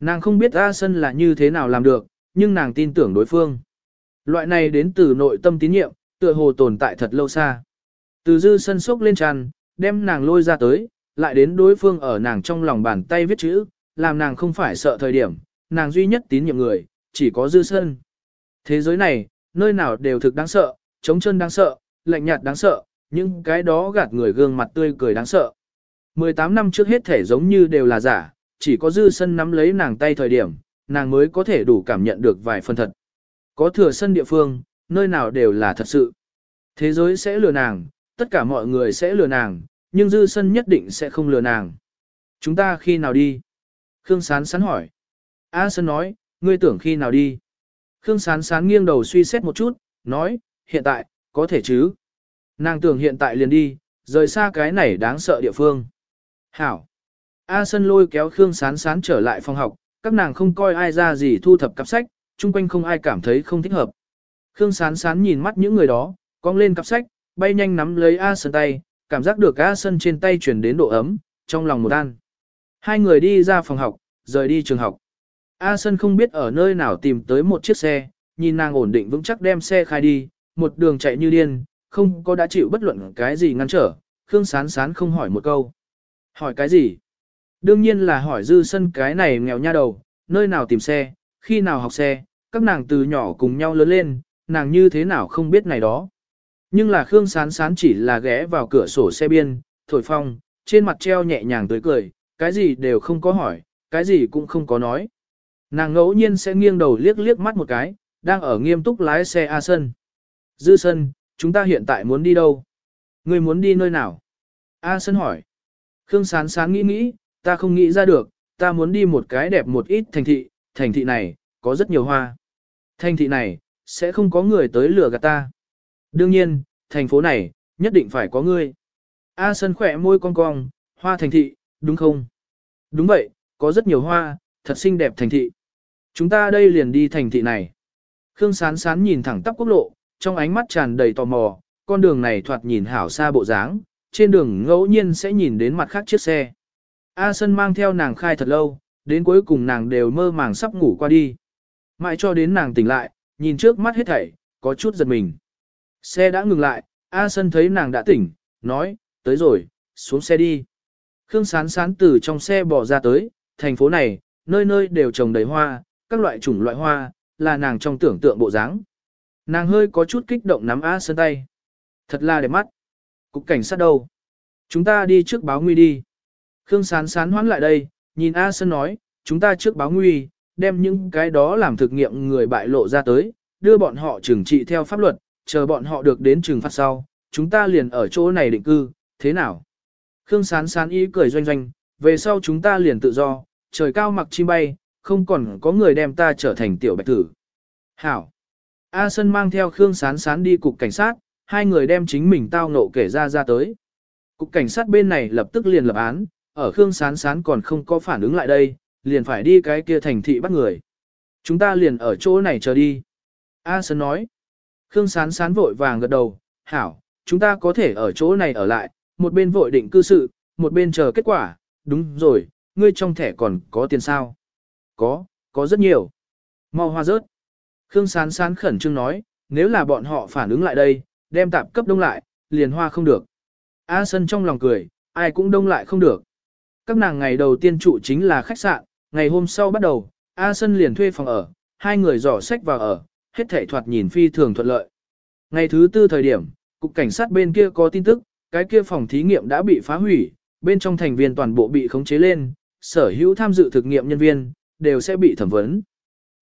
Nàng không biết A Sân là như thế nào làm được, nhưng nàng tin tưởng đối phương. Loại này đến từ nội tâm tín nhiệm, tựa hồ tồn tại thật lâu xa. Từ dư sân sốc lên tràn, đem nàng lôi ra tới, lại đến đối phương ở nàng trong lòng bàn tay viết chữ, làm nàng không phải sợ thời điểm, nàng duy nhất tín nhiệm người, chỉ có dư sân. Thế giới này, nơi nào đều thực đáng sợ, trống chân đáng sợ, lạnh nhạt đáng sợ, những cái đó gạt người gương mặt tươi cười đáng sợ. 18 năm trước hết thể giống như đều là giả, chỉ có dư sân nắm lấy nàng tay thời điểm, nàng mới có thể đủ cảm nhận được vài phần thật. Có thừa sân địa phương, nơi nào đều là thật sự. Thế giới sẽ lừa nàng, tất cả mọi người sẽ lừa nàng, nhưng dư sân nhất định sẽ không lừa nàng. Chúng ta khi nào đi? Khương Sán Sán hỏi. A Sơn nói, ngươi tưởng khi nào đi? Khương Sán Sán nghiêng đầu suy xét một chút, nói, hiện tại, có thể chứ? Nàng tưởng hiện tại liền đi, rời xa cái này đáng sợ địa phương. Hảo. A Sơn lôi kéo Khương Sán Sán trở lại phòng học, các nàng không coi ai ra gì thu thập cặp sách, chung quanh không ai cảm thấy không thích hợp. Khương Sán Sán nhìn mắt những người đó, cong lên cặp sách, bay nhanh nắm lấy A Sơn tay, cảm giác được A Sơn trên tay chuyển đến độ ấm, trong lòng một an. Hai người đi ra phòng học, rời đi trường học. A Sơn không biết ở nơi nào tìm tới một chiếc xe, nhìn nàng ổn định vững chắc đem xe khai đi, một đường chạy như điên, không có đã chịu bất luận cái gì ngăn trở, Khương Sán Sán không hỏi một câu. Hỏi cái gì? Đương nhiên là hỏi dư sân cái này nghèo nha đầu, nơi nào tìm xe, khi nào học xe, các nàng từ nhỏ cùng nhau lớn lên, nàng như thế nào không biết này đó. Nhưng là Khương Sán Sán chỉ là ghé vào cửa sổ xe biên, thổi phong, trên mặt treo nhẹ nhàng tới cười, cái gì đều không có hỏi, cái gì cũng không có nói. Nàng ngẫu nhiên sẽ nghiêng đầu liếc liếc mắt một cái, đang ở nghiêm túc lái xe A Sân. Dư Sân, chúng ta hiện tại muốn đi đâu? Người muốn đi nơi nào? A Sân hỏi. Khương Sán Sán nghĩ nghĩ, ta không nghĩ ra được, ta muốn đi một cái đẹp một ít thành thị, thành thị này, có rất nhiều hoa. Thành thị này, sẽ không có người tới lừa gạt ta. Đương nhiên, thành phố này, nhất định phải có ngươi. A Sân khỏe môi cong cong, hoa thành thị, đúng không? Đúng vậy, có rất nhiều hoa, thật xinh đẹp thành thị. Chúng ta đây liền đi thành thị này. Khương Sán Sán nhìn thẳng tắp quốc lộ, trong ánh mắt tràn đầy tò mò, con đường này thoạt nhìn hảo xa bộ dáng, trên đường ngẫu nhiên sẽ nhìn đến mặt khác chiếc xe. A Sân mang theo nàng khai thật lâu, đến cuối cùng nàng đều mơ màng sắp ngủ qua đi. Mãi cho đến nàng tỉnh lại, nhìn trước mắt hết thảy, có chút giật mình. Xe đã ngừng lại, A Sân thấy nàng đã tỉnh, nói, tới rồi, xuống xe đi. Khương sán sán từ trong xe bỏ ra tới, thành phố này, nơi nơi đều trồng đầy hoa, các loại chủng loại hoa, là nàng trong tưởng tượng bộ dáng. Nàng hơi có chút kích động nắm A Sơn tay. Thật là đẹp mắt. Cục cảnh sát đâu? Chúng ta đi trước báo nguy đi. Khương sán sán hoán lại đây, nhìn A Sơn nói, chúng ta trước báo nguy, đem những cái đó làm thực nghiệm người bại lộ ra tới, đưa bọn họ trừng trị theo pháp luật, chờ bọn họ được đến trừng phạt sau, chúng ta liền ở chỗ này định cư, thế nào? Khương sán sán ý cười doanh doanh, về sau chúng ta liền tự do, trời cao mặc chim bay, không còn có người đem ta trở thành tiểu bạch tử. Hảo! A Sân mang theo Khương sán sán đi cục cảnh sát, hai người đem chính mình tao nộ kể ra ra tới. Cục cảnh sát bên này lập tức liền lập án, ở Khương sán sán còn không có phản ứng lại đây, liền phải đi cái kia thành thị bắt người. Chúng ta liền ở chỗ này chờ đi. A Sơn nói. Khương sán sán vội vàng gật đầu, hảo, chúng ta có thể ở chỗ này ở lại, một bên vội định cư sự, một bên chờ kết quả, đúng rồi, ngươi trong thẻ còn có tiền sao? Có, có rất nhiều. Mau hoa rớt. Khương sán sán khẩn trương nói, nếu là bọn họ phản ứng lại đây, đem tạp cấp đông lại, liền hoa không được. A Sân trong lòng cười, ai cũng đông lại không được. Các nàng ngày đầu tiên trụ chính là khách sạn, ngày hôm sau bắt đầu, A Sân liền thuê phòng ở, hai người dò sách vào ở, hết thảy thoạt nhìn phi thường thuận lợi. Ngày thứ tư thời điểm, cục cảnh sát bên kia có tin tức, cái kia phòng thí nghiệm đã bị phá hủy, bên trong thành viên toàn bộ bị khống chế lên, sở hữu tham dự thực nghiệm nhân viên, đều sẽ bị thẩm vấn.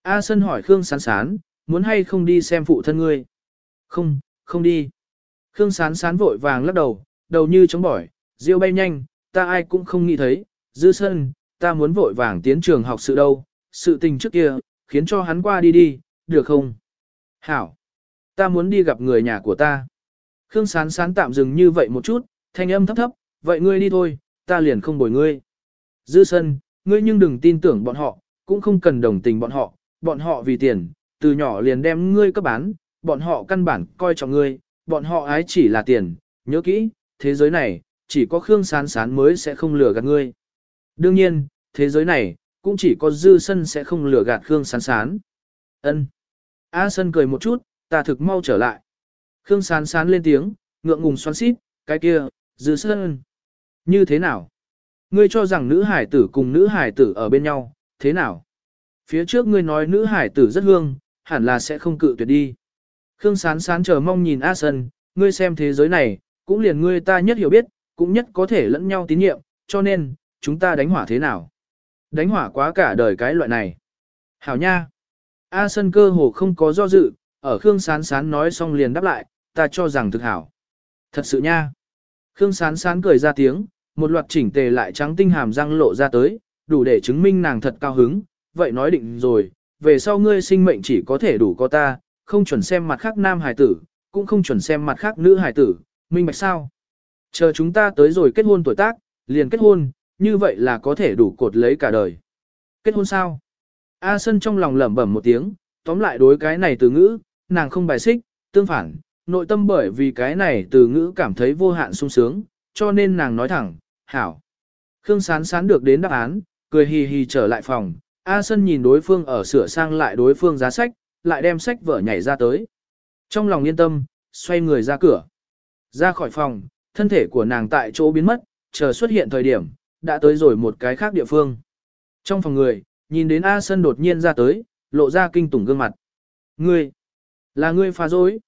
A Sân hỏi Khương Sán Sán, muốn hay không đi xem phụ thân ngươi? Không, không đi. Khương Sán Sán vội vàng lắc đầu, đầu như chống bỏi, diêu bay nhanh, ta ai cũng không nghĩ thấy, dư sân, ta muốn vội vàng tiến trường học sự đâu, sự tình trước kia, khiến cho hắn qua đi đi, được không? Hảo, ta muốn đi gặp người nhà của ta. Khương Sán Sán tạm dừng như vậy một chút, thanh âm thấp thấp, vậy ngươi đi thôi, ta liền không bồi ngươi. Dư sân, ngươi nhưng đừng tin tưởng bọn họ, cũng không cần đồng tình bọn họ, bọn họ vì tiền, từ nhỏ liền đem ngươi cấp bán, bọn họ căn bản coi trọng ngươi, bọn họ ái chỉ là tiền, nhớ kỹ, thế giới này, chỉ có Khương Sán Sán mới sẽ không lừa gạt ngươi. Đương nhiên, thế giới này, cũng chỉ có dư sân sẽ không lừa gạt Khương Sán Sán. Ân. A sân cười một chút, ta thực mau trở lại. Khương Sán Sán lên tiếng, ngượng ngùng xoắn xít, cái kia, dư sân. Như thế nào? Ngươi cho rằng nữ hải tử cùng nữ hải tử ở bên nhau, thế nào? Phía trước ngươi nói nữ hải tử rất hương, hẳn là sẽ không cự tuyệt đi. Khương Sán Sán chờ mong nhìn A Sân, ngươi xem thế giới này, cũng liền ngươi ta nhất hiểu biết, cũng nhất có thể lẫn nhau tín nhiệm, cho nên, chúng ta đánh hỏa thế nào? Đánh hỏa quá cả đời cái loại này. Hảo nha! A Sân cơ hồ không có do dự, ở Khương Sán Sán nói xong liền đáp lại, ta cho rằng thực hảo. Thật sự nha! Khương Sán Sán cười ra tiếng, một loạt chỉnh tề lại trắng tinh hàm răng lộ ra tới, đủ để chứng minh nàng thật cao hứng, vậy nói định rồi, về sau ngươi sinh mệnh chỉ có thể đủ có ta, không chuẩn xem mặt khác nam hài tử, cũng không chuẩn xem mặt khác nữ hài tử, minh bạch sao? Chờ chúng ta tới rồi kết hôn tuổi tác, liền kết hôn, như vậy là có thể đủ cột lấy cả đời. Kết hôn sao? A Sân trong lòng lẩm bẩm một tiếng, tóm lại đối cái này từ ngữ, nàng không bài xích, tương phản, nội tâm bởi vì cái này từ ngữ cảm thấy vô hạn sung sướng, cho nên nàng nói thẳng, hảo. Khương sán sán được đến đáp án, cười hì hì trở lại phòng, A Sân nhìn đối phương ở sửa sang lại đối phương giá sách, lại đem sách vở nhảy ra tới. Trong lòng yên tâm, xoay người ra cửa. Ra khỏi phòng, thân thể của nàng tại chỗ biến mất, chờ xuất hiện thời điểm, đã tới rồi một cái khác địa phương. Trong phòng người, nhìn đến A Sân đột nhiên ra tới, lộ ra kinh tủng gương mặt. Ngươi, là ngươi phá dối.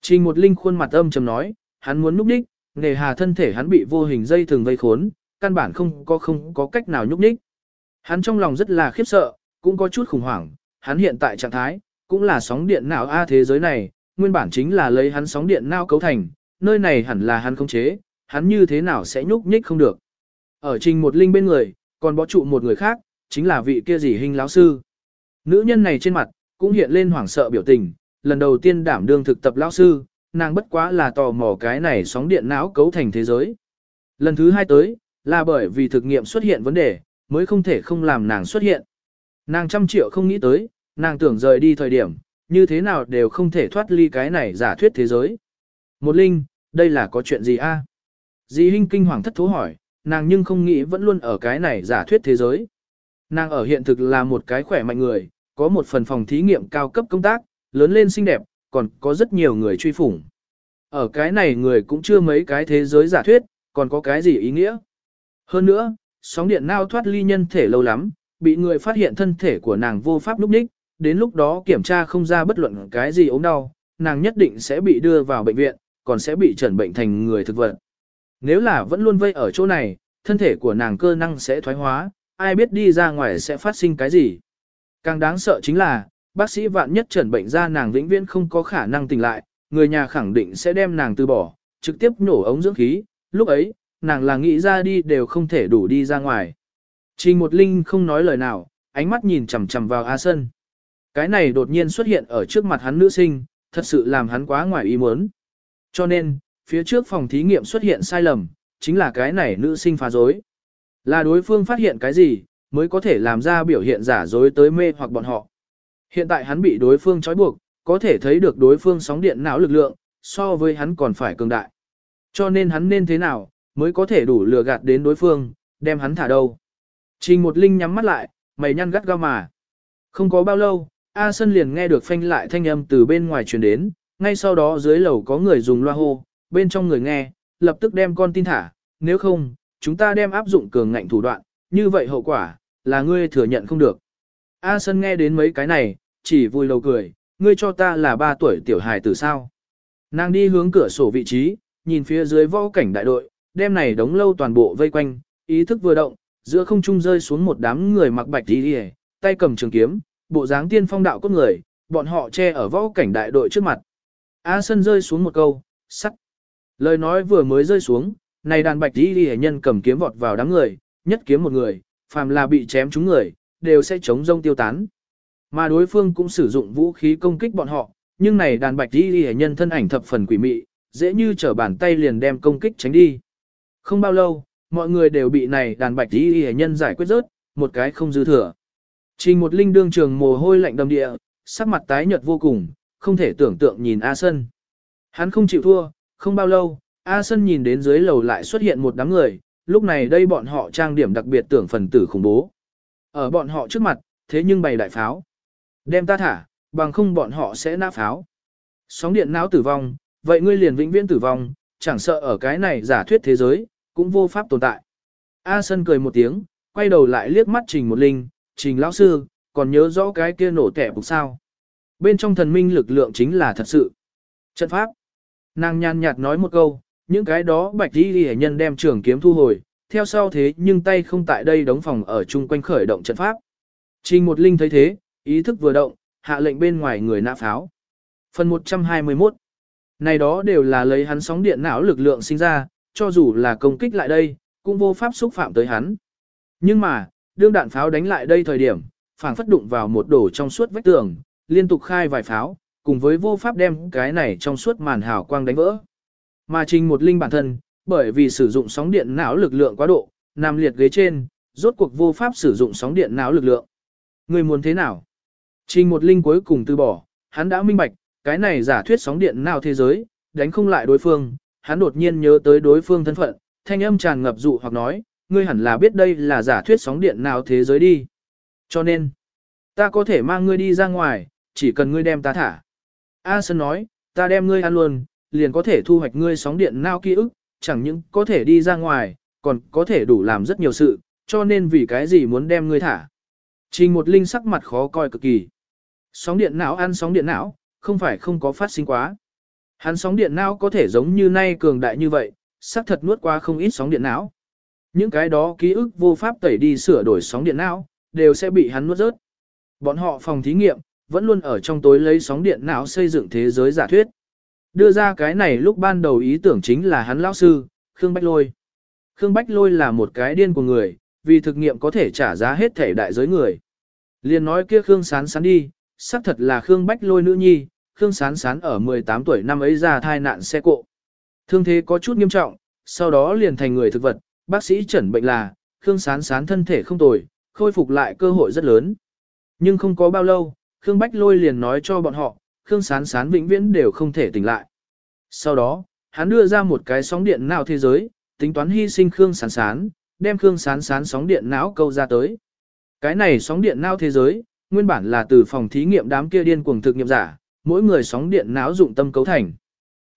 Trình một linh khuôn mặt âm trầm nói, hắn muốn núp đích, nề hà thân thể hắn bị vô hình dây thường vây khốn, căn bản không có không có cách nào nhúc nhích. Hắn trong lòng rất là khiếp sợ, cũng có chút khủng hoảng, hắn hiện tại trạng thái, cũng là sóng điện não A thế giới này, nguyên bản chính là lấy hắn sóng điện não cấu thành, nơi này hẳn là hắn không chế, hắn như thế nào sẽ nhúc nhích không được. Ở trình một linh bên người, còn bó trụ một người khác, chính là vị kia gì hình lão sư. Nữ nhân này trên mặt, cũng hiện lên hoảng sợ biểu tình, lần đầu tiên đảm đương thực tập lão sư, nàng bất quá là tò mò cái này sóng điện não cấu thành thế giới. Lần thứ hai tới, là bởi vì thực nghiệm xuất hiện vấn đề, mới không thể không làm nàng xuất hiện. Nàng trăm triệu không nghĩ tới, nàng tưởng rời đi thời điểm, như thế nào đều không thể thoát ly cái này giả thuyết thế giới. Một linh, đây là có chuyện gì a? Dì Hinh kinh hoàng thất thố hỏi, nàng nhưng không nghĩ vẫn luôn ở cái này giả thuyết thế giới. Nàng ở hiện thực là một cái khỏe mạnh người, có một phần phòng thí nghiệm cao cấp công tác, lớn lên xinh đẹp, còn có rất nhiều người truy phủng. Ở cái này người cũng chưa mấy cái thế giới giả thuyết, còn có cái gì ý nghĩa. Hơn nữa, sóng điện nao thoát ly nhân thể lâu lắm, bị người phát hiện thân thể của nàng vô pháp lúc ních, đến lúc đó kiểm tra không ra bất luận cái gì ốm đau, nàng nhất định sẽ bị đưa vào bệnh viện, còn sẽ bị trần bệnh thành người thực vật. Nếu là vẫn luôn vây ở chỗ này, thân thể của nàng cơ năng sẽ thoái hóa, ai biết đi ra ngoài sẽ phát sinh cái gì. Càng đáng sợ chính là, bác sĩ vạn nhất trần bệnh ra nàng vĩnh viễn không có khả năng tỉnh lại, người nhà khẳng định sẽ đem nàng từ bỏ, trực tiếp nổ ống dưỡng khí, lúc ấy, nàng là nghĩ ra đi đều không thể đủ đi ra ngoài. Trình một linh không nói lời nào, ánh mắt nhìn chằm chằm vào A Sân. Cái này đột nhiên xuất hiện ở trước mặt hắn nữ sinh, thật sự làm hắn quá ngoài ý muốn. Cho nên, phía trước phòng thí nghiệm xuất hiện sai lầm, chính là cái này nữ sinh phá dối. Là đối phương phát hiện cái gì, mới có thể làm ra biểu hiện giả dối tới mê hoặc bọn họ. Hiện tại hắn bị đối phương trói buộc, có thể thấy được đối phương sóng điện não lực lượng, so với hắn còn phải cường đại. Cho nên hắn nên thế nào, mới có thể đủ lừa gạt đến đối phương, đem hắn thả đâu. Trình một linh nhắm mắt lại, mày nhăn gắt gao mà. Không có bao lâu, A Sân liền nghe được phanh lại thanh âm từ bên ngoài truyền đến, ngay sau đó dưới lầu có người dùng loa hô, bên trong người nghe, lập tức đem con tin thả, nếu không, chúng ta đem áp dụng cường ngạnh thủ đoạn, như vậy hậu quả, là ngươi thừa nhận không được. A Sân nghe đến mấy cái này, chỉ vui lầu cười, ngươi cho ta là ba tuổi tiểu hài tử sao. Nàng đi hướng cửa sổ vị trí, nhìn phía dưới võ cảnh đại đội, đêm này đóng lâu toàn bộ vây quanh, ý thức vừa động, giữa không trung rơi xuống một đám người mặc bạch đi tay cầm trường kiếm, bộ dáng tiên phong đạo cốt người, bọn họ che ở võ cảnh đại đội trước mặt. A Sân rơi xuống một câu, sắt. Lời nói vừa mới rơi xuống, này đàn bạch đi đi nhân cầm kiếm vọt vào đám người, nhất kiếm một người, phàm là bị chém trúng người, đều sẽ chống rông tiêu tán. Mà đối phương cũng sử dụng vũ khí công kích bọn họ, nhưng này đàn bạch đi đi nhân thân ảnh thập phần quỷ mị, dễ như trở bàn tay liền đem công kích tránh đi. Không bao lâu, mọi người đều bị này đàn bạch đi đi nhân giải quyết rớt, một cái không dư thừa. Trình một linh đương trường mồ hôi lạnh đầm địa, sắc mặt tái nhợt vô cùng, không thể tưởng tượng nhìn A Sân. Hắn không chịu thua, không bao lâu, A Sân nhìn đến dưới lầu lại xuất hiện một đám người, lúc này đây bọn họ trang điểm đặc biệt tưởng phần tử khủng bố. Ở bọn họ trước mặt, thế nhưng bày đại pháo. Đem ta thả, bằng không bọn họ sẽ nã pháo. Sóng điện não tử vong, vậy ngươi liền vĩnh viễn tử vong, chẳng sợ ở cái này giả thuyết thế giới, cũng vô pháp tồn tại. A Sân cười một tiếng, quay đầu lại liếc mắt Trình một linh, Trình lão sư, còn nhớ rõ cái kia nổ tẻ bục sao. Bên trong thần minh lực lượng chính là thật sự. Trận pháp. Nàng nhàn nhạt nói một câu, những cái đó bạch đi hệ nhân đem trường kiếm thu hồi, theo sau thế nhưng tay không tại đây đóng phòng ở chung quanh khởi động trận pháp. Trình một linh thấy thế, ý thức vừa động, hạ lệnh bên ngoài người nã pháo. Phần 121 Này đó đều là lấy hắn sóng điện não lực lượng sinh ra, cho dù là công kích lại đây, cũng vô pháp xúc phạm tới hắn. Nhưng mà, đương đạn pháo đánh lại đây thời điểm, phảng phất đụng vào một đổ trong suốt vách tường, liên tục khai vài pháo, cùng với vô pháp đem cái này trong suốt màn hào quang đánh vỡ. Mà trình một linh bản thân, bởi vì sử dụng sóng điện não lực lượng quá độ, nằm liệt ghế trên, rốt cuộc vô pháp sử dụng sóng điện não lực lượng. Người muốn thế nào? Trình một linh cuối cùng từ bỏ, hắn đã minh bạch, cái này giả thuyết sóng điện nào thế giới, đánh không lại đối phương, hắn đột nhiên nhớ tới đối phương thân phận, thanh âm tràn ngập dụ hoặc nói, ngươi hẳn là biết đây là giả thuyết sóng điện nào thế giới đi. Cho nên, ta có thể mang ngươi đi ra ngoài, chỉ cần ngươi đem ta thả. A Sơn nói, ta đem ngươi ăn luôn, liền có thể thu hoạch ngươi sóng điện nào ký ức, chẳng những có thể đi ra ngoài, còn có thể đủ làm rất nhiều sự, cho nên vì cái gì muốn đem ngươi thả. Trình một linh sắc mặt khó coi cực kỳ. Sóng điện não ăn sóng điện não, không phải không có phát sinh quá. Hắn sóng điện não có thể giống như nay cường đại như vậy, xác thật nuốt qua không ít sóng điện não. Những cái đó ký ức vô pháp tẩy đi sửa đổi sóng điện não, đều sẽ bị hắn nuốt rớt. Bọn họ phòng thí nghiệm, vẫn luôn ở trong tối lấy sóng điện não xây dựng thế giới giả thuyết. Đưa ra cái này lúc ban đầu ý tưởng chính là hắn lão sư, Khương Bách Lôi. Khương Bách Lôi là một cái điên của người, vì thực nghiệm có thể trả giá hết thể đại giới người. Liên nói kia Khương Sán Sán đi, xác thật là Khương Bách Lôi nữ nhi, Khương Sán Sán ở 18 tuổi năm ấy ra thai nạn xe cộ. Thương thế có chút nghiêm trọng, sau đó liền thành người thực vật, bác sĩ chẩn bệnh là, Khương Sán Sán thân thể không tồi, khôi phục lại cơ hội rất lớn. Nhưng không có bao lâu, Khương Bách Lôi liền nói cho bọn họ, Khương Sán Sán vĩnh viễn đều không thể tỉnh lại. Sau đó, hắn đưa ra một cái sóng điện não thế giới, tính toán hy sinh Khương Sán Sán, đem Khương Sán Sán sóng điện não câu ra tới. Cái này sóng điện não thế giới, nguyên bản là từ phòng thí nghiệm đám kia điên cuồng thực nghiệm giả, mỗi người sóng điện não dụng tâm cấu thành.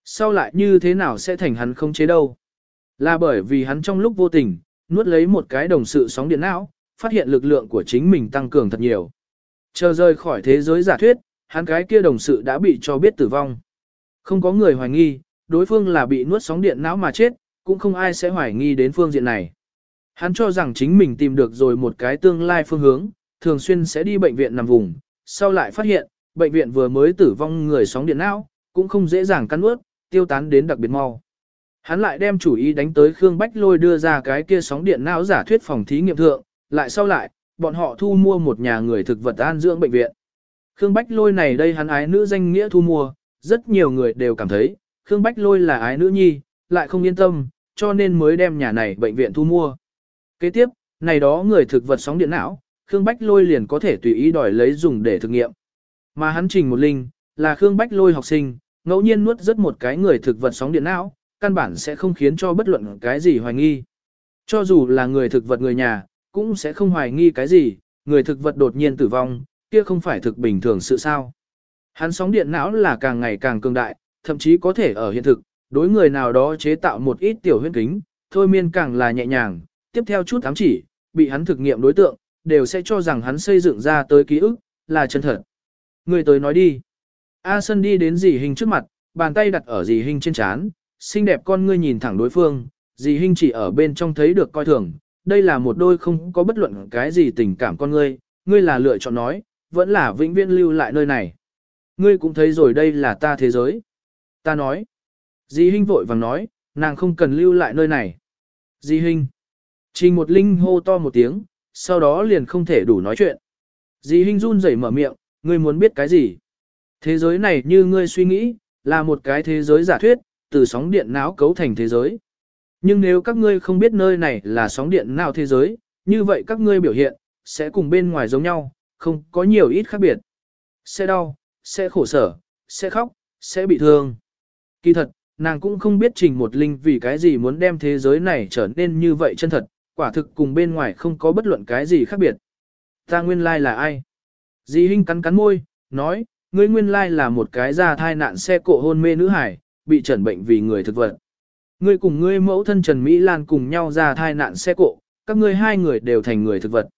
Sau lại như thế nào sẽ thành hắn không chế đâu? Là bởi vì hắn trong lúc vô tình, nuốt lấy một cái đồng sự sóng điện não, phát hiện lực lượng của chính mình tăng cường thật nhiều. Chờ rời khỏi thế giới giả thuyết, hắn cái kia đồng sự đã bị cho biết tử vong. Không có người hoài nghi, đối phương là bị nuốt sóng điện não mà chết, cũng không ai sẽ hoài nghi đến phương diện này. Hắn cho rằng chính mình tìm được rồi một cái tương lai phương hướng, thường xuyên sẽ đi bệnh viện nằm vùng, sau lại phát hiện, bệnh viện vừa mới tử vong người sóng điện não, cũng không dễ dàng cắn ướt, tiêu tán đến đặc biệt mau. Hắn lại đem chủ ý đánh tới Khương Bách Lôi đưa ra cái kia sóng điện não giả thuyết phòng thí nghiệm thượng, lại sau lại, bọn họ thu mua một nhà người thực vật an dưỡng bệnh viện. Khương Bách Lôi này đây hắn ái nữ danh nghĩa thu mua, rất nhiều người đều cảm thấy, Khương Bách Lôi là ái nữ nhi, lại không yên tâm, cho nên mới đem nhà này bệnh viện thu mua. Kế tiếp, này đó người thực vật sóng điện não, Khương Bách Lôi liền có thể tùy ý đòi lấy dùng để thực nghiệm. Mà hắn trình một linh, là Khương Bách Lôi học sinh, ngẫu nhiên nuốt rất một cái người thực vật sóng điện não, căn bản sẽ không khiến cho bất luận cái gì hoài nghi. Cho dù là người thực vật người nhà, cũng sẽ không hoài nghi cái gì, người thực vật đột nhiên tử vong, kia không phải thực bình thường sự sao. Hắn sóng điện não là càng ngày càng cường đại, thậm chí có thể ở hiện thực, đối người nào đó chế tạo một ít tiểu huyết kính, thôi miên càng là nhẹ nhàng, tiếp theo chút ám chỉ, bị hắn thực nghiệm đối tượng, đều sẽ cho rằng hắn xây dựng ra tới ký ức, là chân thật. Người tới nói đi. A Sân đi đến dì hình trước mặt, bàn tay đặt ở dì hình trên chán, xinh đẹp con ngươi nhìn thẳng đối phương, dì hình chỉ ở bên trong thấy được coi thường, đây là một đôi không có bất luận cái gì tình cảm con ngươi, ngươi là lựa chọn nói, vẫn là vĩnh viễn lưu lại nơi này. Ngươi cũng thấy rồi đây là ta thế giới. Ta nói. Dì hình vội vàng nói, nàng không cần lưu lại nơi này. Dì hình. Trình một linh hô to một tiếng, sau đó liền không thể đủ nói chuyện. Dì Hinh run rẩy mở miệng, ngươi muốn biết cái gì? Thế giới này như ngươi suy nghĩ, là một cái thế giới giả thuyết, từ sóng điện não cấu thành thế giới. Nhưng nếu các ngươi không biết nơi này là sóng điện nào thế giới, như vậy các ngươi biểu hiện, sẽ cùng bên ngoài giống nhau, không có nhiều ít khác biệt. Sẽ đau, sẽ khổ sở, sẽ khóc, sẽ bị thương. Kỳ thật, nàng cũng không biết trình một linh vì cái gì muốn đem thế giới này trở nên như vậy chân thật, quả thực cùng bên ngoài không có bất luận cái gì khác biệt. Ta nguyên lai là ai? Dì Hinh cắn cắn môi, nói, ngươi nguyên lai là một cái ra thai nạn xe cộ hôn mê nữ hải, bị trần bệnh vì người thực vật. Ngươi cùng ngươi mẫu thân Trần Mỹ Lan cùng nhau ra thai nạn xe cộ, các ngươi hai người đều thành người thực vật.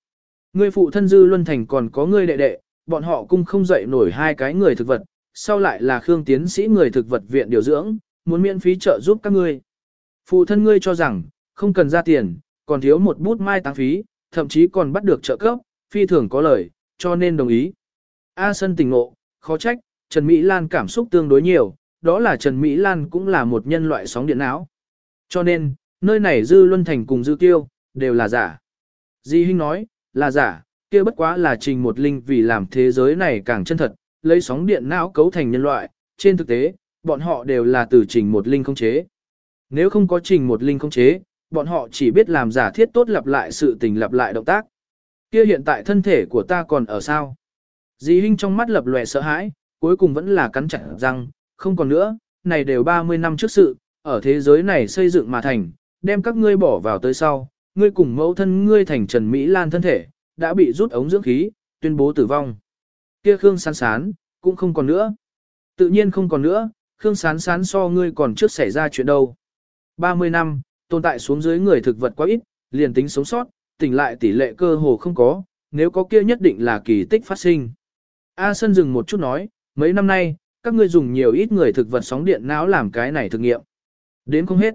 Ngươi phụ thân Dư Luân Thành còn có ngươi đệ đệ, bọn họ cũng không dậy nổi hai cái người thực vật, sau lại là Khương tiến sĩ người thực vật viện điều dưỡng, muốn miễn phí trợ giúp các ngươi. Phụ thân ngươi cho rằng, không cần ra tiền, còn thiếu một bút mai tăng phí, thậm chí còn bắt được trợ cấp, phi thường có lời, cho nên đồng ý. A Sân tỉnh ngộ, khó trách, Trần Mỹ Lan cảm xúc tương đối nhiều, đó là Trần Mỹ Lan cũng là một nhân loại sóng điện não. Cho nên, nơi này Dư Luân Thành cùng Dư Kiêu, đều là giả. Di Hinh nói, là giả, kia bất quá là trình một linh vì làm thế giới này càng chân thật, lấy sóng điện não cấu thành nhân loại, trên thực tế, bọn họ đều là từ trình một linh không chế. Nếu không có trình một linh không chế, bọn họ chỉ biết làm giả thiết tốt lặp lại sự tình lặp lại động tác. Kia hiện tại thân thể của ta còn ở sao? Dì Hinh trong mắt lập lòe sợ hãi, cuối cùng vẫn là cắn chặt răng, không còn nữa, này đều 30 năm trước sự, ở thế giới này xây dựng mà thành, đem các ngươi bỏ vào tới sau, ngươi cùng mẫu thân ngươi thành Trần Mỹ Lan thân thể, đã bị rút ống dưỡng khí, tuyên bố tử vong. Kia Khương Sán Sán, cũng không còn nữa. Tự nhiên không còn nữa, Khương Sán Sán so ngươi còn trước xảy ra chuyện đâu. 30 năm, tồn tại xuống dưới người thực vật quá ít, liền tính sống sót, tỉnh lại tỷ lệ cơ hồ không có, nếu có kia nhất định là kỳ tích phát sinh. A Sân dừng một chút nói, mấy năm nay, các ngươi dùng nhiều ít người thực vật sóng điện não làm cái này thực nghiệm. Đến không hết.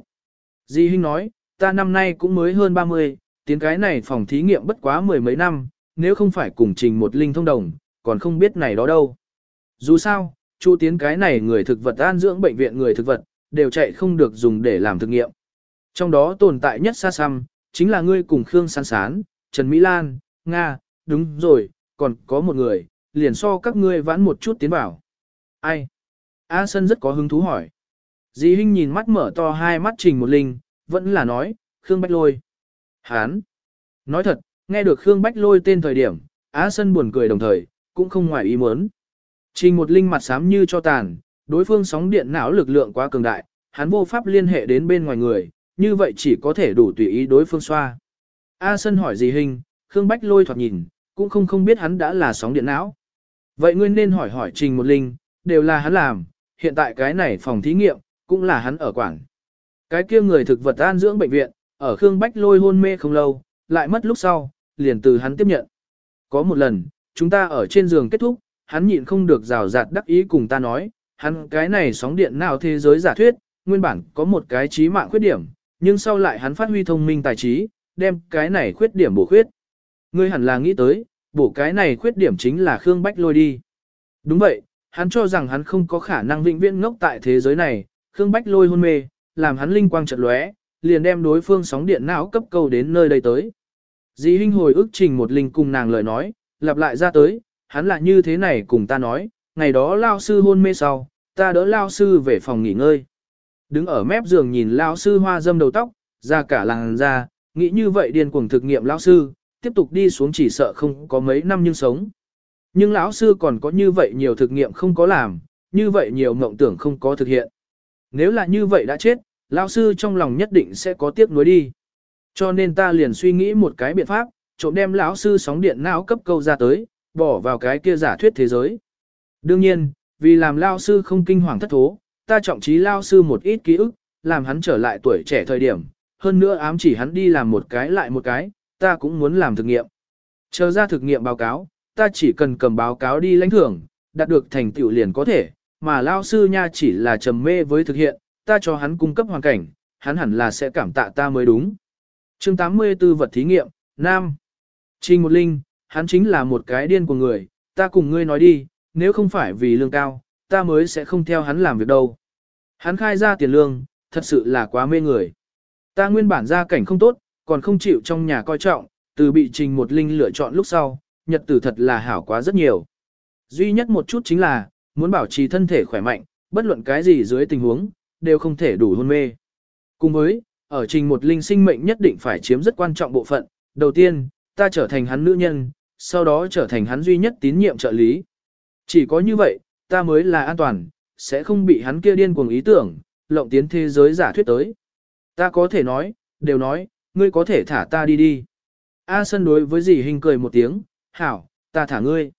Di Hinh nói, ta năm nay cũng mới hơn 30, tiến cái này phòng thí nghiệm bất quá mười mấy năm, nếu không phải cùng trình một linh thông đồng, còn không biết này đó đâu. Dù sao, chu tiến cái này người thực vật an dưỡng bệnh viện người thực vật, đều chạy không được dùng để làm thực nghiệm. Trong đó tồn tại nhất xa xăm, chính là ngươi cùng Khương Sán Sán, Trần Mỹ Lan, Nga, đúng rồi, còn có một người, liền so các ngươi vãn một chút tiến vào. Ai? A Sân rất có hứng thú hỏi. Dì Hinh nhìn mắt mở to hai mắt trình một linh, vẫn là nói, Khương Bách Lôi. Hán. Nói thật, nghe được Khương Bách Lôi tên thời điểm, A Sân buồn cười đồng thời, cũng không ngoài ý muốn. Trình một linh mặt xám như cho tàn, đối phương sóng điện não lực lượng quá cường đại, hắn vô pháp liên hệ đến bên ngoài người, như vậy chỉ có thể đủ tùy ý đối phương xoa. A Sân hỏi gì hình, Khương Bách lôi thoạt nhìn, cũng không không biết hắn đã là sóng điện não. Vậy ngươi nên hỏi hỏi Trình một linh, đều là hắn làm, hiện tại cái này phòng thí nghiệm, cũng là hắn ở quảng. Cái kia người thực vật an dưỡng bệnh viện, ở Khương Bách lôi hôn mê không lâu, lại mất lúc sau, liền từ hắn tiếp nhận. Có một lần, chúng ta ở trên giường kết thúc, hắn nhịn không được rào rạt đắc ý cùng ta nói, hắn cái này sóng điện nào thế giới giả thuyết, nguyên bản có một cái trí mạng khuyết điểm, nhưng sau lại hắn phát huy thông minh tài trí, đem cái này khuyết điểm bổ khuyết. Ngươi hẳn là nghĩ tới, bổ cái này khuyết điểm chính là Khương Bách lôi đi. Đúng vậy, hắn cho rằng hắn không có khả năng vĩnh viễn ngốc tại thế giới này, Khương Bách lôi hôn mê, làm hắn linh quang chợt lóe, liền đem đối phương sóng điện não cấp câu đến nơi đây tới. Dì Hinh hồi ức trình một linh cùng nàng lời nói, lặp lại ra tới, hắn là như thế này cùng ta nói, ngày đó lao sư hôn mê sau, ta đỡ lao sư về phòng nghỉ ngơi. Đứng ở mép giường nhìn lão sư hoa dâm đầu tóc, ra cả làng ra, nghĩ như vậy điên cuồng thực nghiệm lão sư, tiếp tục đi xuống chỉ sợ không có mấy năm nhưng sống. Nhưng lão sư còn có như vậy nhiều thực nghiệm không có làm, như vậy nhiều mộng tưởng không có thực hiện. Nếu là như vậy đã chết, lão sư trong lòng nhất định sẽ có tiếc nuối đi. Cho nên ta liền suy nghĩ một cái biện pháp, trộm đem lão sư sóng điện não cấp câu ra tới, bỏ vào cái kia giả thuyết thế giới. Đương nhiên, vì làm lão sư không kinh hoàng thất thố, ta trọng trí lao sư một ít ký ức, làm hắn trở lại tuổi trẻ thời điểm, hơn nữa ám chỉ hắn đi làm một cái lại một cái, ta cũng muốn làm thực nghiệm. Chờ ra thực nghiệm báo cáo, ta chỉ cần cầm báo cáo đi lãnh thưởng, đạt được thành tựu liền có thể, mà lao sư nha chỉ là trầm mê với thực hiện, ta cho hắn cung cấp hoàn cảnh, hắn hẳn là sẽ cảm tạ ta mới đúng. Chương 84 vật thí nghiệm, Nam. Trình một linh, hắn chính là một cái điên của người, ta cùng ngươi nói đi, nếu không phải vì lương cao, ta mới sẽ không theo hắn làm việc đâu. Hắn khai ra tiền lương, thật sự là quá mê người. Ta nguyên bản gia cảnh không tốt, còn không chịu trong nhà coi trọng, từ bị trình một linh lựa chọn lúc sau, nhật tử thật là hảo quá rất nhiều. Duy nhất một chút chính là, muốn bảo trì thân thể khỏe mạnh, bất luận cái gì dưới tình huống, đều không thể đủ hôn mê. Cùng với, ở trình một linh sinh mệnh nhất định phải chiếm rất quan trọng bộ phận, đầu tiên, ta trở thành hắn nữ nhân, sau đó trở thành hắn duy nhất tín nhiệm trợ lý. Chỉ có như vậy, ta mới là an toàn, sẽ không bị hắn kia điên cuồng ý tưởng, lộng tiến thế giới giả thuyết tới. Ta có thể nói, đều nói, ngươi có thể thả ta đi đi. A sân đối với dì hình cười một tiếng, hảo, ta thả ngươi.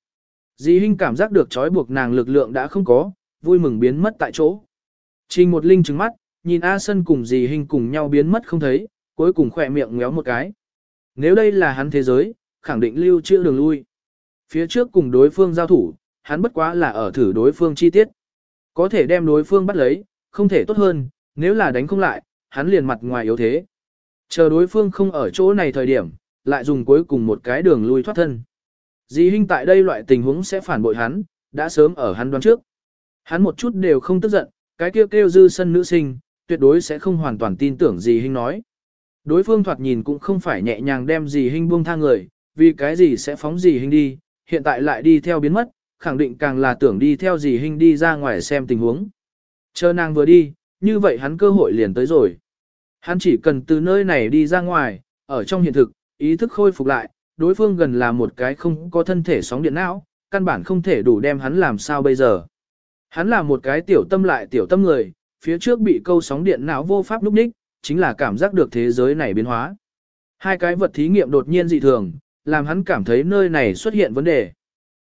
Dì hình cảm giác được trói buộc nàng lực lượng đã không có, vui mừng biến mất tại chỗ. Trình một linh trừng mắt, nhìn A sân cùng dì hình cùng nhau biến mất không thấy, cuối cùng khỏe miệng ngéo một cái. Nếu đây là hắn thế giới, khẳng định lưu chưa đường lui. Phía trước cùng đối phương giao thủ, hắn bất quá là ở thử đối phương chi tiết. Có thể đem đối phương bắt lấy, không thể tốt hơn, nếu là đánh không lại, hắn liền mặt ngoài yếu thế. Chờ đối phương không ở chỗ này thời điểm, lại dùng cuối cùng một cái đường lui thoát thân. Dì Hinh tại đây loại tình huống sẽ phản bội hắn, đã sớm ở hắn đoán trước. Hắn một chút đều không tức giận, cái kêu kêu dư sân nữ sinh, tuyệt đối sẽ không hoàn toàn tin tưởng dì Hinh nói. Đối phương thoạt nhìn cũng không phải nhẹ nhàng đem dì Hinh buông tha người, vì cái gì sẽ phóng dì Hinh đi, hiện tại lại đi theo biến mất, khẳng định càng là tưởng đi theo dì Hinh đi ra ngoài xem tình huống. Chờ nàng vừa đi, như vậy hắn cơ hội liền tới rồi. Hắn chỉ cần từ nơi này đi ra ngoài, ở trong hiện thực, ý thức khôi phục lại, đối phương gần là một cái không có thân thể sóng điện não, căn bản không thể đủ đem hắn làm sao bây giờ. Hắn là một cái tiểu tâm lại tiểu tâm người, phía trước bị câu sóng điện não vô pháp lúc ních, chính là cảm giác được thế giới này biến hóa. Hai cái vật thí nghiệm đột nhiên dị thường, làm hắn cảm thấy nơi này xuất hiện vấn đề.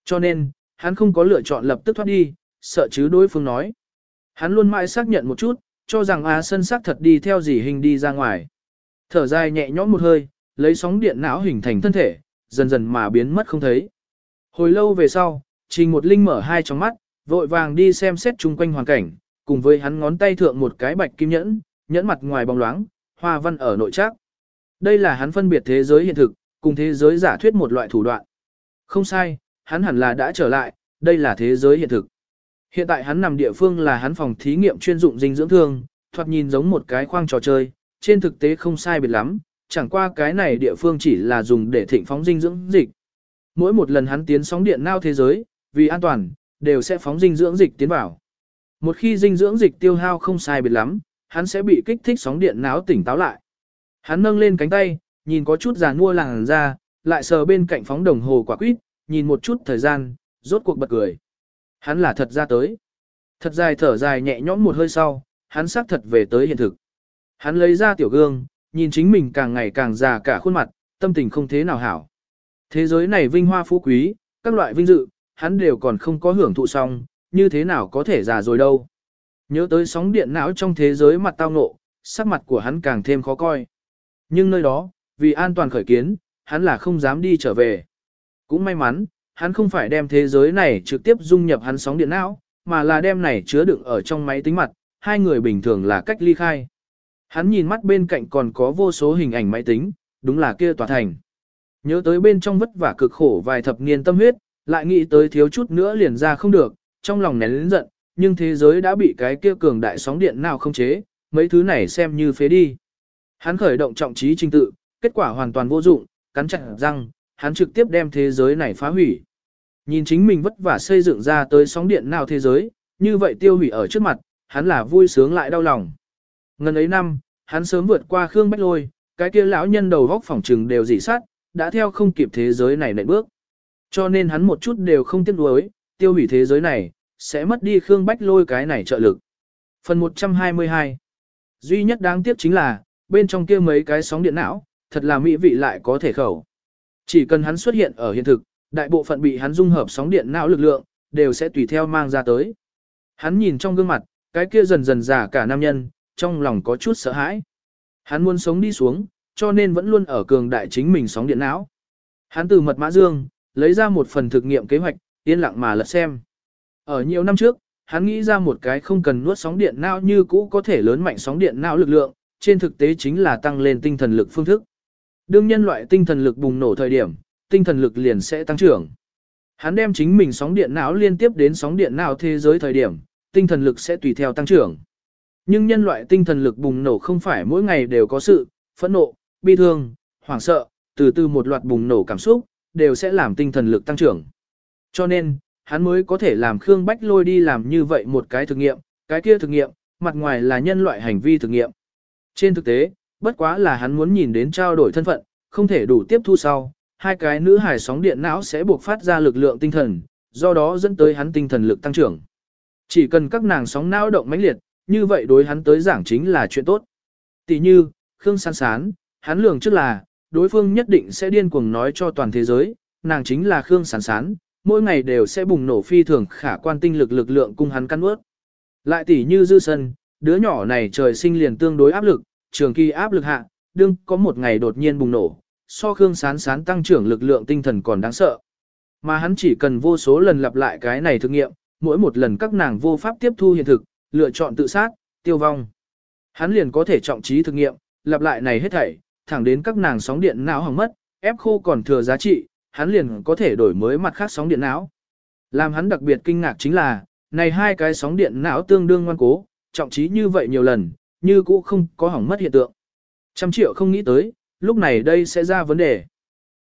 Cho nên, hắn không có lựa chọn lập tức thoát đi, sợ chứ đối phương nói. Hắn luôn mãi xác nhận một chút, cho rằng Á Sân xác thật đi theo dì hình đi ra ngoài. Thở dài nhẹ nhõm một hơi, lấy sóng điện não hình thành thân thể, dần dần mà biến mất không thấy. Hồi lâu về sau, Trình một linh mở hai tròng mắt, vội vàng đi xem xét chung quanh hoàn cảnh, cùng với hắn ngón tay thượng một cái bạch kim nhẫn, nhẫn mặt ngoài bóng loáng, hoa văn ở nội trác. Đây là hắn phân biệt thế giới hiện thực, cùng thế giới giả thuyết một loại thủ đoạn. Không sai, hắn hẳn là đã trở lại, đây là thế giới hiện thực. Hiện tại hắn nằm địa phương là hắn phòng thí nghiệm chuyên dụng dinh dưỡng thương, thoạt nhìn giống một cái khoang trò chơi, trên thực tế không sai biệt lắm, chẳng qua cái này địa phương chỉ là dùng để thịnh phóng dinh dưỡng dịch. Mỗi một lần hắn tiến sóng điện nao thế giới, vì an toàn, đều sẽ phóng dinh dưỡng dịch tiến vào. Một khi dinh dưỡng dịch tiêu hao không sai biệt lắm, hắn sẽ bị kích thích sóng điện não tỉnh táo lại. Hắn nâng lên cánh tay, nhìn có chút giàn mua làng ra, lại sờ bên cạnh phóng đồng hồ quả quýt, nhìn một chút thời gian, rốt cuộc bật cười. Hắn là thật ra tới. Thật dài thở dài nhẹ nhõm một hơi sau, hắn xác thật về tới hiện thực. Hắn lấy ra tiểu gương, nhìn chính mình càng ngày càng già cả khuôn mặt, tâm tình không thế nào hảo. Thế giới này vinh hoa phú quý, các loại vinh dự, hắn đều còn không có hưởng thụ xong, như thế nào có thể già rồi đâu. Nhớ tới sóng điện não trong thế giới mặt tao ngộ, sắc mặt của hắn càng thêm khó coi. Nhưng nơi đó, vì an toàn khởi kiến, hắn là không dám đi trở về. Cũng may mắn, hắn không phải đem thế giới này trực tiếp dung nhập hắn sóng điện não, mà là đem này chứa đựng ở trong máy tính mặt, hai người bình thường là cách ly khai. Hắn nhìn mắt bên cạnh còn có vô số hình ảnh máy tính, đúng là kia tòa thành. Nhớ tới bên trong vất vả cực khổ vài thập niên tâm huyết, lại nghĩ tới thiếu chút nữa liền ra không được, trong lòng nén lớn giận, nhưng thế giới đã bị cái kia cường đại sóng điện nào không chế, mấy thứ này xem như phế đi. Hắn khởi động trọng trí trình tự, kết quả hoàn toàn vô dụng, cắn chặt răng, hắn trực tiếp đem thế giới này phá hủy. Nhìn chính mình vất vả xây dựng ra tới sóng điện nào thế giới, như vậy tiêu hủy ở trước mặt, hắn là vui sướng lại đau lòng. Ngần ấy năm, hắn sớm vượt qua Khương Bách Lôi, cái kia lão nhân đầu góc phòng trừng đều dị sát, đã theo không kịp thế giới này nệm bước. Cho nên hắn một chút đều không tiếc nuối, tiêu hủy thế giới này, sẽ mất đi Khương Bách Lôi cái này trợ lực. Phần 122 Duy nhất đáng tiếc chính là, bên trong kia mấy cái sóng điện não, thật là mỹ vị lại có thể khẩu. Chỉ cần hắn xuất hiện ở hiện thực, đại bộ phận bị hắn dung hợp sóng điện não lực lượng, đều sẽ tùy theo mang ra tới. Hắn nhìn trong gương mặt, cái kia dần dần già cả nam nhân, trong lòng có chút sợ hãi. Hắn muốn sống đi xuống, cho nên vẫn luôn ở cường đại chính mình sóng điện não. Hắn từ mật mã dương, lấy ra một phần thực nghiệm kế hoạch, yên lặng mà lật xem. Ở nhiều năm trước, hắn nghĩ ra một cái không cần nuốt sóng điện não như cũ có thể lớn mạnh sóng điện não lực lượng, trên thực tế chính là tăng lên tinh thần lực phương thức. Đương nhân loại tinh thần lực bùng nổ thời điểm, tinh thần lực liền sẽ tăng trưởng. Hắn đem chính mình sóng điện não liên tiếp đến sóng điện não thế giới thời điểm, tinh thần lực sẽ tùy theo tăng trưởng. Nhưng nhân loại tinh thần lực bùng nổ không phải mỗi ngày đều có sự, phẫn nộ, bi thương, hoảng sợ, từ từ một loạt bùng nổ cảm xúc, đều sẽ làm tinh thần lực tăng trưởng. Cho nên, hắn mới có thể làm Khương Bách lôi đi làm như vậy một cái thực nghiệm, cái kia thực nghiệm, mặt ngoài là nhân loại hành vi thực nghiệm. Trên thực tế, bất quá là hắn muốn nhìn đến trao đổi thân phận, không thể đủ tiếp thu sau, hai cái nữ hải sóng điện não sẽ buộc phát ra lực lượng tinh thần, do đó dẫn tới hắn tinh thần lực tăng trưởng. Chỉ cần các nàng sóng não động mãnh liệt, như vậy đối hắn tới giảng chính là chuyện tốt. Tỷ như, Khương San Sán, hắn lường trước là, đối phương nhất định sẽ điên cuồng nói cho toàn thế giới, nàng chính là Khương Sán Sán, mỗi ngày đều sẽ bùng nổ phi thường khả quan tinh lực lực lượng cung hắn căn ướt. Lại tỷ như dư sân, đứa nhỏ này trời sinh liền tương đối áp lực, trường kỳ áp lực hạ, đương có một ngày đột nhiên bùng nổ, so Khương Sán Sán tăng trưởng lực lượng tinh thần còn đáng sợ. Mà hắn chỉ cần vô số lần lặp lại cái này thực nghiệm, mỗi một lần các nàng vô pháp tiếp thu hiện thực, lựa chọn tự sát, tiêu vong. Hắn liền có thể trọng trí thực nghiệm, lặp lại này hết thảy, thẳng đến các nàng sóng điện não hỏng mất, ép khô còn thừa giá trị, hắn liền có thể đổi mới mặt khác sóng điện não. Làm hắn đặc biệt kinh ngạc chính là, này hai cái sóng điện não tương đương ngoan cố, trọng trí như vậy nhiều lần, như cũ không có hỏng mất hiện tượng. Trăm triệu không nghĩ tới, lúc này đây sẽ ra vấn đề.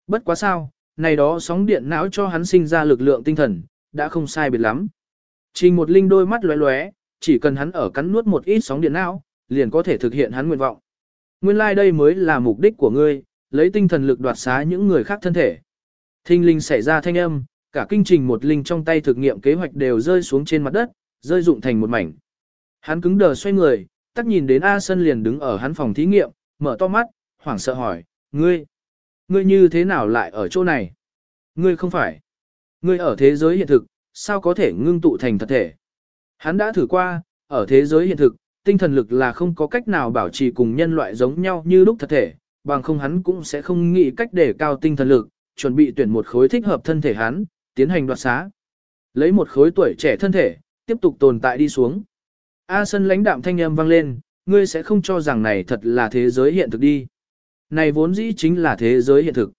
Bất quá sao, này đó sóng điện não cho hắn sinh ra lực lượng tinh thần, đã không sai biệt lắm. Trình một linh đôi mắt lóe lóe, chỉ cần hắn ở cắn nuốt một ít sóng điện não, liền có thể thực hiện hắn nguyện vọng. Nguyên lai like đây mới là mục đích của ngươi, lấy tinh thần lực đoạt xá những người khác thân thể. Thinh linh xảy ra thanh âm, cả kinh trình một linh trong tay thực nghiệm kế hoạch đều rơi xuống trên mặt đất, rơi rụng thành một mảnh. Hắn cứng đờ xoay người, tắt nhìn đến A Sân liền đứng ở hắn phòng thí nghiệm, mở to mắt, hoảng sợ hỏi, ngươi, ngươi như thế nào lại ở chỗ này? Ngươi không phải, ngươi ở thế giới hiện thực, sao có thể ngưng tụ thành thật thể? Hắn đã thử qua, ở thế giới hiện thực, tinh thần lực là không có cách nào bảo trì cùng nhân loại giống nhau như lúc thật thể, bằng không hắn cũng sẽ không nghĩ cách để cao tinh thần lực, chuẩn bị tuyển một khối thích hợp thân thể hắn, tiến hành đoạt xá. Lấy một khối tuổi trẻ thân thể, tiếp tục tồn tại đi xuống. A sân lãnh đạm thanh âm vang lên, ngươi sẽ không cho rằng này thật là thế giới hiện thực đi. Này vốn dĩ chính là thế giới hiện thực.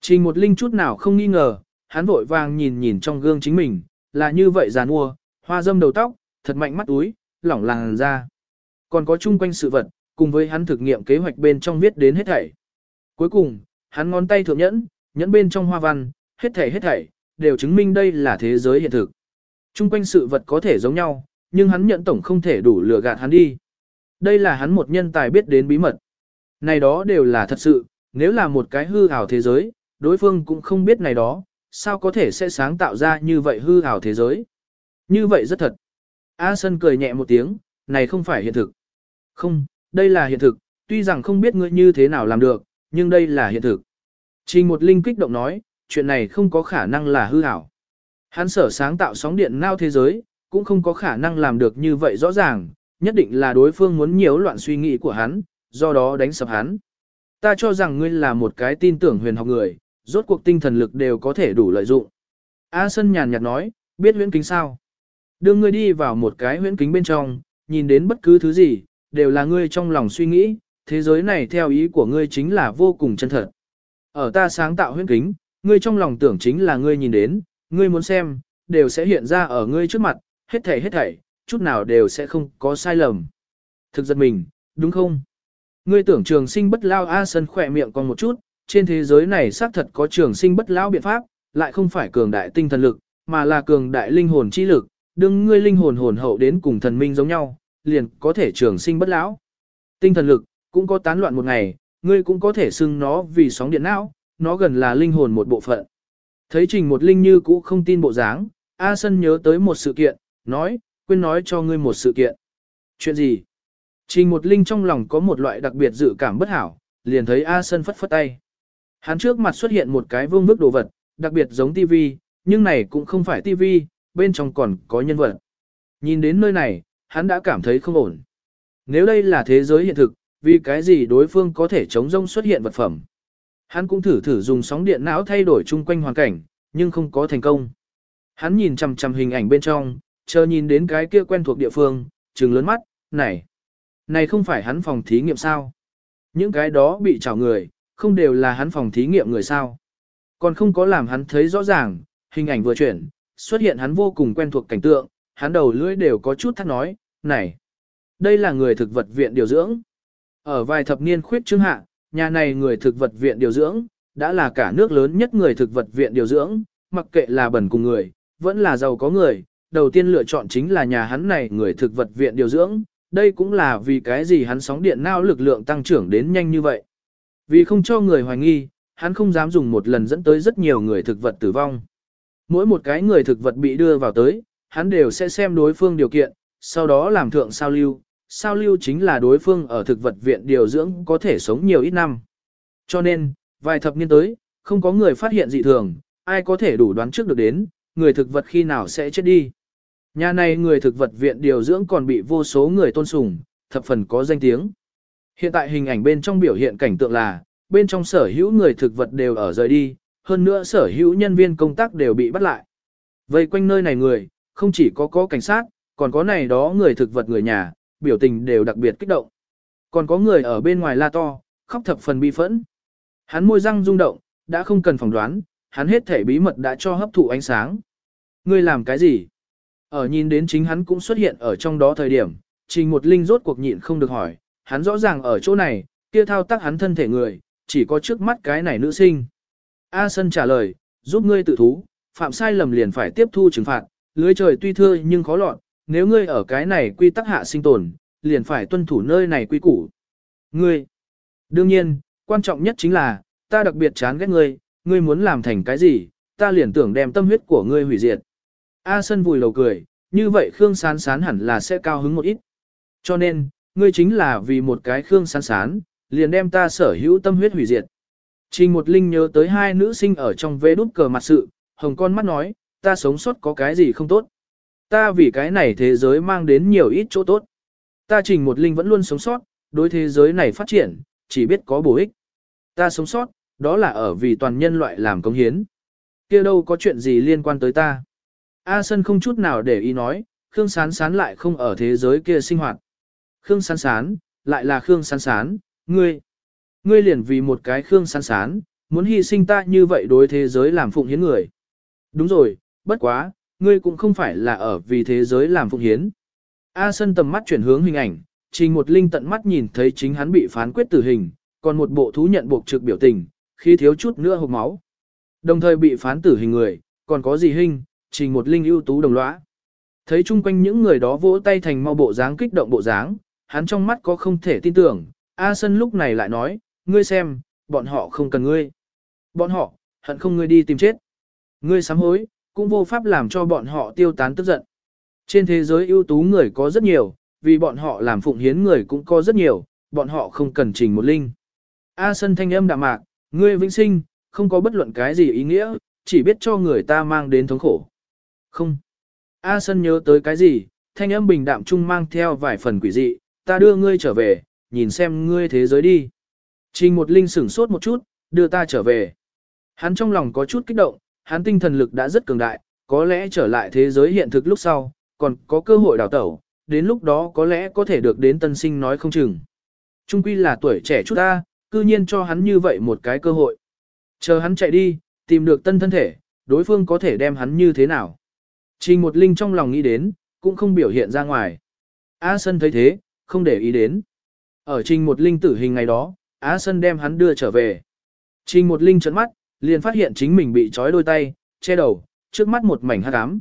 Trình một linh chút nào không nghi ngờ, hắn vội vàng nhìn nhìn trong gương chính mình, là như vậy giàn mua, hoa dâm đầu tóc, thật mạnh mắt túi, lỏng làng ra. Còn có chung quanh sự vật, cùng với hắn thực nghiệm kế hoạch bên trong viết đến hết thảy. Cuối cùng, hắn ngón tay thượng nhẫn, nhẫn bên trong hoa văn, hết thảy hết thảy, đều chứng minh đây là thế giới hiện thực. Chung quanh sự vật có thể giống nhau, nhưng hắn nhận tổng không thể đủ lừa gạt hắn đi. Đây là hắn một nhân tài biết đến bí mật. Này đó đều là thật sự, nếu là một cái hư ảo thế giới, đối phương cũng không biết này đó, sao có thể sẽ sáng tạo ra như vậy hư ảo thế giới. Như vậy rất thật. A Sân cười nhẹ một tiếng, này không phải hiện thực. Không, đây là hiện thực, tuy rằng không biết ngươi như thế nào làm được, nhưng đây là hiện thực. Trình một linh kích động nói, chuyện này không có khả năng là hư ảo. Hắn sở sáng tạo sóng điện nao thế giới, cũng không có khả năng làm được như vậy rõ ràng, nhất định là đối phương muốn nhiễu loạn suy nghĩ của hắn, do đó đánh sập hắn. Ta cho rằng ngươi là một cái tin tưởng huyền học người, rốt cuộc tinh thần lực đều có thể đủ lợi dụng. A Sân nhàn nhạt nói, biết huyễn kính sao? Đưa ngươi đi vào một cái huyễn kính bên trong, nhìn đến bất cứ thứ gì, đều là ngươi trong lòng suy nghĩ, thế giới này theo ý của ngươi chính là vô cùng chân thật. Ở ta sáng tạo huyễn kính, ngươi trong lòng tưởng chính là ngươi nhìn đến, ngươi muốn xem, đều sẽ hiện ra ở ngươi trước mặt, hết thảy hết thảy, chút nào đều sẽ không có sai lầm. Thực giật mình, đúng không? Ngươi tưởng trường sinh bất lao A Sân khỏe miệng còn một chút, trên thế giới này xác thật có trường sinh bất lao biện pháp, lại không phải cường đại tinh thần lực, mà là cường đại linh hồn chi lực, đừng ngươi linh hồn hồn hậu đến cùng thần minh giống nhau, liền có thể trường sinh bất lão. Tinh thần lực, cũng có tán loạn một ngày, ngươi cũng có thể xưng nó vì sóng điện não, nó gần là linh hồn một bộ phận. Thấy trình một linh như cũ không tin bộ dáng, A Sân nhớ tới một sự kiện, nói, quên nói cho ngươi một sự kiện. Chuyện gì? Trình một linh trong lòng có một loại đặc biệt dự cảm bất hảo, liền thấy A Sân phất phất tay. Hắn trước mặt xuất hiện một cái vương bức đồ vật, đặc biệt giống TV, nhưng này cũng không phải TV, bên trong còn có nhân vật. Nhìn đến nơi này, hắn đã cảm thấy không ổn. Nếu đây là thế giới hiện thực, vì cái gì đối phương có thể chống rông xuất hiện vật phẩm. Hắn cũng thử thử dùng sóng điện não thay đổi chung quanh hoàn cảnh, nhưng không có thành công. Hắn nhìn chằm chằm hình ảnh bên trong, chờ nhìn đến cái kia quen thuộc địa phương, trừng lớn mắt, này, này không phải hắn phòng thí nghiệm sao? Những cái đó bị trào người, không đều là hắn phòng thí nghiệm người sao? Còn không có làm hắn thấy rõ ràng, hình ảnh vừa chuyển, xuất hiện hắn vô cùng quen thuộc cảnh tượng, hắn đầu lưỡi đều có chút thắt nói, này, đây là người thực vật viện điều dưỡng. Ở vài thập niên khuyết trương hạ, nhà này người thực vật viện điều dưỡng, đã là cả nước lớn nhất người thực vật viện điều dưỡng, mặc kệ là bẩn cùng người, vẫn là giàu có người, đầu tiên lựa chọn chính là nhà hắn này người thực vật viện điều dưỡng, đây cũng là vì cái gì hắn sóng điện não lực lượng tăng trưởng đến nhanh như vậy. Vì không cho người hoài nghi, hắn không dám dùng một lần dẫn tới rất nhiều người thực vật tử vong. Mỗi một cái người thực vật bị đưa vào tới, hắn đều sẽ xem đối phương điều kiện, sau đó làm thượng sao lưu. Sao lưu chính là đối phương ở thực vật viện điều dưỡng có thể sống nhiều ít năm. Cho nên, vài thập niên tới, không có người phát hiện dị thường, ai có thể đủ đoán trước được đến, người thực vật khi nào sẽ chết đi. Nhà này người thực vật viện điều dưỡng còn bị vô số người tôn sùng, thập phần có danh tiếng. Hiện tại hình ảnh bên trong biểu hiện cảnh tượng là, bên trong sở hữu người thực vật đều ở rời đi, hơn nữa sở hữu nhân viên công tác đều bị bắt lại. Vây quanh nơi này người, không chỉ có có cảnh sát, còn có này đó người thực vật người nhà, biểu tình đều đặc biệt kích động. Còn có người ở bên ngoài la to, khóc thập phần bi phẫn. Hắn môi răng rung động, đã không cần phỏng đoán, hắn hết thể bí mật đã cho hấp thụ ánh sáng. Ngươi làm cái gì? Ở nhìn đến chính hắn cũng xuất hiện ở trong đó thời điểm, trình một linh rốt cuộc nhịn không được hỏi, hắn rõ ràng ở chỗ này, kia thao tác hắn thân thể người, chỉ có trước mắt cái này nữ sinh. A Sân trả lời, giúp ngươi tự thú, phạm sai lầm liền phải tiếp thu trừng phạt, lưới trời tuy thưa nhưng khó lọt, nếu ngươi ở cái này quy tắc hạ sinh tồn, liền phải tuân thủ nơi này quy củ. Ngươi, đương nhiên, quan trọng nhất chính là, ta đặc biệt chán ghét ngươi, ngươi muốn làm thành cái gì, ta liền tưởng đem tâm huyết của ngươi hủy diệt. A Sân vùi lầu cười, như vậy Khương Sán Sán hẳn là sẽ cao hứng một ít. Cho nên, ngươi chính là vì một cái Khương Sán Sán, liền đem ta sở hữu tâm huyết hủy diệt. Trình một linh nhớ tới hai nữ sinh ở trong vế đút cờ mặt sự, hồng con mắt nói, ta sống sót có cái gì không tốt. Ta vì cái này thế giới mang đến nhiều ít chỗ tốt. Ta trình một linh vẫn luôn sống sót, đối thế giới này phát triển, chỉ biết có bổ ích. Ta sống sót, đó là ở vì toàn nhân loại làm công hiến. kia đâu có chuyện gì liên quan tới ta. A Sân không chút nào để ý nói, Khương Sán Sán lại không ở thế giới kia sinh hoạt. Khương Sán Sán, lại là Khương Sán Sán, ngươi. Ngươi liền vì một cái Khương Sán Sán, muốn hy sinh ta như vậy đối thế giới làm phụng hiến người. Đúng rồi, bất quá, ngươi cũng không phải là ở vì thế giới làm phụng hiến. A Sân tầm mắt chuyển hướng hình ảnh, trình một linh tận mắt nhìn thấy chính hắn bị phán quyết tử hình, còn một bộ thú nhận buộc trực biểu tình, khi thiếu chút nữa hộp máu. Đồng thời bị phán tử hình người, còn có gì hình, trình một linh ưu tú đồng lõa. Thấy chung quanh những người đó vỗ tay thành mau bộ dáng kích động bộ dáng, hắn trong mắt có không thể tin tưởng, A Sân lúc này lại nói, ngươi xem, bọn họ không cần ngươi. Bọn họ, hận không ngươi đi tìm chết. Ngươi sám hối, cũng vô pháp làm cho bọn họ tiêu tán tức giận. Trên thế giới ưu tú người có rất nhiều, vì bọn họ làm phụng hiến người cũng có rất nhiều, bọn họ không cần trình một linh. A Sân thanh âm đạm mạc, ngươi vĩnh sinh, không có bất luận cái gì ý nghĩa, chỉ biết cho người ta mang đến thống khổ. Không. A Sân nhớ tới cái gì, thanh âm bình đạm trung mang theo vài phần quỷ dị, ta đưa ngươi trở về, nhìn xem ngươi thế giới đi. Trình một linh sửng sốt một chút, đưa ta trở về. Hắn trong lòng có chút kích động, hắn tinh thần lực đã rất cường đại, có lẽ trở lại thế giới hiện thực lúc sau, còn có cơ hội đào tẩu, đến lúc đó có lẽ có thể được đến tân sinh nói không chừng. Trung quy là tuổi trẻ chút ta, cư nhiên cho hắn như vậy một cái cơ hội. Chờ hắn chạy đi, tìm được tân thân thể, đối phương có thể đem hắn như thế nào. Trình một linh trong lòng nghĩ đến, cũng không biểu hiện ra ngoài. Á Sân thấy thế, không để ý đến. Ở trình một linh tử hình ngày đó, Á Sân đem hắn đưa trở về. Trình một linh trấn mắt, liền phát hiện chính mình bị trói đôi tay, che đầu, trước mắt một mảnh hắc ám.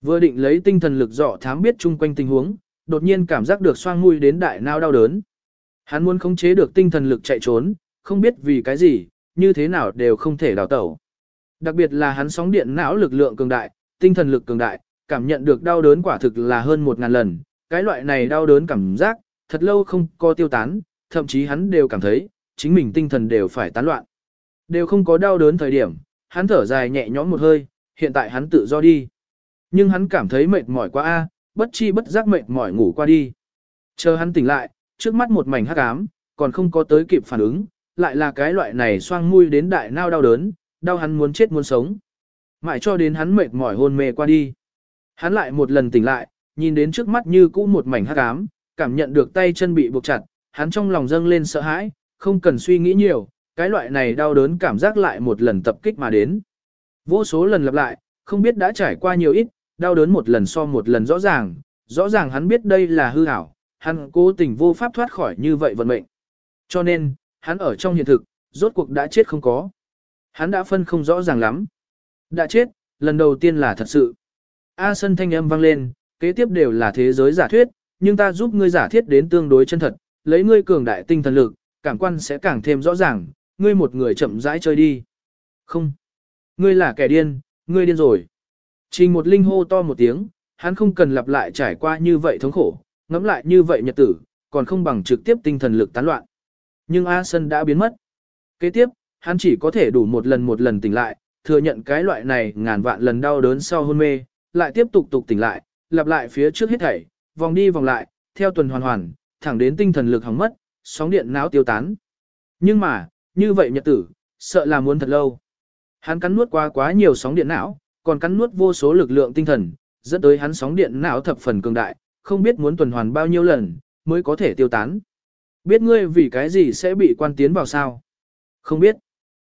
Vừa định lấy tinh thần lực dọ thám biết chung quanh tình huống, đột nhiên cảm giác được xoang mũi đến đại nao đau đớn. Hắn muốn khống chế được tinh thần lực chạy trốn, không biết vì cái gì, như thế nào đều không thể đào tẩu. Đặc biệt là hắn sóng điện não lực lượng cường đại, tinh thần lực cường đại, cảm nhận được đau đớn quả thực là hơn một ngàn lần. Cái loại này đau đớn cảm giác, thật lâu không có tiêu tán, thậm chí hắn đều cảm thấy, chính mình tinh thần đều phải tán loạn. Đều không có đau đớn thời điểm, hắn thở dài nhẹ nhõm một hơi, hiện tại hắn tự do đi. Nhưng hắn cảm thấy mệt mỏi quá a, bất chi bất giác mệt mỏi ngủ qua đi. Chờ hắn tỉnh lại, trước mắt một mảnh hắc ám, còn không có tới kịp phản ứng, lại là cái loại này xoang mũi đến đại nao đau đớn, đau hắn muốn chết muốn sống. Mãi cho đến hắn mệt mỏi hôn mê qua đi. Hắn lại một lần tỉnh lại, nhìn đến trước mắt như cũ một mảnh hắc ám, cảm nhận được tay chân bị buộc chặt, hắn trong lòng dâng lên sợ hãi, không cần suy nghĩ nhiều, cái loại này đau đớn cảm giác lại một lần tập kích mà đến. Vô số lần lặp lại, không biết đã trải qua nhiều ít, đau đớn một lần so một lần rõ ràng, rõ ràng hắn biết đây là hư ảo, hắn cố tình vô pháp thoát khỏi như vậy vận mệnh. Cho nên, hắn ở trong hiện thực, rốt cuộc đã chết không có. Hắn đã phân không rõ ràng lắm. Đã chết, lần đầu tiên là thật sự. A sân thanh âm vang lên, kế tiếp đều là thế giới giả thuyết, nhưng ta giúp ngươi giả thiết đến tương đối chân thật, lấy ngươi cường đại tinh thần lực, cảm quan sẽ càng thêm rõ ràng, ngươi một người chậm rãi chơi đi. Không. Ngươi là kẻ điên, ngươi điên rồi. Trình một linh hô to một tiếng, hắn không cần lặp lại trải qua như vậy thống khổ, ngẫm lại như vậy nhật tử, còn không bằng trực tiếp tinh thần lực tán loạn. Nhưng A Sân đã biến mất. Kế tiếp, hắn chỉ có thể đủ một lần một lần tỉnh lại, thừa nhận cái loại này ngàn vạn lần đau đớn sau hôn mê, lại tiếp tục tục tỉnh lại, lặp lại phía trước hết thảy, vòng đi vòng lại, theo tuần hoàn hoàn, thẳng đến tinh thần lực hỏng mất, sóng điện não tiêu tán. Nhưng mà, như vậy nhật tử, sợ là muốn thật lâu. Hắn cắn nuốt qua quá nhiều sóng điện não, còn cắn nuốt vô số lực lượng tinh thần, dẫn tới hắn sóng điện não thập phần cường đại, không biết muốn tuần hoàn bao nhiêu lần, mới có thể tiêu tán. Biết ngươi vì cái gì sẽ bị quan tiến vào sao? Không biết.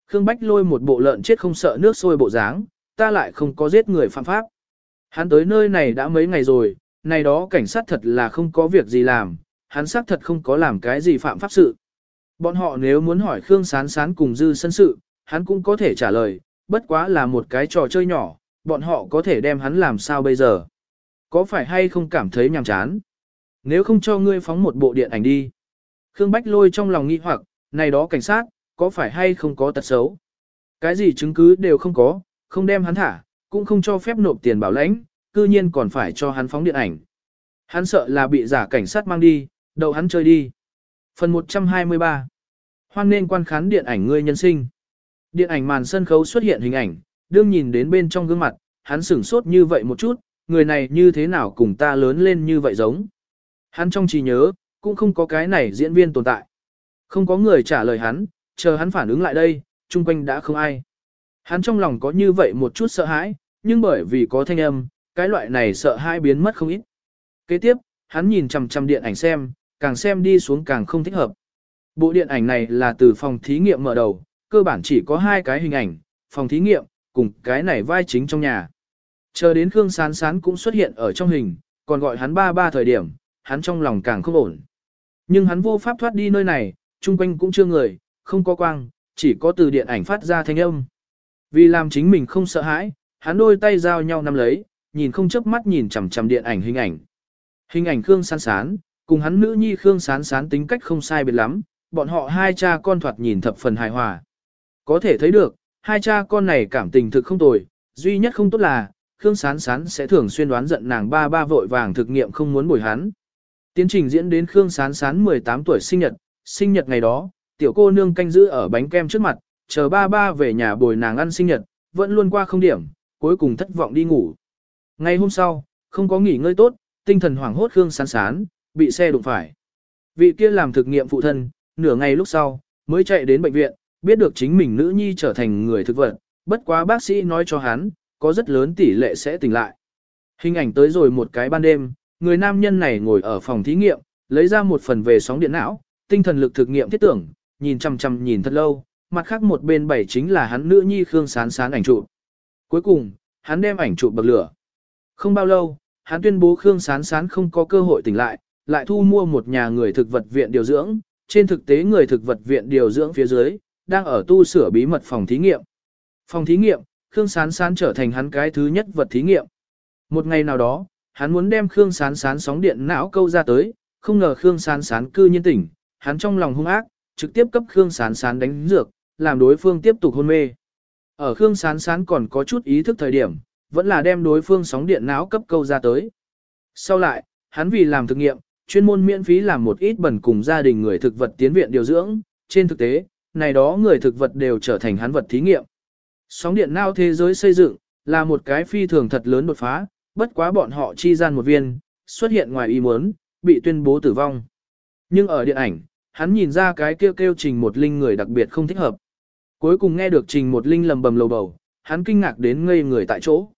Khương Bách lôi một bộ lợn chết không sợ nước sôi bộ dáng, ta lại không có giết người phạm pháp. Hắn tới nơi này đã mấy ngày rồi, này đó cảnh sát thật là không có việc gì làm, hắn xác thật không có làm cái gì phạm pháp sự. Bọn họ nếu muốn hỏi Khương Sán Sán cùng dư sân sự, hắn cũng có thể trả lời, bất quá là một cái trò chơi nhỏ, bọn họ có thể đem hắn làm sao bây giờ. Có phải hay không cảm thấy nhàm chán? Nếu không cho ngươi phóng một bộ điện ảnh đi. Khương Bách lôi trong lòng nghi hoặc, này đó cảnh sát, có phải hay không có tật xấu? Cái gì chứng cứ đều không có, không đem hắn thả, cũng không cho phép nộp tiền bảo lãnh, cư nhiên còn phải cho hắn phóng điện ảnh. Hắn sợ là bị giả cảnh sát mang đi, đậu hắn chơi đi. Phần 123 Hoan nên quan khán điện ảnh ngươi nhân sinh. Điện ảnh màn sân khấu xuất hiện hình ảnh, đương nhìn đến bên trong gương mặt, hắn sửng sốt như vậy một chút, người này như thế nào cùng ta lớn lên như vậy giống. Hắn trong trí nhớ, cũng không có cái này diễn viên tồn tại. Không có người trả lời hắn, chờ hắn phản ứng lại đây, chung quanh đã không ai. Hắn trong lòng có như vậy một chút sợ hãi, nhưng bởi vì có thanh âm, cái loại này sợ hãi biến mất không ít. Kế tiếp, hắn nhìn chằm chằm điện ảnh xem, càng xem đi xuống càng không thích hợp. Bộ điện ảnh này là từ phòng thí nghiệm mở đầu, cơ bản chỉ có hai cái hình ảnh, phòng thí nghiệm, cùng cái này vai chính trong nhà. Chờ đến Khương Sán Sán cũng xuất hiện ở trong hình, còn gọi hắn ba ba thời điểm, hắn trong lòng càng không ổn. Nhưng hắn vô pháp thoát đi nơi này, chung quanh cũng chưa người, không có quang, chỉ có từ điện ảnh phát ra thanh âm. Vì làm chính mình không sợ hãi, hắn đôi tay giao nhau nắm lấy, nhìn không chớp mắt nhìn chằm chằm điện ảnh hình ảnh. Hình ảnh Khương Sán Sán, cùng hắn nữ nhi Khương Sán Sán tính cách không sai biệt lắm, bọn họ hai cha con thoạt nhìn thập phần hài hòa. Có thể thấy được, hai cha con này cảm tình thực không tồi, duy nhất không tốt là, Khương Sán Sán sẽ thường xuyên đoán giận nàng ba ba vội vàng thực nghiệm không muốn bồi hắn. Tiến trình diễn đến Khương Sán Sán 18 tuổi sinh nhật, sinh nhật ngày đó, tiểu cô nương canh giữ ở bánh kem trước mặt, chờ ba ba về nhà bồi nàng ăn sinh nhật, vẫn luôn qua không điểm, cuối cùng thất vọng đi ngủ. Ngày hôm sau, không có nghỉ ngơi tốt, tinh thần hoảng hốt Khương Sán Sán, bị xe đụng phải. Vị kia làm thực nghiệm phụ thân, nửa ngày lúc sau, mới chạy đến bệnh viện, biết được chính mình nữ nhi trở thành người thực vật, bất quá bác sĩ nói cho hắn, có rất lớn tỷ lệ sẽ tỉnh lại. Hình ảnh tới rồi một cái ban đêm, người nam nhân này ngồi ở phòng thí nghiệm, lấy ra một phần về sóng điện não, tinh thần lực thực nghiệm thiết tưởng, nhìn chằm chằm nhìn thật lâu, mặt khác một bên bảy chính là hắn nữ nhi Khương Sán Sán ảnh chụp. Cuối cùng, hắn đem ảnh chụp bậc lửa. Không bao lâu, hắn tuyên bố Khương Sán Sán không có cơ hội tỉnh lại, lại thu mua một nhà người thực vật viện điều dưỡng, trên thực tế người thực vật viện điều dưỡng phía dưới, đang ở tu sửa bí mật phòng thí nghiệm. Phòng thí nghiệm, Khương Sán Sán trở thành hắn cái thứ nhất vật thí nghiệm. Một ngày nào đó, hắn muốn đem Khương Sán Sán sóng điện não câu ra tới, không ngờ Khương Sán Sán cư nhiên tỉnh, hắn trong lòng hung ác, trực tiếp cấp Khương Sán Sán đánh dược, làm đối phương tiếp tục hôn mê. Ở Khương Sán Sán còn có chút ý thức thời điểm, vẫn là đem đối phương sóng điện não cấp câu ra tới. Sau lại, hắn vì làm thực nghiệm, chuyên môn miễn phí làm một ít bẩn cùng gia đình người thực vật tiến viện điều dưỡng, trên thực tế, này đó người thực vật đều trở thành hắn vật thí nghiệm. Sóng điện não thế giới xây dựng, là một cái phi thường thật lớn đột phá, bất quá bọn họ chi gian một viên, xuất hiện ngoài ý muốn, bị tuyên bố tử vong. Nhưng ở điện ảnh, hắn nhìn ra cái kêu kêu trình một linh người đặc biệt không thích hợp. Cuối cùng nghe được trình một linh lầm bầm lầu bầu, hắn kinh ngạc đến ngây người tại chỗ.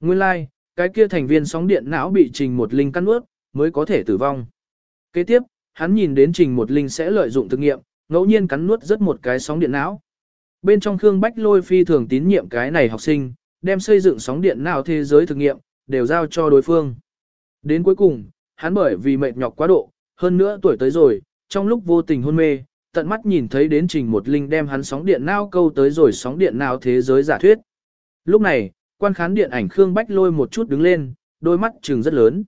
Nguyên lai, like, cái kia thành viên sóng điện não bị trình một linh cắn ướt, mới có thể tử vong. Kế tiếp, hắn nhìn đến trình một linh sẽ lợi dụng thực nghiệm, ngẫu nhiên cắn nuốt rất một cái sóng điện não. Bên trong Khương Bách lôi phi thường tín nhiệm cái này học sinh, đem xây dựng sóng điện não thế giới thực nghiệm, đều giao cho đối phương. Đến cuối cùng, hắn bởi vì mệt nhọc quá độ, hơn nữa tuổi tới rồi, trong lúc vô tình hôn mê, tận mắt nhìn thấy đến trình một linh đem hắn sóng điện não câu tới rồi sóng điện não thế giới giả thuyết. Lúc này, quan khán điện ảnh Khương Bách lôi một chút đứng lên, đôi mắt trừng rất lớn.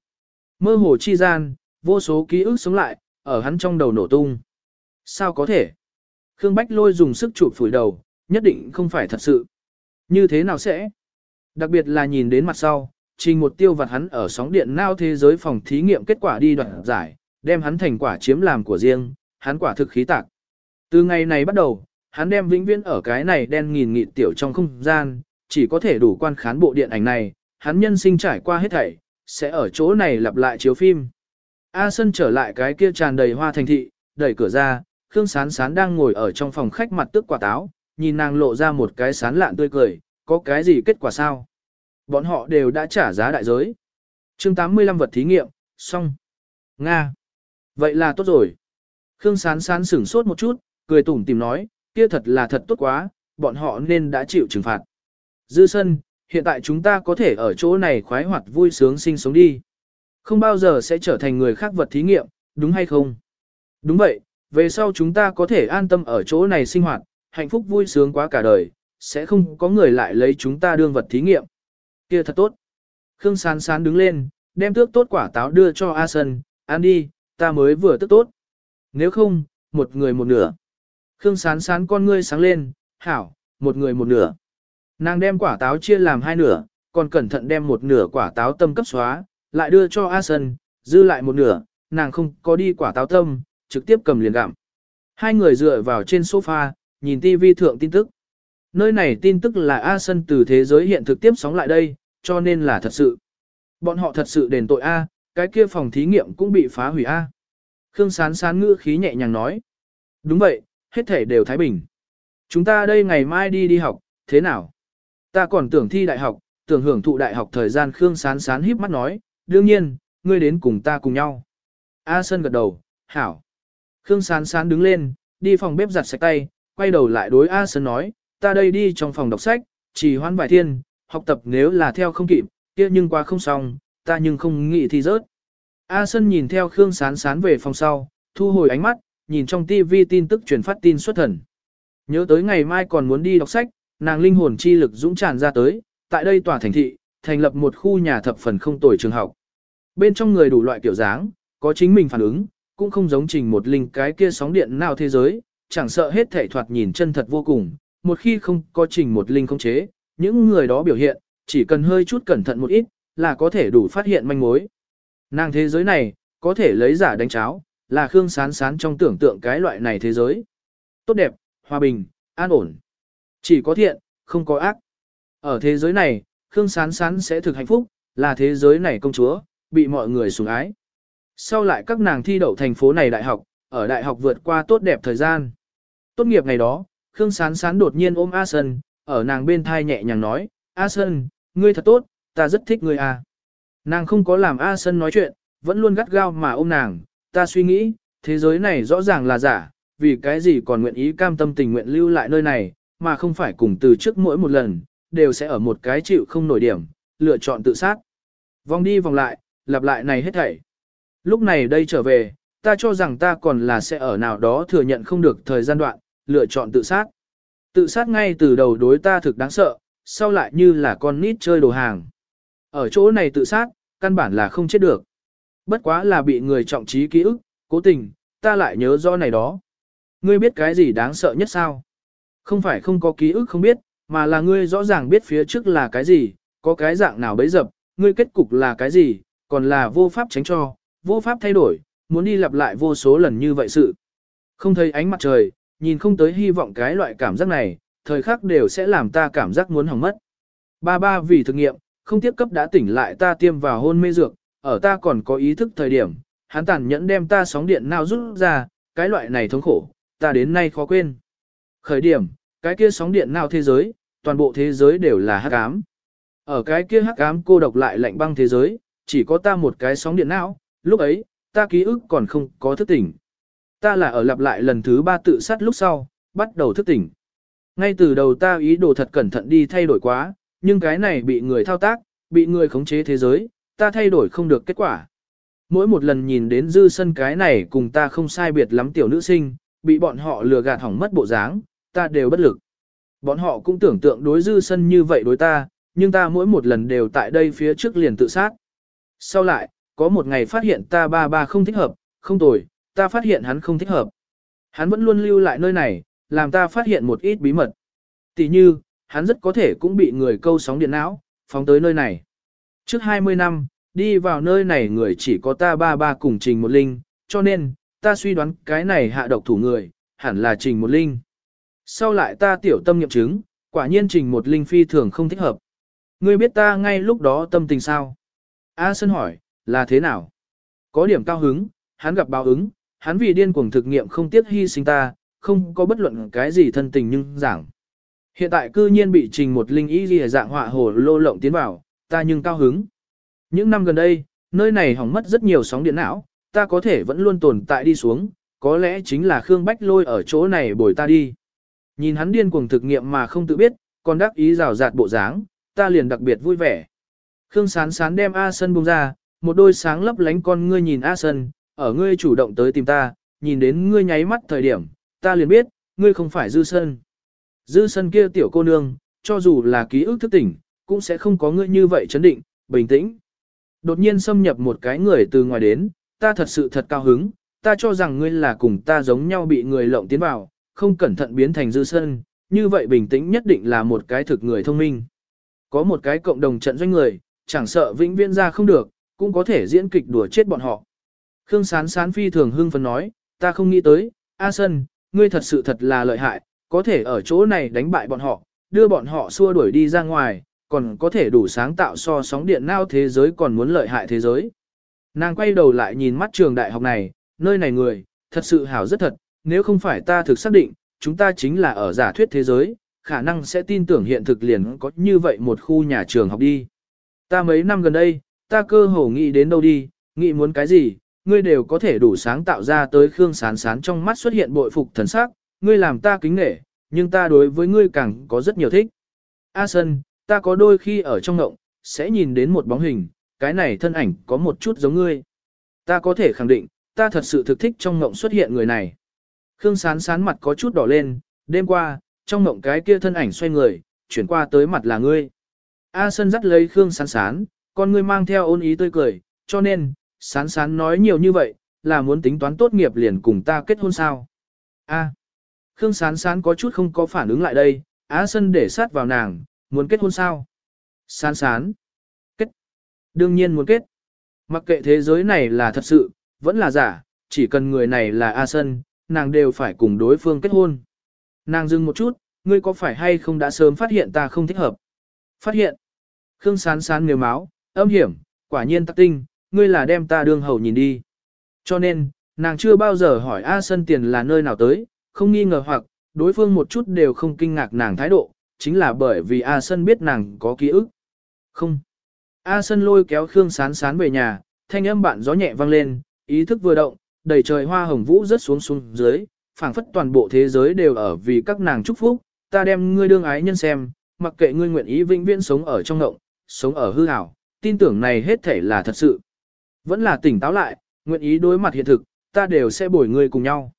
Mơ hồ chi gian, vô số ký ức sống lại, ở hắn trong đầu nổ tung. Sao có thể? Khương Bách lôi dùng sức chụp phủi đầu, nhất định không phải thật sự. Như thế nào sẽ? Đặc biệt là nhìn đến mặt sau, trình một tiêu vặt hắn ở sóng điện nao thế giới phòng thí nghiệm kết quả đi đoạn giải, đem hắn thành quả chiếm làm của riêng, hắn quả thực khí tạc. Từ ngày này bắt đầu, hắn đem vĩnh viễn ở cái này đen nghìn nghịt tiểu trong không gian, chỉ có thể đủ quan khán bộ điện ảnh này, hắn nhân sinh trải qua hết thảy, sẽ ở chỗ này lặp lại chiếu phim. A Sân trở lại cái kia tràn đầy hoa thành thị, đẩy cửa ra, Khương Sán Sán đang ngồi ở trong phòng khách mặt tức quả táo, nhìn nàng lộ ra một cái sán lạn tươi cười, có cái gì kết quả sao? Bọn họ đều đã trả giá đại giới. chương 85 vật thí nghiệm, xong. Nga. Vậy là tốt rồi. Khương Sán Sán sửng sốt một chút, cười tủm tìm nói, kia thật là thật tốt quá, bọn họ nên đã chịu trừng phạt. Dư sân, hiện tại chúng ta có thể ở chỗ này khoái hoạt vui sướng sinh sống đi. Không bao giờ sẽ trở thành người khác vật thí nghiệm, đúng hay không? Đúng vậy, về sau chúng ta có thể an tâm ở chỗ này sinh hoạt, hạnh phúc vui sướng quá cả đời, sẽ không có người lại lấy chúng ta đương vật thí nghiệm. Kia thật tốt. Khương Sán Sán đứng lên, đem tước tốt quả táo đưa cho A Sân, ăn đi, ta mới vừa tức tốt. Nếu không, một người một nửa. Khương Sán Sán con ngươi sáng lên, hảo, một người một nửa. Nàng đem quả táo chia làm hai nửa, còn cẩn thận đem một nửa quả táo tâm cấp xóa, lại đưa cho A Sân, dư lại một nửa, nàng không có đi quả táo tâm, trực tiếp cầm liền gặm. Hai người dựa vào trên sofa, nhìn TV thượng tin tức. Nơi này tin tức là A Sân từ thế giới hiện thực tiếp sóng lại đây, cho nên là thật sự. Bọn họ thật sự đền tội A, cái kia phòng thí nghiệm cũng bị phá hủy A. Khương Sán Sán ngữ khí nhẹ nhàng nói. Đúng vậy, hết thể đều Thái Bình. Chúng ta đây ngày mai đi đi học, thế nào? Ta còn tưởng thi đại học, tưởng hưởng thụ đại học thời gian Khương Sán Sán híp mắt nói, đương nhiên, ngươi đến cùng ta cùng nhau. A Sân gật đầu, hảo. Khương Sán Sán đứng lên, đi phòng bếp giặt sạch tay, quay đầu lại đối A Sân nói, ta đây đi trong phòng đọc sách, chỉ hoan vài thiên, học tập nếu là theo không kịp, kia nhưng qua không xong, ta nhưng không nghĩ thì rớt. A Sân nhìn theo Khương Sán Sán về phòng sau, thu hồi ánh mắt, nhìn trong TV tin tức truyền phát tin xuất thần. Nhớ tới ngày mai còn muốn đi đọc sách, nàng linh hồn chi lực dũng tràn ra tới, tại đây tòa thành thị, thành lập một khu nhà thập phần không tồi trường học. Bên trong người đủ loại kiểu dáng, có chính mình phản ứng, cũng không giống trình một linh cái kia sóng điện nào thế giới, chẳng sợ hết thể thoạt nhìn chân thật vô cùng, một khi không có trình một linh không chế, những người đó biểu hiện, chỉ cần hơi chút cẩn thận một ít, là có thể đủ phát hiện manh mối. Nàng thế giới này, có thể lấy giả đánh cháo, là Khương Sán Sán trong tưởng tượng cái loại này thế giới. Tốt đẹp, hòa bình, an ổn. Chỉ có thiện, không có ác. Ở thế giới này, Khương Sán Sán sẽ thực hạnh phúc, là thế giới này công chúa, bị mọi người sủng ái. Sau lại các nàng thi đậu thành phố này đại học, ở đại học vượt qua tốt đẹp thời gian. Tốt nghiệp ngày đó, Khương Sán Sán đột nhiên ôm A Sơn, ở nàng bên thai nhẹ nhàng nói, A Sơn, ngươi thật tốt, ta rất thích ngươi à. Nàng không có làm A sân nói chuyện, vẫn luôn gắt gao mà ôm nàng, ta suy nghĩ, thế giới này rõ ràng là giả, vì cái gì còn nguyện ý cam tâm tình nguyện lưu lại nơi này, mà không phải cùng từ trước mỗi một lần, đều sẽ ở một cái chịu không nổi điểm, lựa chọn tự sát. Vòng đi vòng lại, lặp lại này hết thảy. Lúc này đây trở về, ta cho rằng ta còn là sẽ ở nào đó thừa nhận không được thời gian đoạn, lựa chọn tự sát. Tự sát ngay từ đầu đối ta thực đáng sợ, sau lại như là con nít chơi đồ hàng. Ở chỗ này tự sát, căn bản là không chết được. Bất quá là bị người trọng trí ký ức, cố tình, ta lại nhớ rõ này đó. Ngươi biết cái gì đáng sợ nhất sao? Không phải không có ký ức không biết, mà là ngươi rõ ràng biết phía trước là cái gì, có cái dạng nào bấy dập, ngươi kết cục là cái gì, còn là vô pháp tránh cho, vô pháp thay đổi, muốn đi lặp lại vô số lần như vậy sự. Không thấy ánh mặt trời, nhìn không tới hy vọng cái loại cảm giác này, thời khắc đều sẽ làm ta cảm giác muốn hỏng mất. Ba ba vì thực nghiệm, không tiếp cấp đã tỉnh lại ta tiêm vào hôn mê dược, ở ta còn có ý thức thời điểm, hắn tàn nhẫn đem ta sóng điện nào rút ra, cái loại này thống khổ, ta đến nay khó quên. Khởi điểm, cái kia sóng điện nào thế giới, toàn bộ thế giới đều là hắc ám. Ở cái kia hắc ám cô độc lại lạnh băng thế giới, chỉ có ta một cái sóng điện não, lúc ấy, ta ký ức còn không có thức tỉnh. Ta là ở lặp lại lần thứ ba tự sát lúc sau, bắt đầu thức tỉnh. Ngay từ đầu ta ý đồ thật cẩn thận đi thay đổi quá, nhưng cái này bị người thao tác, bị người khống chế thế giới, ta thay đổi không được kết quả. Mỗi một lần nhìn đến dư sân cái này cùng ta không sai biệt lắm tiểu nữ sinh, bị bọn họ lừa gạt hỏng mất bộ dáng, ta đều bất lực. Bọn họ cũng tưởng tượng đối dư sân như vậy đối ta, nhưng ta mỗi một lần đều tại đây phía trước liền tự sát. Sau lại, có một ngày phát hiện ta ba ba không thích hợp, không tồi, ta phát hiện hắn không thích hợp. Hắn vẫn luôn lưu lại nơi này, làm ta phát hiện một ít bí mật. Tỷ như, hắn rất có thể cũng bị người câu sóng điện não, phóng tới nơi này. Trước 20 năm, đi vào nơi này người chỉ có ta ba ba cùng Trình Một Linh, cho nên, ta suy đoán cái này hạ độc thủ người, hẳn là Trình Một Linh. Sau lại ta tiểu tâm nghiệm chứng, quả nhiên Trình Một Linh phi thường không thích hợp. Ngươi biết ta ngay lúc đó tâm tình sao? A Sơn hỏi, là thế nào? Có điểm cao hứng, hắn gặp báo ứng, hắn vì điên cuồng thực nghiệm không tiếc hy sinh ta, không có bất luận cái gì thân tình nhưng giảng. Hiện tại cư nhiên bị trình một linh ý ghi dạng họa hồ lô lộng tiến vào, ta nhưng cao hứng. Những năm gần đây, nơi này hỏng mất rất nhiều sóng điện não, ta có thể vẫn luôn tồn tại đi xuống, có lẽ chính là Khương Bách lôi ở chỗ này bồi ta đi. Nhìn hắn điên cuồng thực nghiệm mà không tự biết, còn đắc ý rào rạt bộ dáng, ta liền đặc biệt vui vẻ. Khương sán sán đem A Sân buông ra, một đôi sáng lấp lánh con ngươi nhìn A Sân, ở ngươi chủ động tới tìm ta, nhìn đến ngươi nháy mắt thời điểm, ta liền biết, ngươi không phải dư sân. Dư sân kia tiểu cô nương, cho dù là ký ức thức tỉnh, cũng sẽ không có ngươi như vậy chấn định, bình tĩnh. Đột nhiên xâm nhập một cái người từ ngoài đến, ta thật sự thật cao hứng, ta cho rằng ngươi là cùng ta giống nhau bị người lộng tiến vào, không cẩn thận biến thành dư sân, như vậy bình tĩnh nhất định là một cái thực người thông minh. Có một cái cộng đồng trận doanh người, chẳng sợ vĩnh viễn ra không được, cũng có thể diễn kịch đùa chết bọn họ. Khương Sán Sán phi thường hưng phấn nói, ta không nghĩ tới, A Sân, ngươi thật sự thật là lợi hại, có thể ở chỗ này đánh bại bọn họ, đưa bọn họ xua đuổi đi ra ngoài, còn có thể đủ sáng tạo so sóng điện nao thế giới còn muốn lợi hại thế giới. Nàng quay đầu lại nhìn mắt trường đại học này, nơi này người, thật sự hảo rất thật, nếu không phải ta thực xác định, chúng ta chính là ở giả thuyết thế giới, khả năng sẽ tin tưởng hiện thực liền có như vậy một khu nhà trường học đi. Ta mấy năm gần đây, ta cơ hồ nghĩ đến đâu đi, nghĩ muốn cái gì, ngươi đều có thể đủ sáng tạo ra tới Khương Sán Sán trong mắt xuất hiện bội phục thần sắc, ngươi làm ta kính nể, nhưng ta đối với ngươi càng có rất nhiều thích. A Sân, ta có đôi khi ở trong ngộng, sẽ nhìn đến một bóng hình, cái này thân ảnh có một chút giống ngươi. Ta có thể khẳng định, ta thật sự thực thích trong ngộng xuất hiện người này. Khương Sán Sán mặt có chút đỏ lên, đêm qua, trong ngộng cái kia thân ảnh xoay người, chuyển qua tới mặt là ngươi. A Sân dắt lấy Khương Sán Sán, con ngươi mang theo ôn ý tươi cười, cho nên, Sán Sán nói nhiều như vậy, là muốn tính toán tốt nghiệp liền cùng ta kết hôn sao. A. Khương Sán Sán có chút không có phản ứng lại đây, Á Sân để sát vào nàng, muốn kết hôn sao? Sán Sán. Kết. Đương nhiên muốn kết. Mặc kệ thế giới này là thật sự, vẫn là giả, chỉ cần người này là A Sân, nàng đều phải cùng đối phương kết hôn. Nàng dừng một chút, ngươi có phải hay không đã sớm phát hiện ta không thích hợp? Phát hiện. Khương Sán Sán nếu máu, âm hiểm, quả nhiên tắc tinh, ngươi là đem ta đương hầu nhìn đi. Cho nên, nàng chưa bao giờ hỏi A Sân tiền là nơi nào tới, không nghi ngờ hoặc, đối phương một chút đều không kinh ngạc nàng thái độ, chính là bởi vì A Sân biết nàng có ký ức. Không. A Sân lôi kéo Khương Sán Sán về nhà, thanh âm bạn gió nhẹ vang lên, ý thức vừa động, đầy trời hoa hồng vũ rớt xuống xuống dưới, phảng phất toàn bộ thế giới đều ở vì các nàng chúc phúc, ta đem ngươi đương ái nhân xem, mặc kệ ngươi nguyện ý vĩnh viễn sống ở trong ngộng, sống ở hư ảo, tin tưởng này hết thể là thật sự. Vẫn là tỉnh táo lại, nguyện ý đối mặt hiện thực, ta đều sẽ bồi ngươi cùng nhau.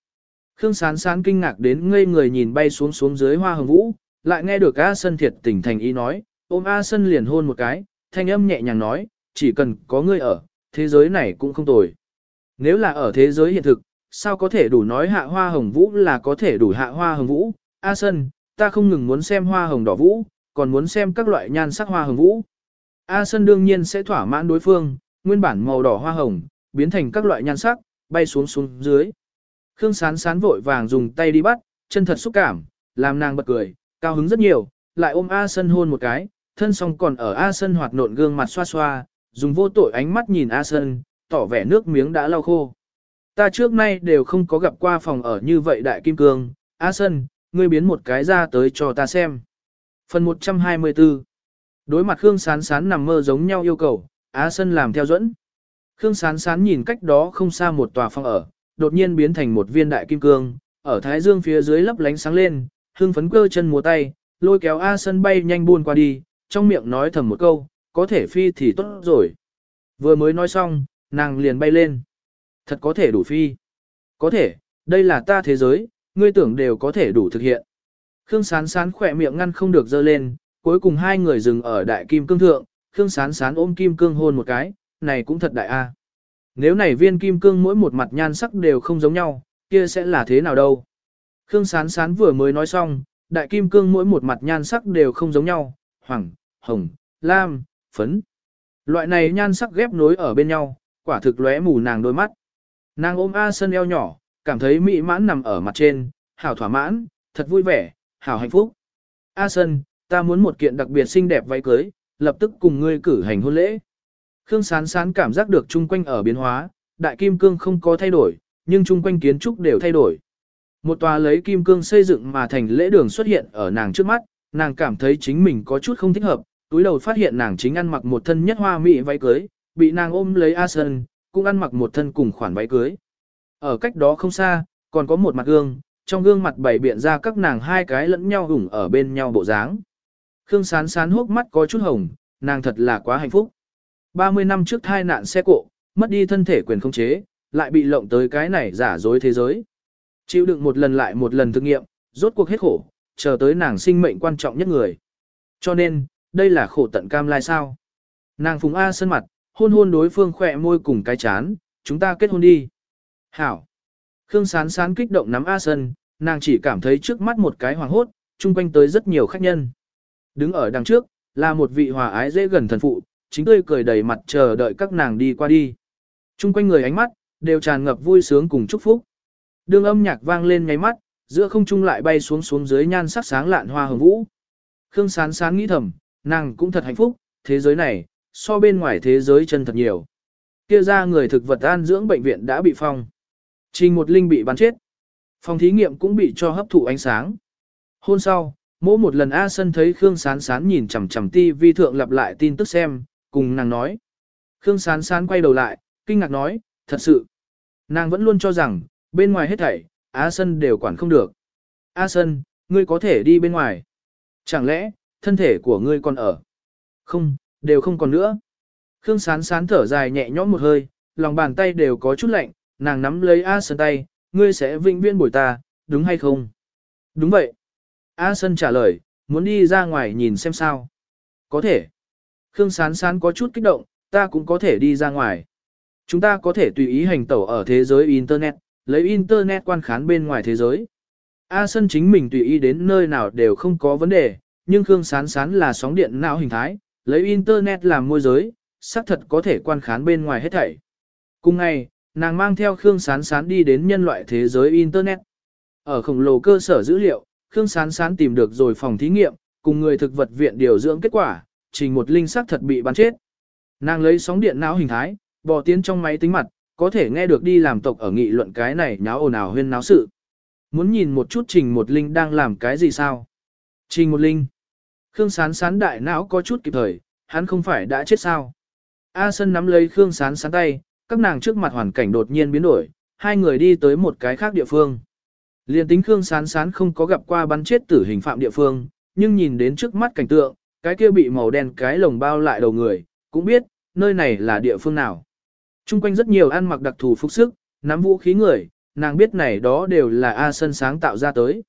Khương Sán Sán kinh ngạc đến ngây người nhìn bay xuống xuống dưới hoa hồng vũ, lại nghe được A Sân thiệt tình thành ý nói, ôm A Sân liền hôn một cái, thanh âm nhẹ nhàng nói, chỉ cần có ngươi ở, thế giới này cũng không tồi. Nếu là ở thế giới hiện thực, sao có thể đủ nói hạ hoa hồng vũ là có thể đủ hạ hoa hồng vũ, A Sân, ta không ngừng muốn xem hoa hồng đỏ vũ, còn muốn xem các loại nhan sắc hoa hồng vũ. A Sân đương nhiên sẽ thỏa mãn đối phương, nguyên bản màu đỏ hoa hồng, biến thành các loại nhan sắc, bay xuống xuống dưới. Khương sán sán vội vàng dùng tay đi bắt, chân thật xúc cảm, làm nàng bật cười, cao hứng rất nhiều, lại ôm A Sân hôn một cái, thân song còn ở A Sân hoạt nộn gương mặt xoa xoa, dùng vô tội ánh mắt nhìn A Sân, tỏ vẻ nước miếng đã lau khô. Ta trước nay đều không có gặp qua phòng ở như vậy đại kim cương, A Sân, ngươi biến một cái ra tới cho ta xem. Phần 124 Đối mặt Khương Sán Sán nằm mơ giống nhau yêu cầu, Á Sân làm theo dẫn. Khương Sán Sán nhìn cách đó không xa một tòa phòng ở, đột nhiên biến thành một viên đại kim cương, ở thái dương phía dưới lấp lánh sáng lên, hưng phấn cơ chân múa tay, lôi kéo A Sân bay nhanh buôn qua đi, trong miệng nói thầm một câu, có thể phi thì tốt rồi. Vừa mới nói xong, nàng liền bay lên. Thật có thể đủ phi. Có thể, đây là ta thế giới, ngươi tưởng đều có thể đủ thực hiện. Khương Sán Sán khỏe miệng ngăn không được dơ lên, cuối cùng hai người dừng ở đại kim cương thượng, Khương Sán Sán ôm kim cương hôn một cái, này cũng thật đại a. Nếu này viên kim cương mỗi một mặt nhan sắc đều không giống nhau, kia sẽ là thế nào đâu? Khương Sán Sán vừa mới nói xong, đại kim cương mỗi một mặt nhan sắc đều không giống nhau, hoàng, hồng, lam, phấn. Loại này nhan sắc ghép nối ở bên nhau, quả thực lóe mù nàng đôi mắt. Nàng ôm A Sân eo nhỏ, cảm thấy mỹ mãn nằm ở mặt trên, hảo thỏa mãn, thật vui vẻ, hảo hạnh phúc. A Sân, ta muốn một kiện đặc biệt xinh đẹp váy cưới, lập tức cùng ngươi cử hành hôn lễ. Khương Sán Sán cảm giác được chung quanh ở biến hóa, đại kim cương không có thay đổi, nhưng chung quanh kiến trúc đều thay đổi. Một tòa lấy kim cương xây dựng mà thành lễ đường xuất hiện ở nàng trước mắt, nàng cảm thấy chính mình có chút không thích hợp, túi đầu phát hiện nàng chính ăn mặc một thân nhất hoa mỹ váy cưới, bị nàng ôm lấy A Sơn, cũng ăn mặc một thân cùng khoản váy cưới. Ở cách đó không xa, còn có một mặt gương, trong gương mặt bày biện ra các nàng hai cái lẫn nhau hủng ở bên nhau bộ dáng. Khương sán sán hốc mắt có chút hồng, nàng thật là quá hạnh phúc. 30 năm trước thai nạn xe cộ, mất đi thân thể quyền không chế, lại bị lộng tới cái này giả dối thế giới. Chịu đựng một lần lại một lần thực nghiệm, rốt cuộc hết khổ, chờ tới nàng sinh mệnh quan trọng nhất người. Cho nên, đây là khổ tận cam lai sao. Nàng phùng A sân mặt, hôn hôn đối phương khỏe môi cùng cái chán, chúng ta kết hôn đi. Hảo. Khương sán sán kích động nắm A sân, nàng chỉ cảm thấy trước mắt một cái hoàng hốt, chung quanh tới rất nhiều khách nhân. Đứng ở đằng trước, là một vị hòa ái dễ gần thần phụ, chính tươi cười đầy mặt chờ đợi các nàng đi qua đi. Trung quanh người ánh mắt, đều tràn ngập vui sướng cùng chúc phúc. Đường âm nhạc vang lên ngay mắt, giữa không trung lại bay xuống xuống dưới nhan sắc sáng lạn hoa hồng vũ. Khương sán sán nghĩ thầm, nàng cũng thật hạnh phúc, thế giới này, so bên ngoài thế giới chân thật nhiều. Kia ra người thực vật an dưỡng bệnh viện đã bị phong. Trình một linh bị bắn chết. Phòng thí nghiệm cũng bị cho hấp thụ ánh sáng. Hôn sau, mỗi một lần A Sân thấy Khương Sán Sán nhìn chằm chằm ti vi thượng lặp lại tin tức xem, cùng nàng nói. Khương Sán Sán quay đầu lại, kinh ngạc nói, thật sự. Nàng vẫn luôn cho rằng, bên ngoài hết thảy, A Sân đều quản không được. A Sân, ngươi có thể đi bên ngoài. Chẳng lẽ, thân thể của ngươi còn ở? Không, đều không còn nữa. Khương Sán Sán thở dài nhẹ nhõm một hơi, lòng bàn tay đều có chút lạnh, nàng nắm lấy A Sân tay, ngươi sẽ vĩnh viên bồi ta, đúng hay không? Đúng vậy. A Sân trả lời, muốn đi ra ngoài nhìn xem sao. Có thể. Khương Sán Sán có chút kích động, ta cũng có thể đi ra ngoài. Chúng ta có thể tùy ý hành tẩu ở thế giới Internet, lấy Internet quan khán bên ngoài thế giới. A Sân chính mình tùy ý đến nơi nào đều không có vấn đề, nhưng Khương Sán Sán là sóng điện não hình thái, lấy Internet làm môi giới, xác thật có thể quan khán bên ngoài hết thảy. Cùng ngày, nàng mang theo Khương Sán Sán đi đến nhân loại thế giới Internet. Ở khổng lồ cơ sở dữ liệu, Khương Sán Sán tìm được rồi phòng thí nghiệm, cùng người thực vật viện điều dưỡng kết quả, trình một linh xác thật bị bắn chết. Nàng lấy sóng điện não hình thái, bò tiến trong máy tính mặt, có thể nghe được đi làm tộc ở nghị luận cái này nháo ồn ào huyên náo sự. Muốn nhìn một chút Trình Một Linh đang làm cái gì sao? Trình Một Linh. Khương Sán Sán đại não có chút kịp thời, hắn không phải đã chết sao? A Sân nắm lấy Khương Sán Sán tay, các nàng trước mặt hoàn cảnh đột nhiên biến đổi, hai người đi tới một cái khác địa phương. Liên tính Khương Sán Sán không có gặp qua bắn chết tử hình phạm địa phương, nhưng nhìn đến trước mắt cảnh tượng, cái kia bị màu đen cái lồng bao lại đầu người, cũng biết, nơi này là địa phương nào. Trung quanh rất nhiều ăn mặc đặc thù phục sức, nắm vũ khí người, nàng biết này đó đều là A Sân sáng tạo ra tới.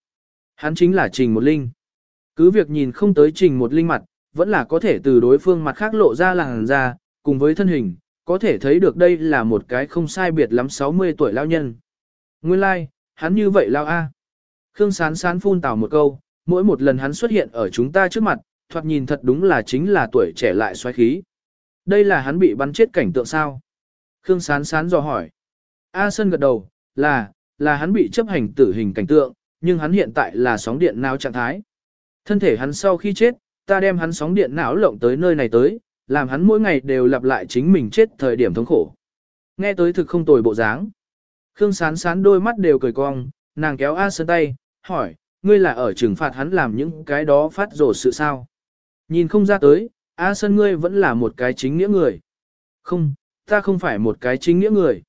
Hắn chính là Trình Một Linh. Cứ việc nhìn không tới Trình Một Linh mặt, vẫn là có thể từ đối phương mặt khác lộ ra làng ra, cùng với thân hình, có thể thấy được đây là một cái không sai biệt lắm 60 tuổi lao nhân. Nguyên lai, like, hắn như vậy lao A. Khương sán sán phun tào một câu, mỗi một lần hắn xuất hiện ở chúng ta trước mặt, thoạt nhìn thật đúng là chính là tuổi trẻ lại xoáy khí. Đây là hắn bị bắn chết cảnh tượng sao? Khương sán sán dò hỏi. A Sân gật đầu, là, là hắn bị chấp hành tử hình cảnh tượng, nhưng hắn hiện tại là sóng điện não trạng thái. Thân thể hắn sau khi chết, ta đem hắn sóng điện não lộng tới nơi này tới, làm hắn mỗi ngày đều lặp lại chính mình chết thời điểm thống khổ. Nghe tới thực không tồi bộ dáng. Khương sán sán đôi mắt đều cười cong, nàng kéo A Sơn tay, hỏi, ngươi là ở trừng phạt hắn làm những cái đó phát rổ sự sao? Nhìn không ra tới, A Sơn ngươi vẫn là một cái chính nghĩa người. Không, ta không phải một cái chính nghĩa người.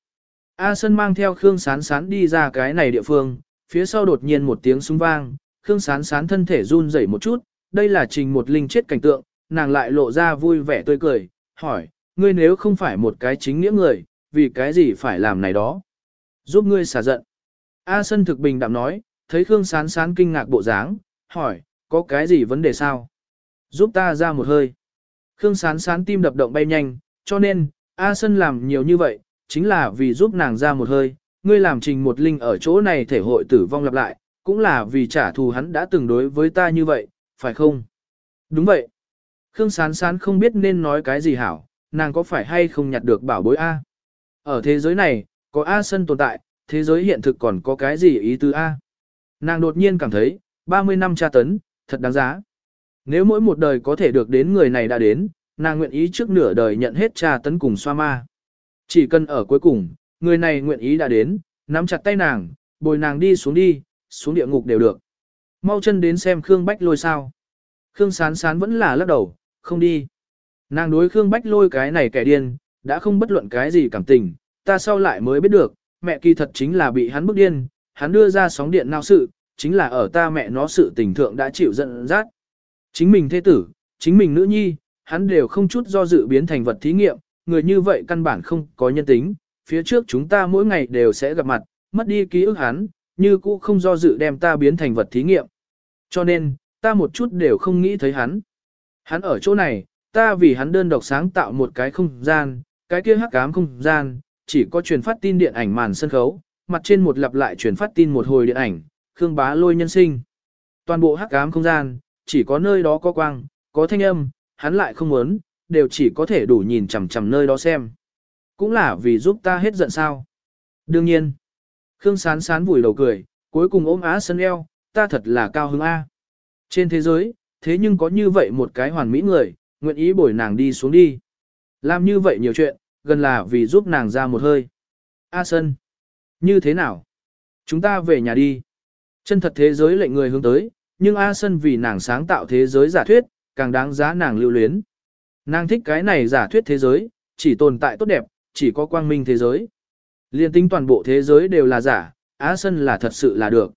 A Sơn mang theo Khương sán sán đi ra cái này địa phương, phía sau đột nhiên một tiếng súng vang, Khương sán sán thân thể run rẩy một chút, đây là trình một linh chết cảnh tượng, nàng lại lộ ra vui vẻ tươi cười, hỏi, ngươi nếu không phải một cái chính nghĩa người, vì cái gì phải làm này đó? Giúp ngươi xả giận. A Sân thực bình đạm nói, thấy Khương Sán Sán kinh ngạc bộ dáng, hỏi, có cái gì vấn đề sao? Giúp ta ra một hơi. Khương Sán Sán tim đập động bay nhanh, cho nên, A Sân làm nhiều như vậy, chính là vì giúp nàng ra một hơi. Ngươi làm trình một linh ở chỗ này thể hội tử vong lặp lại, cũng là vì trả thù hắn đã từng đối với ta như vậy, phải không? Đúng vậy. Khương Sán Sán không biết nên nói cái gì hảo, nàng có phải hay không nhặt được bảo bối A. Ở thế giới này, có A sân tồn tại, thế giới hiện thực còn có cái gì ý tứ A. Nàng đột nhiên cảm thấy, 30 năm tra tấn, thật đáng giá. Nếu mỗi một đời có thể được đến người này đã đến, nàng nguyện ý trước nửa đời nhận hết trà tấn cùng xoa ma. Chỉ cần ở cuối cùng, người này nguyện ý đã đến, nắm chặt tay nàng, bồi nàng đi xuống đi, xuống địa ngục đều được. Mau chân đến xem Khương Bách lôi sao. Khương Sán Sán vẫn là lắc đầu, không đi. Nàng đối Khương Bách lôi cái này kẻ điên, đã không bất luận cái gì cảm tình, ta sau lại mới biết được, mẹ kỳ thật chính là bị hắn bức điên, hắn đưa ra sóng điện nào sự, chính là ở ta mẹ nó sự tình thượng đã chịu giận dắt. Chính mình thế tử, chính mình nữ nhi, hắn đều không chút do dự biến thành vật thí nghiệm, người như vậy căn bản không có nhân tính, phía trước chúng ta mỗi ngày đều sẽ gặp mặt, mất đi ký ức hắn, như cũ không do dự đem ta biến thành vật thí nghiệm. Cho nên, ta một chút đều không nghĩ thấy hắn. Hắn ở chỗ này, ta vì hắn đơn độc sáng tạo một cái không gian, cái kia hắc ám không gian, chỉ có truyền phát tin điện ảnh màn sân khấu, mặt trên một lặp lại truyền phát tin một hồi điện ảnh, Khương Bá lôi nhân sinh. Toàn bộ hắc ám không gian, chỉ có nơi đó có quang, có thanh âm, hắn lại không muốn, đều chỉ có thể đủ nhìn chằm chằm nơi đó xem. Cũng là vì giúp ta hết giận sao. Đương nhiên, Khương sán sán vùi đầu cười, cuối cùng ôm á sân eo, ta thật là cao hứng A. Trên thế giới, thế nhưng có như vậy một cái hoàn mỹ người, nguyện ý bồi nàng đi xuống đi. Làm như vậy nhiều chuyện, gần là vì giúp nàng ra một hơi. A Sân, như thế nào? Chúng ta về nhà đi. Chân thật thế giới lệnh người hướng tới, nhưng A Sân vì nàng sáng tạo thế giới giả thuyết, càng đáng giá nàng lưu luyến. Nàng thích cái này giả thuyết thế giới, chỉ tồn tại tốt đẹp, chỉ có quang minh thế giới. Liên tính toàn bộ thế giới đều là giả, A Sân là thật sự là được.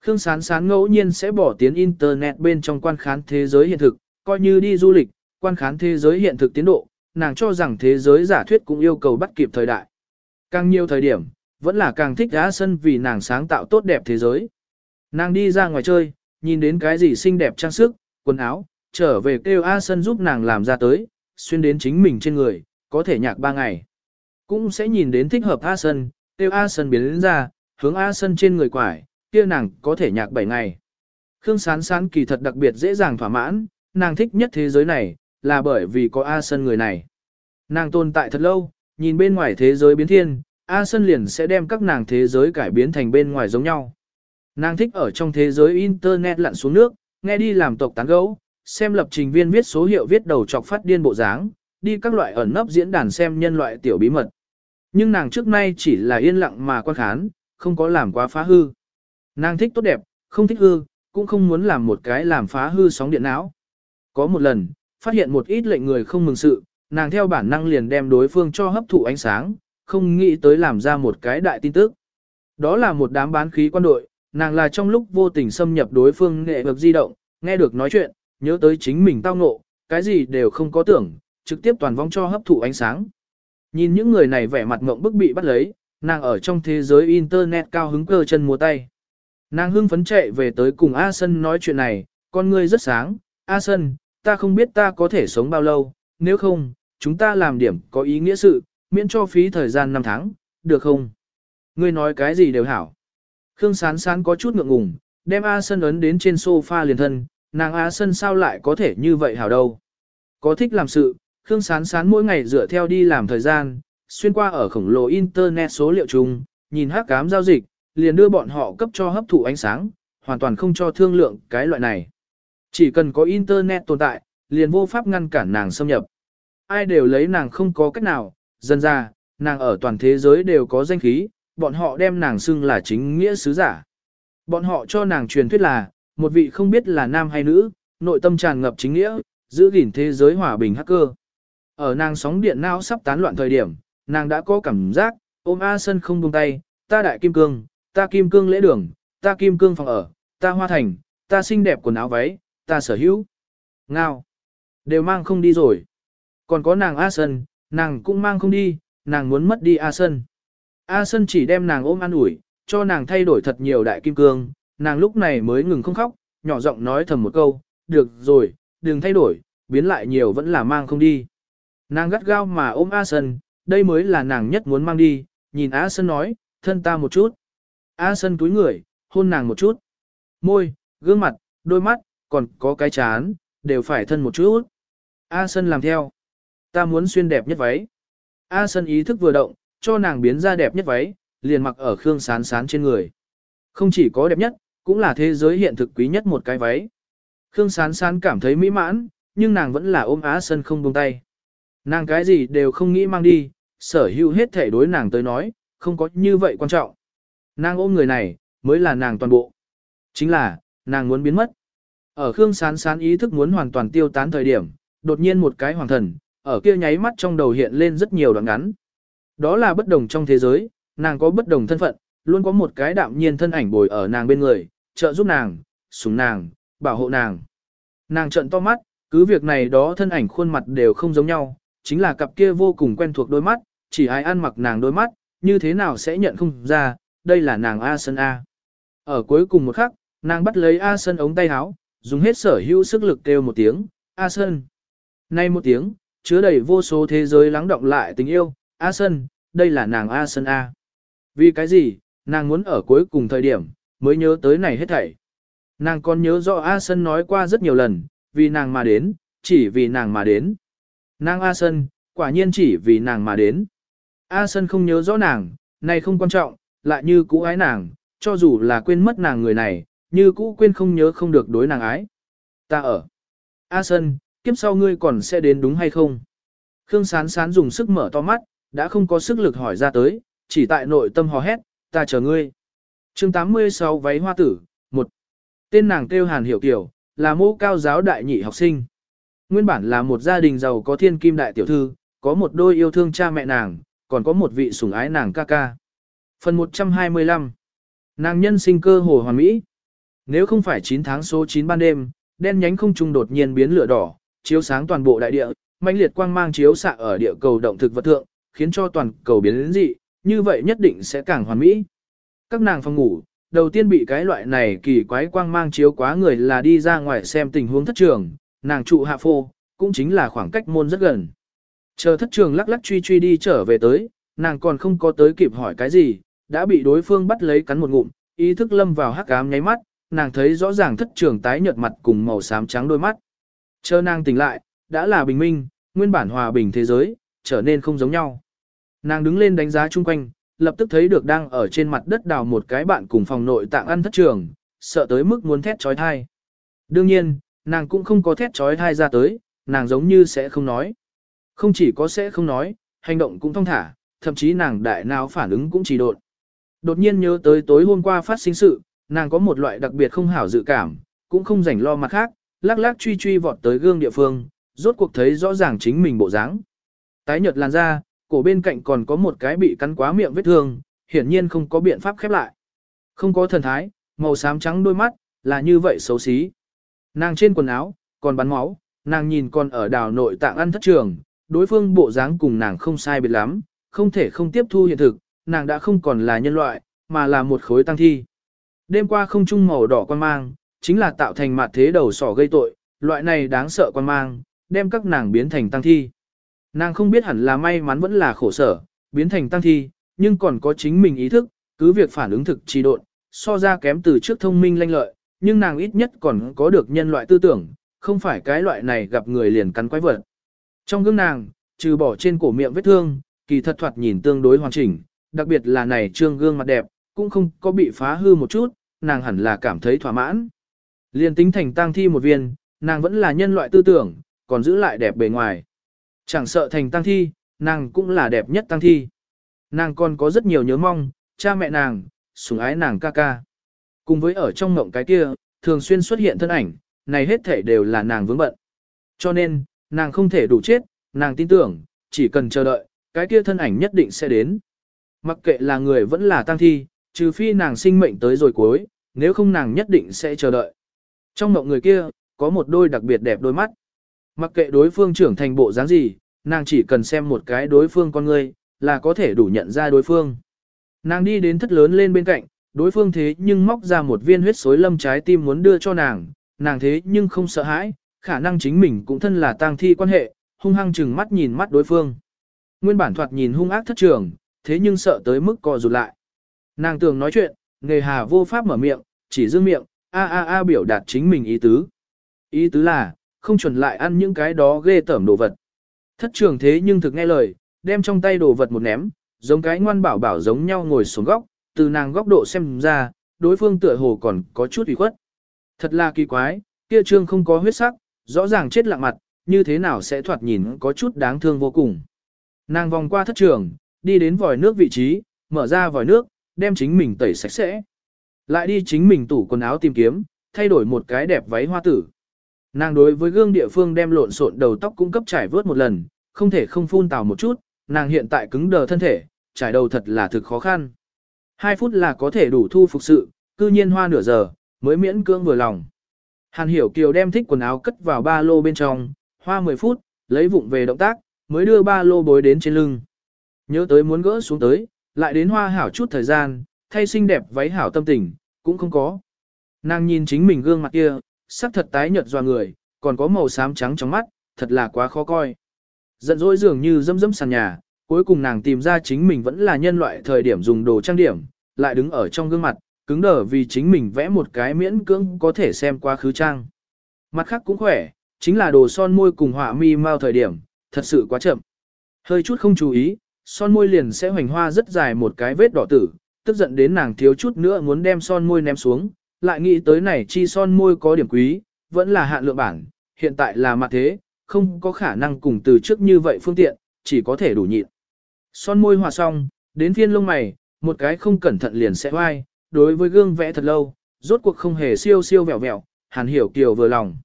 Khương Sán Sán ngẫu nhiên sẽ bỏ tiến Internet bên trong quan khán thế giới hiện thực, coi như đi du lịch, quan khán thế giới hiện thực tiến độ, nàng cho rằng thế giới giả thuyết cũng yêu cầu bắt kịp thời đại. Càng nhiều thời điểm, vẫn là càng thích á sân vì nàng sáng tạo tốt đẹp thế giới. Nàng đi ra ngoài chơi, nhìn đến cái gì xinh đẹp trang sức, quần áo, trở về kêu A Sân giúp nàng làm ra tới, xuyên đến chính mình trên người, có thể nhạc ba ngày. Cũng sẽ nhìn đến thích hợp A Sân, kêu A Sân biến đến ra, hướng A Sân trên người quải, kia nàng có thể nhạc 7 ngày. Khương Sán Sán kỳ thật đặc biệt dễ dàng thỏa mãn, nàng thích nhất thế giới này, là bởi vì có A Sân người này. Nàng tồn tại thật lâu, nhìn bên ngoài thế giới biến thiên, A Sân liền sẽ đem các nàng thế giới cải biến thành bên ngoài giống nhau. Nàng thích ở trong thế giới Internet lặn xuống nước, nghe đi làm tộc tán gấu, xem lập trình viên viết số hiệu viết đầu chọc phát điên bộ dáng, đi các loại ẩn nấp diễn đàn xem nhân loại tiểu bí mật. Nhưng nàng trước nay chỉ là yên lặng mà quan khán, không có làm quá phá hư. Nàng thích tốt đẹp, không thích hư, cũng không muốn làm một cái làm phá hư sóng điện não. Có một lần, phát hiện một ít lệnh người không mừng sự, nàng theo bản năng liền đem đối phương cho hấp thụ ánh sáng, không nghĩ tới làm ra một cái đại tin tức. Đó là một đám bán khí quân đội, nàng là trong lúc vô tình xâm nhập đối phương nghệ vực di động, nghe được nói chuyện, nhớ tới chính mình tao ngộ, cái gì đều không có tưởng, trực tiếp toàn vong cho hấp thụ ánh sáng. Nhìn những người này vẻ mặt ngộng bức bị bắt lấy, nàng ở trong thế giới internet cao hứng cơ chân múa tay. Nàng hưng phấn chạy về tới cùng A Sân nói chuyện này, con ngươi rất sáng, A Sân, ta không biết ta có thể sống bao lâu, nếu không, chúng ta làm điểm có ý nghĩa sự, miễn cho phí thời gian 5 tháng, được không? Ngươi nói cái gì đều hảo. Khương Sán Sán có chút ngượng ngùng, đem A Sân ấn đến trên sofa liền thân, nàng A Sân sao lại có thể như vậy hảo đâu. Có thích làm sự, Khương Sán Sán mỗi ngày dựa theo đi làm thời gian, xuyên qua ở khổng lồ Internet số liệu chung, nhìn hát cám giao dịch, liền đưa bọn họ cấp cho hấp thụ ánh sáng, hoàn toàn không cho thương lượng cái loại này. Chỉ cần có Internet tồn tại, liền vô pháp ngăn cản nàng xâm nhập. Ai đều lấy nàng không có cách nào, dần ra, nàng ở toàn thế giới đều có danh khí, bọn họ đem nàng xưng là chính nghĩa sứ giả. Bọn họ cho nàng truyền thuyết là, một vị không biết là nam hay nữ, nội tâm tràn ngập chính nghĩa, giữ gìn thế giới hòa bình hacker. Ở nàng sóng điện não sắp tán loạn thời điểm, nàng đã có cảm giác, ôm A Sân không buông tay, ta đại kim cương, ta kim cương lễ đường, ta kim cương phòng ở, ta hoa thành, ta xinh đẹp quần áo váy, ta sở hữu. Ngao. Đều mang không đi rồi. Còn có nàng A Sân, nàng cũng mang không đi, nàng muốn mất đi A Sân. A Sân chỉ đem nàng ôm an ủi, cho nàng thay đổi thật nhiều đại kim cương, nàng lúc này mới ngừng không khóc, nhỏ giọng nói thầm một câu, được rồi, đừng thay đổi, biến lại nhiều vẫn là mang không đi. Nàng gắt gao mà ôm A Sân, đây mới là nàng nhất muốn mang đi, nhìn A Sân nói, thân ta một chút. A Sân túi người, hôn nàng một chút. Môi, gương mặt, đôi mắt, còn có cái chán, đều phải thân một chút. A Sân làm theo. Ta muốn xuyên đẹp nhất váy. A Sân ý thức vừa động, cho nàng biến ra đẹp nhất váy, liền mặc ở Khương Sán Sán trên người. Không chỉ có đẹp nhất, cũng là thế giới hiện thực quý nhất một cái váy. Khương Sán Sán cảm thấy mỹ mãn, nhưng nàng vẫn là ôm Á Sân không buông tay. Nàng cái gì đều không nghĩ mang đi, sở hữu hết thể đối nàng tới nói, không có như vậy quan trọng. Nàng ôm người này, mới là nàng toàn bộ. Chính là, nàng muốn biến mất. Ở Khương Sán Sán ý thức muốn hoàn toàn tiêu tán thời điểm, đột nhiên một cái hoàng thần, ở kia nháy mắt trong đầu hiện lên rất nhiều đoạn ngắn. Đó là bất đồng trong thế giới, nàng có bất đồng thân phận, luôn có một cái đạm nhiên thân ảnh bồi ở nàng bên người, trợ giúp nàng, sủng nàng, bảo hộ nàng. Nàng trợn to mắt, cứ việc này đó thân ảnh khuôn mặt đều không giống nhau, chính là cặp kia vô cùng quen thuộc đôi mắt, chỉ ai ăn mặc nàng đôi mắt, như thế nào sẽ nhận không ra, đây là nàng A Sân A. Ở cuối cùng một khắc, nàng bắt lấy A Sân ống tay áo, dùng hết sở hữu sức lực kêu một tiếng, A Sân. Nay một tiếng, chứa đầy vô số thế giới lắng động lại tình yêu, A Sân, đây là nàng A Sân A. Vì cái gì, nàng muốn ở cuối cùng thời điểm, mới nhớ tới này hết thảy. Nàng còn nhớ rõ A Sân nói qua rất nhiều lần, vì nàng mà đến, chỉ vì nàng mà đến. Nàng A Sân, quả nhiên chỉ vì nàng mà đến. A Sân không nhớ rõ nàng, này không quan trọng, lại như cũ ái nàng, cho dù là quên mất nàng người này, như cũ quên không nhớ không được đối nàng ái. Ta ở. A Sân, kiếp sau ngươi còn sẽ đến đúng hay không? Khương Sán Sán dùng sức mở to mắt, đã không có sức lực hỏi ra tới, chỉ tại nội tâm hò hét, ta chờ ngươi. chương 86 váy hoa tử, một Tên nàng kêu Hàn Hiểu Kiều, là mô cao giáo đại nhị học sinh. Nguyên bản là một gia đình giàu có thiên kim đại tiểu thư, có một đôi yêu thương cha mẹ nàng, còn có một vị sủng ái nàng ca ca. Phần 125 Nàng nhân sinh cơ hồ hoàn mỹ. Nếu không phải 9 tháng số 9 ban đêm, đen nhánh không trung đột nhiên biến lửa đỏ, chiếu sáng toàn bộ đại địa, mãnh liệt quang mang chiếu xạ ở địa cầu động thực vật thượng, khiến cho toàn cầu biến đến dị, như vậy nhất định sẽ càng hoàn mỹ. Các nàng phòng ngủ, đầu tiên bị cái loại này kỳ quái quang mang chiếu quá người là đi ra ngoài xem tình huống thất trường, nàng trụ hạ phô, cũng chính là khoảng cách môn rất gần. Chờ thất trường lắc lắc truy truy đi trở về tới, nàng còn không có tới kịp hỏi cái gì, đã bị đối phương bắt lấy cắn một ngụm, ý thức lâm vào hắc ám nháy mắt, nàng thấy rõ ràng thất trường tái nhợt mặt cùng màu xám trắng đôi mắt. Chờ nàng tỉnh lại, đã là bình minh, nguyên bản hòa bình thế giới, trở nên không giống nhau. Nàng đứng lên đánh giá chung quanh, lập tức thấy được đang ở trên mặt đất đào một cái bạn cùng phòng nội tạng ăn thất trường, sợ tới mức muốn thét trói thai. Đương nhiên, nàng cũng không có thét trói thai ra tới, nàng giống như sẽ không nói. Không chỉ có sẽ không nói, hành động cũng thong thả, thậm chí nàng đại não phản ứng cũng chỉ đột. Đột nhiên nhớ tới tối hôm qua phát sinh sự, nàng có một loại đặc biệt không hảo dự cảm, cũng không rảnh lo mặt khác, lắc lắc truy truy vọt tới gương địa phương, rốt cuộc thấy rõ ràng chính mình bộ dáng. Tái nhợt làn da, cổ bên cạnh còn có một cái bị cắn quá miệng vết thương, hiển nhiên không có biện pháp khép lại. Không có thần thái, màu xám trắng đôi mắt, là như vậy xấu xí. Nàng trên quần áo, còn bắn máu, nàng nhìn còn ở đảo nội tạng ăn thất trường, đối phương bộ dáng cùng nàng không sai biệt lắm, không thể không tiếp thu hiện thực, nàng đã không còn là nhân loại, mà là một khối tăng thi. Đêm qua không trung màu đỏ quan mang, chính là tạo thành mặt thế đầu sỏ gây tội, loại này đáng sợ quan mang, đem các nàng biến thành tăng thi. Nàng không biết hẳn là may mắn vẫn là khổ sở, biến thành tăng thi, nhưng còn có chính mình ý thức, cứ việc phản ứng thực trì độn, so ra kém từ trước thông minh lanh lợi, nhưng nàng ít nhất còn có được nhân loại tư tưởng, không phải cái loại này gặp người liền cắn quái vật. Trong gương nàng, trừ bỏ trên cổ miệng vết thương, kỳ thật thoạt nhìn tương đối hoàn chỉnh, đặc biệt là này trương gương mặt đẹp, cũng không có bị phá hư một chút, nàng hẳn là cảm thấy thỏa mãn. Liên tính thành tang thi một viên, nàng vẫn là nhân loại tư tưởng, còn giữ lại đẹp bề ngoài. Chẳng sợ thành tang thi, nàng cũng là đẹp nhất tang thi. Nàng còn có rất nhiều nhớ mong, cha mẹ nàng, sủng ái nàng ca ca. Cùng với ở trong mộng cái kia, thường xuyên xuất hiện thân ảnh, này hết thể đều là nàng vướng bận. Cho nên, nàng không thể đủ chết, nàng tin tưởng, chỉ cần chờ đợi, cái kia thân ảnh nhất định sẽ đến. Mặc kệ là người vẫn là tang thi, trừ phi nàng sinh mệnh tới rồi cuối, nếu không nàng nhất định sẽ chờ đợi. Trong mộng người kia, có một đôi đặc biệt đẹp đôi mắt. Mặc kệ đối phương trưởng thành bộ dáng gì, nàng chỉ cần xem một cái đối phương con người, là có thể đủ nhận ra đối phương. Nàng đi đến thất lớn lên bên cạnh, đối phương thế nhưng móc ra một viên huyết xối lâm trái tim muốn đưa cho nàng, nàng thế nhưng không sợ hãi, khả năng chính mình cũng thân là tang thi quan hệ, hung hăng chừng mắt nhìn mắt đối phương. Nguyên bản thoạt nhìn hung ác thất trường, thế nhưng sợ tới mức co rụt lại. Nàng tưởng nói chuyện, nghề hà vô pháp mở miệng, chỉ dương miệng, a a a biểu đạt chính mình ý tứ. Ý tứ là, không chuẩn lại ăn những cái đó ghê tởm đồ vật. Thất trường thế nhưng thực nghe lời, đem trong tay đồ vật một ném, giống cái ngoan bảo bảo giống nhau ngồi xuống góc, từ nàng góc độ xem ra, đối phương tựa hồ còn có chút ủy khuất. Thật là kỳ quái, kia trương không có huyết sắc, rõ ràng chết lặng mặt, như thế nào sẽ thoạt nhìn có chút đáng thương vô cùng. Nàng vòng qua thất trường, đi đến vòi nước vị trí, mở ra vòi nước, đem chính mình tẩy sạch sẽ. Lại đi chính mình tủ quần áo tìm kiếm, thay đổi một cái đẹp váy hoa tử. Nàng đối với gương địa phương đem lộn xộn đầu tóc cung cấp trải vớt một lần, không thể không phun tào một chút, nàng hiện tại cứng đờ thân thể, trải đầu thật là thực khó khăn. Hai phút là có thể đủ thu phục sự, cư nhiên hoa nửa giờ, mới miễn cưỡng vừa lòng. Hàn hiểu kiều đem thích quần áo cất vào ba lô bên trong, hoa 10 phút, lấy vụng về động tác, mới đưa ba lô bối đến trên lưng. Nhớ tới muốn gỡ xuống tới, lại đến hoa hảo chút thời gian, thay xinh đẹp váy hảo tâm tình, cũng không có. Nàng nhìn chính mình gương mặt kia, sắc thật tái nhợt doa người, còn có màu xám trắng trong mắt, thật là quá khó coi. Giận dỗi dường như dâm dâm sàn nhà, cuối cùng nàng tìm ra chính mình vẫn là nhân loại thời điểm dùng đồ trang điểm, lại đứng ở trong gương mặt, cứng đờ vì chính mình vẽ một cái miễn cưỡng có thể xem qua khứ trang. Mặt khác cũng khỏe, chính là đồ son môi cùng họa mi mau thời điểm, thật sự quá chậm. Hơi chút không chú ý, son môi liền sẽ hoành hoa rất dài một cái vết đỏ tử, tức giận đến nàng thiếu chút nữa muốn đem son môi ném xuống, lại nghĩ tới này chi son môi có điểm quý, vẫn là hạn lượng bản, hiện tại là mặt thế, không có khả năng cùng từ trước như vậy phương tiện, chỉ có thể đủ nhịn. Son môi hòa xong, đến phiên lông mày, một cái không cẩn thận liền sẽ hoai, đối với gương vẽ thật lâu, rốt cuộc không hề siêu siêu vẹo vẹo, hàn hiểu kiều vừa lòng.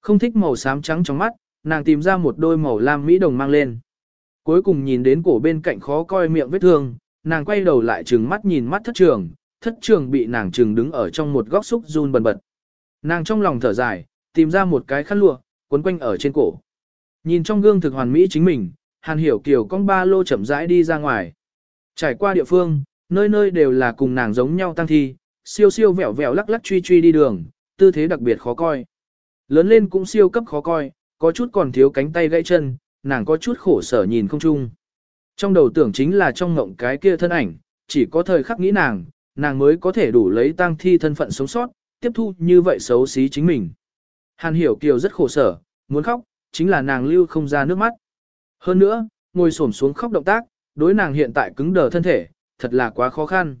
Không thích màu xám trắng trong mắt, nàng tìm ra một đôi màu lam mỹ đồng mang lên. Cuối cùng nhìn đến cổ bên cạnh khó coi miệng vết thương, nàng quay đầu lại trừng mắt nhìn mắt thất trường, thất trường bị nàng trừng đứng ở trong một góc xúc run bần bật. Nàng trong lòng thở dài, tìm ra một cái khăn lụa, quấn quanh ở trên cổ. Nhìn trong gương thực hoàn mỹ chính mình, Hàn Hiểu Kiều con ba lô chậm rãi đi ra ngoài. Trải qua địa phương, nơi nơi đều là cùng nàng giống nhau tăng thi, siêu siêu vẹo vẹo lắc lắc truy truy đi đường, tư thế đặc biệt khó coi. Lớn lên cũng siêu cấp khó coi, có chút còn thiếu cánh tay gãy chân, nàng có chút khổ sở nhìn không chung. Trong đầu tưởng chính là trong ngộng cái kia thân ảnh, chỉ có thời khắc nghĩ nàng, nàng mới có thể đủ lấy tang thi thân phận sống sót, tiếp thu như vậy xấu xí chính mình. Hàn hiểu kiều rất khổ sở, muốn khóc, chính là nàng lưu không ra nước mắt. Hơn nữa, ngồi xổm xuống khóc động tác, đối nàng hiện tại cứng đờ thân thể, thật là quá khó khăn.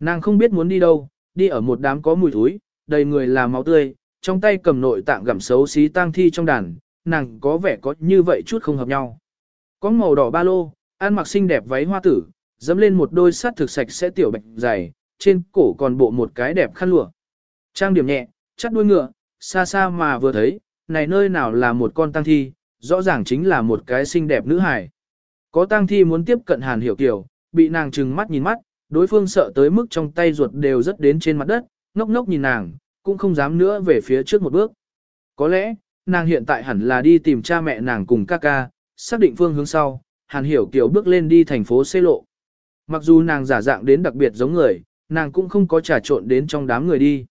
Nàng không biết muốn đi đâu, đi ở một đám có mùi thối, đầy người là máu tươi, trong tay cầm nội tạng gặm xấu xí tang thi trong đàn, nàng có vẻ có như vậy chút không hợp nhau. có màu đỏ ba lô, ăn mặc xinh đẹp váy hoa tử, dẫm lên một đôi sắt thực sạch sẽ tiểu bạch dày, trên cổ còn bộ một cái đẹp khăn lụa. Trang điểm nhẹ, chắt đuôi ngựa, xa xa mà vừa thấy, này nơi nào là một con tăng thi, rõ ràng chính là một cái xinh đẹp nữ hài. Có tăng thi muốn tiếp cận Hàn Hiểu Kiều, bị nàng trừng mắt nhìn mắt, đối phương sợ tới mức trong tay ruột đều rất đến trên mặt đất, ngốc ngốc nhìn nàng, cũng không dám nữa về phía trước một bước. Có lẽ, nàng hiện tại hẳn là đi tìm cha mẹ nàng cùng ca ca, xác định phương hướng sau, Hàn Hiểu Kiều bước lên đi thành phố xê lộ. Mặc dù nàng giả dạng đến đặc biệt giống người, nàng cũng không có trà trộn đến trong đám người đi.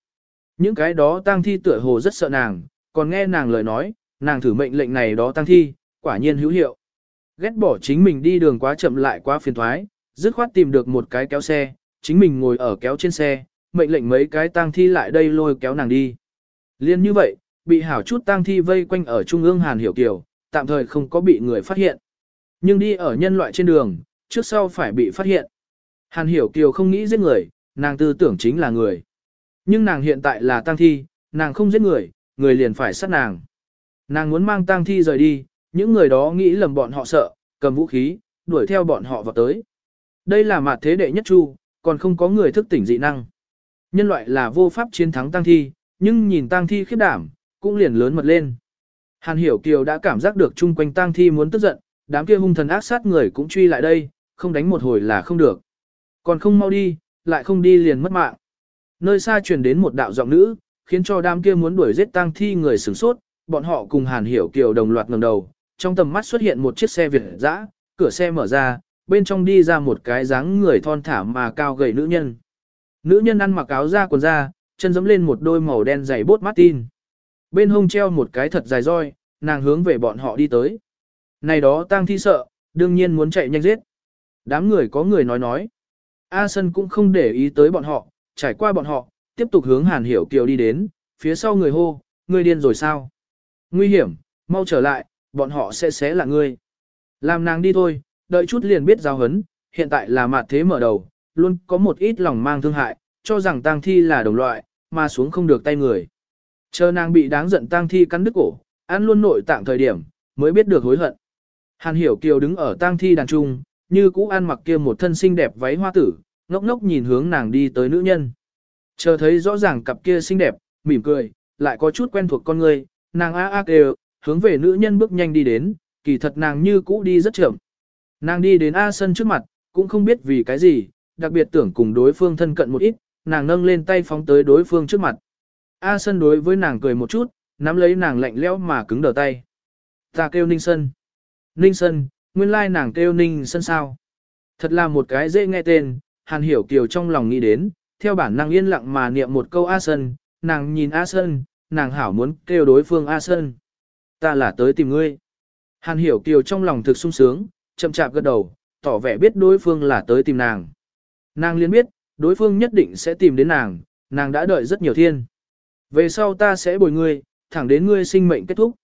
Những cái đó tang thi tựa hồ rất sợ nàng, còn nghe nàng lời nói, nàng thử mệnh lệnh này đó tang thi, quả nhiên hữu hiệu. Ghét bỏ chính mình đi đường quá chậm lại quá phiền thoái, dứt khoát tìm được một cái kéo xe, chính mình ngồi ở kéo trên xe, mệnh lệnh mấy cái tang thi lại đây lôi kéo nàng đi. Liên như vậy, bị hảo chút tang thi vây quanh ở trung ương Hàn Hiểu Kiều, tạm thời không có bị người phát hiện. Nhưng đi ở nhân loại trên đường, trước sau phải bị phát hiện. Hàn Hiểu Kiều không nghĩ giết người, nàng tư tưởng chính là người. Nhưng nàng hiện tại là tang thi, nàng không giết người, người liền phải sát nàng. Nàng muốn mang tang thi rời đi, những người đó nghĩ lầm bọn họ sợ, cầm vũ khí, đuổi theo bọn họ vào tới. Đây là mặt thế đệ nhất chu, còn không có người thức tỉnh dị năng. Nhân loại là vô pháp chiến thắng tang thi, nhưng nhìn tang thi khiếp đảm, cũng liền lớn mật lên. Hàn Hiểu Kiều đã cảm giác được chung quanh tang thi muốn tức giận, đám kia hung thần ác sát người cũng truy lại đây, không đánh một hồi là không được. Còn không mau đi, lại không đi liền mất mạng. Nơi xa truyền đến một đạo giọng nữ, khiến cho đám kia muốn đuổi giết tang thi người sửng sốt, bọn họ cùng Hàn Hiểu Kiều đồng loạt ngẩng đầu, trong tầm mắt xuất hiện một chiếc xe Việt dã, cửa xe mở ra, bên trong đi ra một cái dáng người thon thả mà cao gầy nữ nhân. Nữ nhân ăn mặc áo da quần da, chân giẫm lên một đôi màu đen dày bốt Martin. Bên hông treo một cái thật dài roi, nàng hướng về bọn họ đi tới. Này đó tang thi sợ, đương nhiên muốn chạy nhanh giết. Đám người có người nói nói. A Sân cũng không để ý tới bọn họ, trải qua bọn họ, tiếp tục hướng Hàn Hiểu Kiều đi đến, phía sau người hô, ngươi điên rồi sao? Nguy hiểm, mau trở lại, bọn họ sẽ xé là ngươi. Làm nàng đi thôi, đợi chút liền biết giao hấn, hiện tại là mặt thế mở đầu, luôn có một ít lòng mang thương hại, cho rằng tang thi là đồng loại, mà xuống không được tay người. Chờ nàng bị đáng giận tang thi cắn đứt cổ, ăn luôn nội tạng thời điểm, mới biết được hối hận. Hàn Hiểu Kiều đứng ở tang thi đàn trung, như cũ ăn mặc kia một thân xinh đẹp váy hoa tử, ngốc ngốc nhìn hướng nàng đi tới nữ nhân. Chờ thấy rõ ràng cặp kia xinh đẹp, mỉm cười, lại có chút quen thuộc con người, nàng a a kêu, hướng về nữ nhân bước nhanh đi đến, kỳ thật nàng như cũ đi rất chậm. Nàng đi đến A sân trước mặt, cũng không biết vì cái gì, đặc biệt tưởng cùng đối phương thân cận một ít, nàng nâng lên tay phóng tới đối phương trước mặt. A sân đối với nàng cười một chút, nắm lấy nàng lạnh lẽo mà cứng đờ tay. Ta kêu Ninh Sân. Ninh Sân, nguyên lai nàng kêu Ninh Sân sao? Thật là một cái dễ nghe tên, Hàn Hiểu Kiều trong lòng nghĩ đến, theo bản năng yên lặng mà niệm một câu A Sân, nàng nhìn A Sân, nàng hảo muốn kêu đối phương A Sân. Ta là tới tìm ngươi. Hàn Hiểu Kiều trong lòng thực sung sướng, chậm chạp gật đầu, tỏ vẻ biết đối phương là tới tìm nàng. Nàng liên biết, đối phương nhất định sẽ tìm đến nàng, nàng đã đợi rất nhiều thiên. Về sau ta sẽ bồi ngươi, thẳng đến ngươi sinh mệnh kết thúc.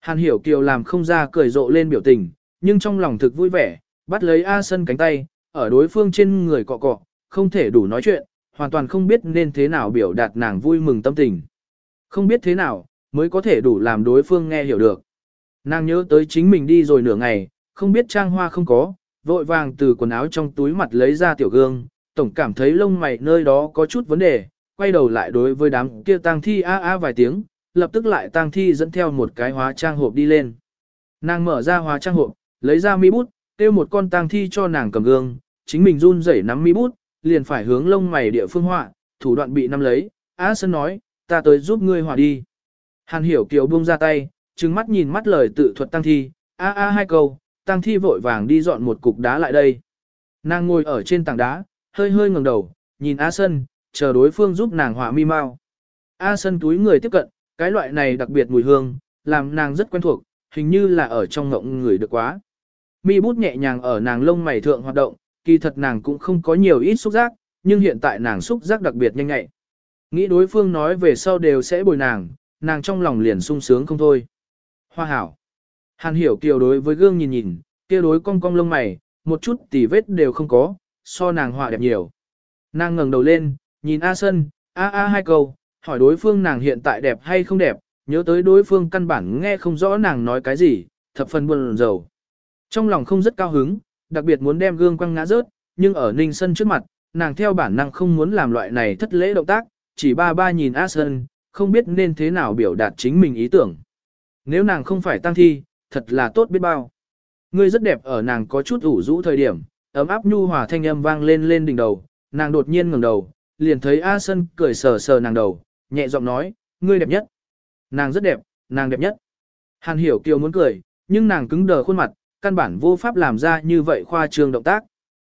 Hàn Hiểu Kiều làm không ra cười rộ lên biểu tình, nhưng trong lòng thực vui vẻ, bắt lấy A Sân cánh tay, ở đối phương trên người cọ cọ, không thể đủ nói chuyện, hoàn toàn không biết nên thế nào biểu đạt nàng vui mừng tâm tình. Không biết thế nào, mới có thể đủ làm đối phương nghe hiểu được. Nàng nhớ tới chính mình đi rồi nửa ngày, không biết trang hoa không có, vội vàng từ quần áo trong túi mặt lấy ra tiểu gương, tổng cảm thấy lông mày nơi đó có chút vấn đề, quay đầu lại đối với đám kia tang thi a a vài tiếng, lập tức lại tang thi dẫn theo một cái hóa trang hộp đi lên. Nàng mở ra hóa trang hộp, lấy ra mi bút, kêu một con tang thi cho nàng cầm gương, chính mình run rẩy nắm mi bút, liền phải hướng lông mày địa phương họa, thủ đoạn bị nắm lấy, Á Sơn nói, ta tới giúp ngươi hòa đi. Hàn hiểu kiều buông ra tay, trừng mắt nhìn mắt lời tự thuật tang thi, a a hai câu, tang thi vội vàng đi dọn một cục đá lại đây. Nàng ngồi ở trên tảng đá, hơi hơi ngẩng đầu, nhìn A Sân, chờ đối phương giúp nàng họa mi mau. A Sân túi người tiếp cận, cái loại này đặc biệt mùi hương, làm nàng rất quen thuộc, hình như là ở trong ngộng người được quá. Mi bút nhẹ nhàng ở nàng lông mày thượng hoạt động, kỳ thật nàng cũng không có nhiều ít xúc giác, nhưng hiện tại nàng xúc giác đặc biệt nhanh nhạy. Nghĩ đối phương nói về sau đều sẽ bồi nàng, nàng trong lòng liền sung sướng không thôi. Hoa hảo. Hàn hiểu kiều đối với gương nhìn nhìn, kia đối cong cong lông mày, một chút tỉ vết đều không có, so nàng họa đẹp nhiều. Nàng ngẩng đầu lên, nhìn A Sân, A A hai câu, hỏi đối phương nàng hiện tại đẹp hay không đẹp, nhớ tới đối phương căn bản nghe không rõ nàng nói cái gì, thập phần buồn rầu. Trong lòng không rất cao hứng, đặc biệt muốn đem gương quăng ngã rớt, nhưng ở Ninh Sân trước mặt, nàng theo bản năng không muốn làm loại này thất lễ động tác, chỉ ba ba nhìn A sơn, không biết nên thế nào biểu đạt chính mình ý tưởng. Nếu nàng không phải tăng thi, thật là tốt biết bao. Ngươi rất đẹp ở nàng có chút ủ rũ thời điểm, ấm áp nhu hòa thanh âm vang lên lên đỉnh đầu, nàng đột nhiên ngẩng đầu, liền thấy A sơn cười sờ sờ nàng đầu, nhẹ giọng nói, ngươi đẹp nhất. Nàng rất đẹp, nàng đẹp nhất. Hàn hiểu kiều muốn cười, nhưng nàng cứng đờ khuôn mặt, căn bản vô pháp làm ra như vậy khoa trương động tác.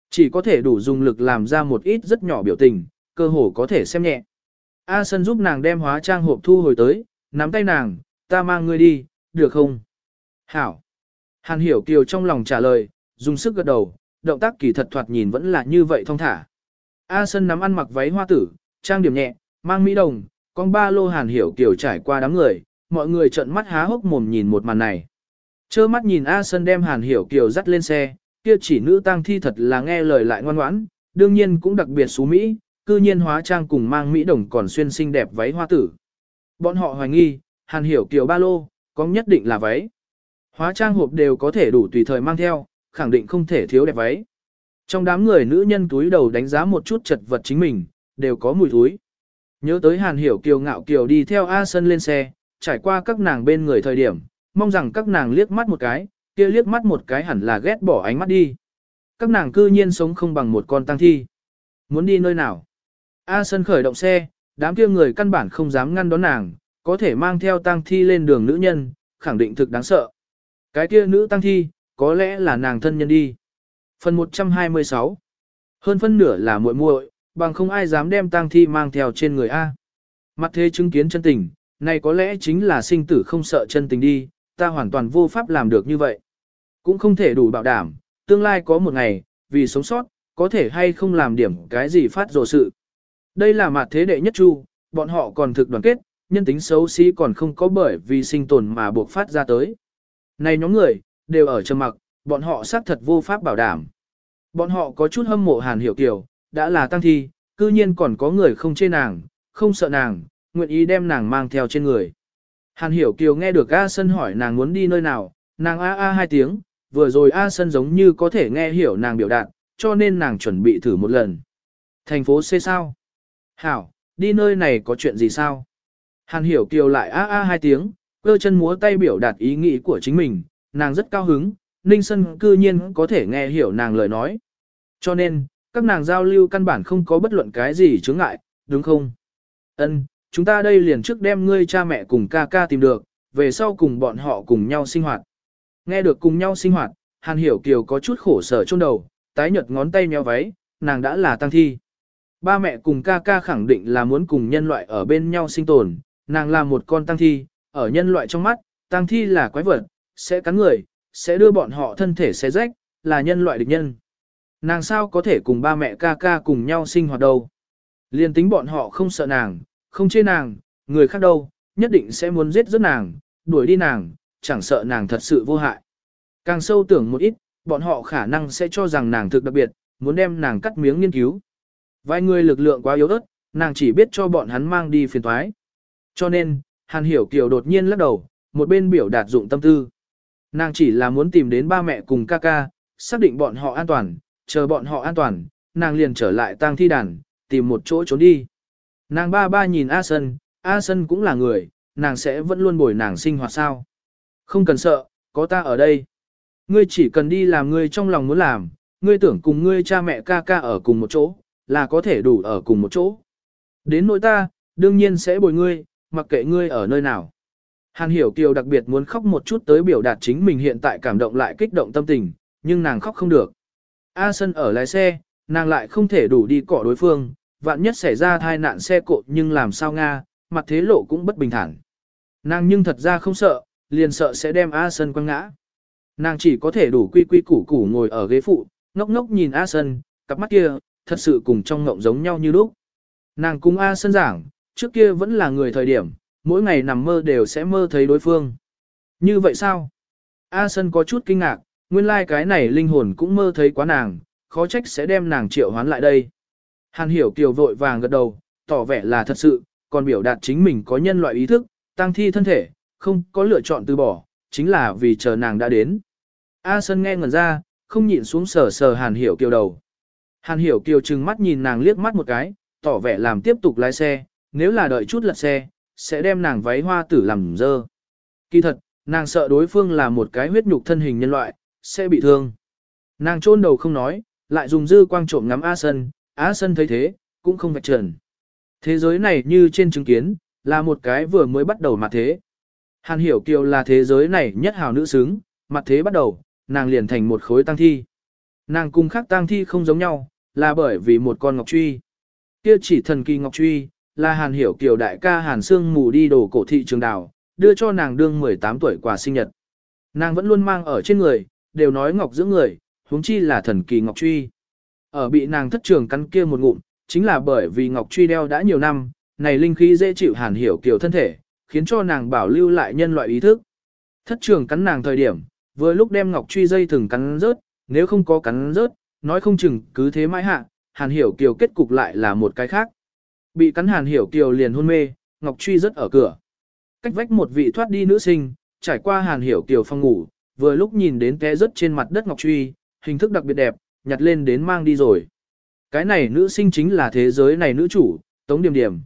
Chỉ có thể đủ dùng lực làm ra một ít rất nhỏ biểu tình, cơ hồ có thể xem nhẹ. A Sân giúp nàng đem hóa trang hộp thu hồi tới, nắm tay nàng, ta mang ngươi đi, được không? Hảo. Hàn hiểu kiều trong lòng trả lời, dùng sức gật đầu, động tác kỳ thật thoạt nhìn vẫn là như vậy thong thả. A Sân nắm ăn mặc váy hoa tử, trang điểm nhẹ, mang mỹ đồng, con ba lô hàn hiểu kiều trải qua đám người, mọi người trợn mắt há hốc mồm nhìn một màn này. Chơ mắt nhìn A Sân đem hàn hiểu kiều dắt lên xe, kia chỉ nữ tang thi thật là nghe lời lại ngoan ngoãn, đương nhiên cũng đặc biệt xú Mỹ, cư nhiên hóa trang cùng mang Mỹ đồng còn xuyên xinh đẹp váy hoa tử. Bọn họ hoài nghi, hàn hiểu kiều ba lô, có nhất định là váy. Hóa trang hộp đều có thể đủ tùy thời mang theo, khẳng định không thể thiếu đẹp váy. Trong đám người nữ nhân túi đầu đánh giá một chút chật vật chính mình, đều có mùi túi. Nhớ tới Hàn Hiểu Kiều ngạo kiều đi theo A Sân lên xe, trải qua các nàng bên người thời điểm, mong rằng các nàng liếc mắt một cái, kia liếc mắt một cái hẳn là ghét bỏ ánh mắt đi. Các nàng cư nhiên sống không bằng một con tăng thi. Muốn đi nơi nào? A Sân khởi động xe, đám kia người căn bản không dám ngăn đón nàng, có thể mang theo tăng thi lên đường nữ nhân, khẳng định thực đáng sợ. Cái kia nữ tăng thi, có lẽ là nàng thân nhân đi. Phần 126 Hơn phân nửa là muội muội, bằng không ai dám đem tang thi mang theo trên người A. Mặt thế chứng kiến chân tình, này có lẽ chính là sinh tử không sợ chân tình đi, ta hoàn toàn vô pháp làm được như vậy. Cũng không thể đủ bảo đảm, tương lai có một ngày, vì sống sót, có thể hay không làm điểm cái gì phát rồ sự. Đây là mặt thế đệ nhất chu, bọn họ còn thực đoàn kết, nhân tính xấu xí còn không có bởi vì sinh tồn mà buộc phát ra tới. Này nhóm người, đều ở trầm mặc, bọn họ xác thật vô pháp bảo đảm. Bọn họ có chút hâm mộ Hàn Hiểu Kiều, đã là tăng thi, cư nhiên còn có người không chê nàng, không sợ nàng, nguyện ý đem nàng mang theo trên người. Hàn Hiểu Kiều nghe được A Sân hỏi nàng muốn đi nơi nào, nàng a a hai tiếng, vừa rồi A Sân giống như có thể nghe hiểu nàng biểu đạt, cho nên nàng chuẩn bị thử một lần. Thành phố C sao? Hảo, đi nơi này có chuyện gì sao? Hàn Hiểu Kiều lại a a hai tiếng, cơ chân múa tay biểu đạt ý nghĩ của chính mình, nàng rất cao hứng, Ninh Sân cư nhiên có thể nghe hiểu nàng lời nói. Cho nên, các nàng giao lưu căn bản không có bất luận cái gì chướng ngại, đúng không? Ân, chúng ta đây liền trước đem ngươi cha mẹ cùng ca ca tìm được, về sau cùng bọn họ cùng nhau sinh hoạt. Nghe được cùng nhau sinh hoạt, Hàn Hiểu Kiều có chút khổ sở chôn đầu, tái nhợt ngón tay nhéo váy, nàng đã là tăng thi. Ba mẹ cùng ca ca khẳng định là muốn cùng nhân loại ở bên nhau sinh tồn, nàng là một con tăng thi, ở nhân loại trong mắt, tăng thi là quái vật, sẽ cắn người, sẽ đưa bọn họ thân thể xé rách, là nhân loại địch nhân. Nàng sao có thể cùng ba mẹ ca ca cùng nhau sinh hoạt đâu. Liên tính bọn họ không sợ nàng, không chê nàng, người khác đâu, nhất định sẽ muốn giết rất nàng, đuổi đi nàng, chẳng sợ nàng thật sự vô hại. Càng sâu tưởng một ít, bọn họ khả năng sẽ cho rằng nàng thực đặc biệt, muốn đem nàng cắt miếng nghiên cứu. Vài người lực lượng quá yếu ớt, nàng chỉ biết cho bọn hắn mang đi phiền toái. Cho nên, Hàn Hiểu Kiều đột nhiên lắc đầu, một bên biểu đạt dụng tâm tư. Nàng chỉ là muốn tìm đến ba mẹ cùng ca ca, xác định bọn họ an toàn, chờ bọn họ an toàn, nàng liền trở lại tang thi đàn, tìm một chỗ trốn đi. Nàng ba ba nhìn A Sân, A Sân cũng là người, nàng sẽ vẫn luôn bồi nàng sinh hoạt sao. Không cần sợ, có ta ở đây. Ngươi chỉ cần đi làm ngươi trong lòng muốn làm, ngươi tưởng cùng ngươi cha mẹ ca ca ở cùng một chỗ, là có thể đủ ở cùng một chỗ. Đến nỗi ta, đương nhiên sẽ bồi ngươi, mặc kệ ngươi ở nơi nào. Hàn Hiểu Kiều đặc biệt muốn khóc một chút tới biểu đạt chính mình hiện tại cảm động lại kích động tâm tình, nhưng nàng khóc không được. A Sân ở lái xe, nàng lại không thể đủ đi cọ đối phương, vạn nhất xảy ra thai nạn xe cộ nhưng làm sao Nga, mặt thế lộ cũng bất bình thản. Nàng nhưng thật ra không sợ, liền sợ sẽ đem A Sân quăng ngã. Nàng chỉ có thể đủ quy quy củ củ ngồi ở ghế phụ, ngốc ngốc nhìn A Sân, cặp mắt kia, thật sự cùng trong ngộng giống nhau như lúc. Nàng cùng A Sân giảng, trước kia vẫn là người thời điểm, mỗi ngày nằm mơ đều sẽ mơ thấy đối phương. Như vậy sao? A Sân có chút kinh ngạc, nguyên lai like cái này linh hồn cũng mơ thấy quá nàng, khó trách sẽ đem nàng triệu hoán lại đây. Hàn hiểu kiều vội vàng gật đầu, tỏ vẻ là thật sự, còn biểu đạt chính mình có nhân loại ý thức, tăng thi thân thể, không có lựa chọn từ bỏ, chính là vì chờ nàng đã đến. A Sân nghe ngẩn ra, không nhịn xuống sờ sờ Hàn Hiểu Kiều đầu. Hàn Hiểu Kiều trừng mắt nhìn nàng liếc mắt một cái, tỏ vẻ làm tiếp tục lái xe, nếu là đợi chút lật xe, sẽ đem nàng váy hoa tử làm dơ. Kỳ thật, nàng sợ đối phương là một cái huyết nhục thân hình nhân loại, sẽ bị thương. Nàng chôn đầu không nói, lại dùng dư quang trộm ngắm A Sân, Á Sân thấy thế, cũng không vạch trần. Thế giới này như trên chứng kiến, là một cái vừa mới bắt đầu mặt thế. Hàn Hiểu Kiều là thế giới này nhất hào nữ xứng, mặt thế bắt đầu, nàng liền thành một khối tăng thi. Nàng cùng khác tăng thi không giống nhau, là bởi vì một con ngọc truy. Kia chỉ thần kỳ ngọc truy, là Hàn Hiểu Kiều đại ca Hàn Sương mù đi đổ cổ thị trường đào, đưa cho nàng đương 18 tuổi quà sinh nhật. Nàng vẫn luôn mang ở trên người, đều nói ngọc dưỡng người, huống chi là thần kỳ ngọc truy. Ở bị nàng thất trường cắn kia một ngụm, chính là bởi vì ngọc truy đeo đã nhiều năm, này linh khí dễ chịu Hàn Hiểu Kiều thân thể, khiến cho nàng bảo lưu lại nhân loại ý thức. Thất trường cắn nàng thời điểm, vừa lúc đem ngọc truy dây thừng cắn rớt, nếu không có cắn rớt, nói không chừng cứ thế mãi hạ, Hàn Hiểu Kiều kết cục lại là một cái khác. Bị cắn Hàn Hiểu Kiều liền hôn mê, ngọc truy rất ở cửa. Cách vách một vị thoát đi nữ sinh, trải qua Hàn Hiểu Kiều phòng ngủ, vừa lúc nhìn đến té rớt trên mặt đất ngọc truy, hình thức đặc biệt đẹp, nhặt lên đến mang đi rồi. Cái này nữ sinh chính là thế giới này nữ chủ, Tống Điềm Điềm.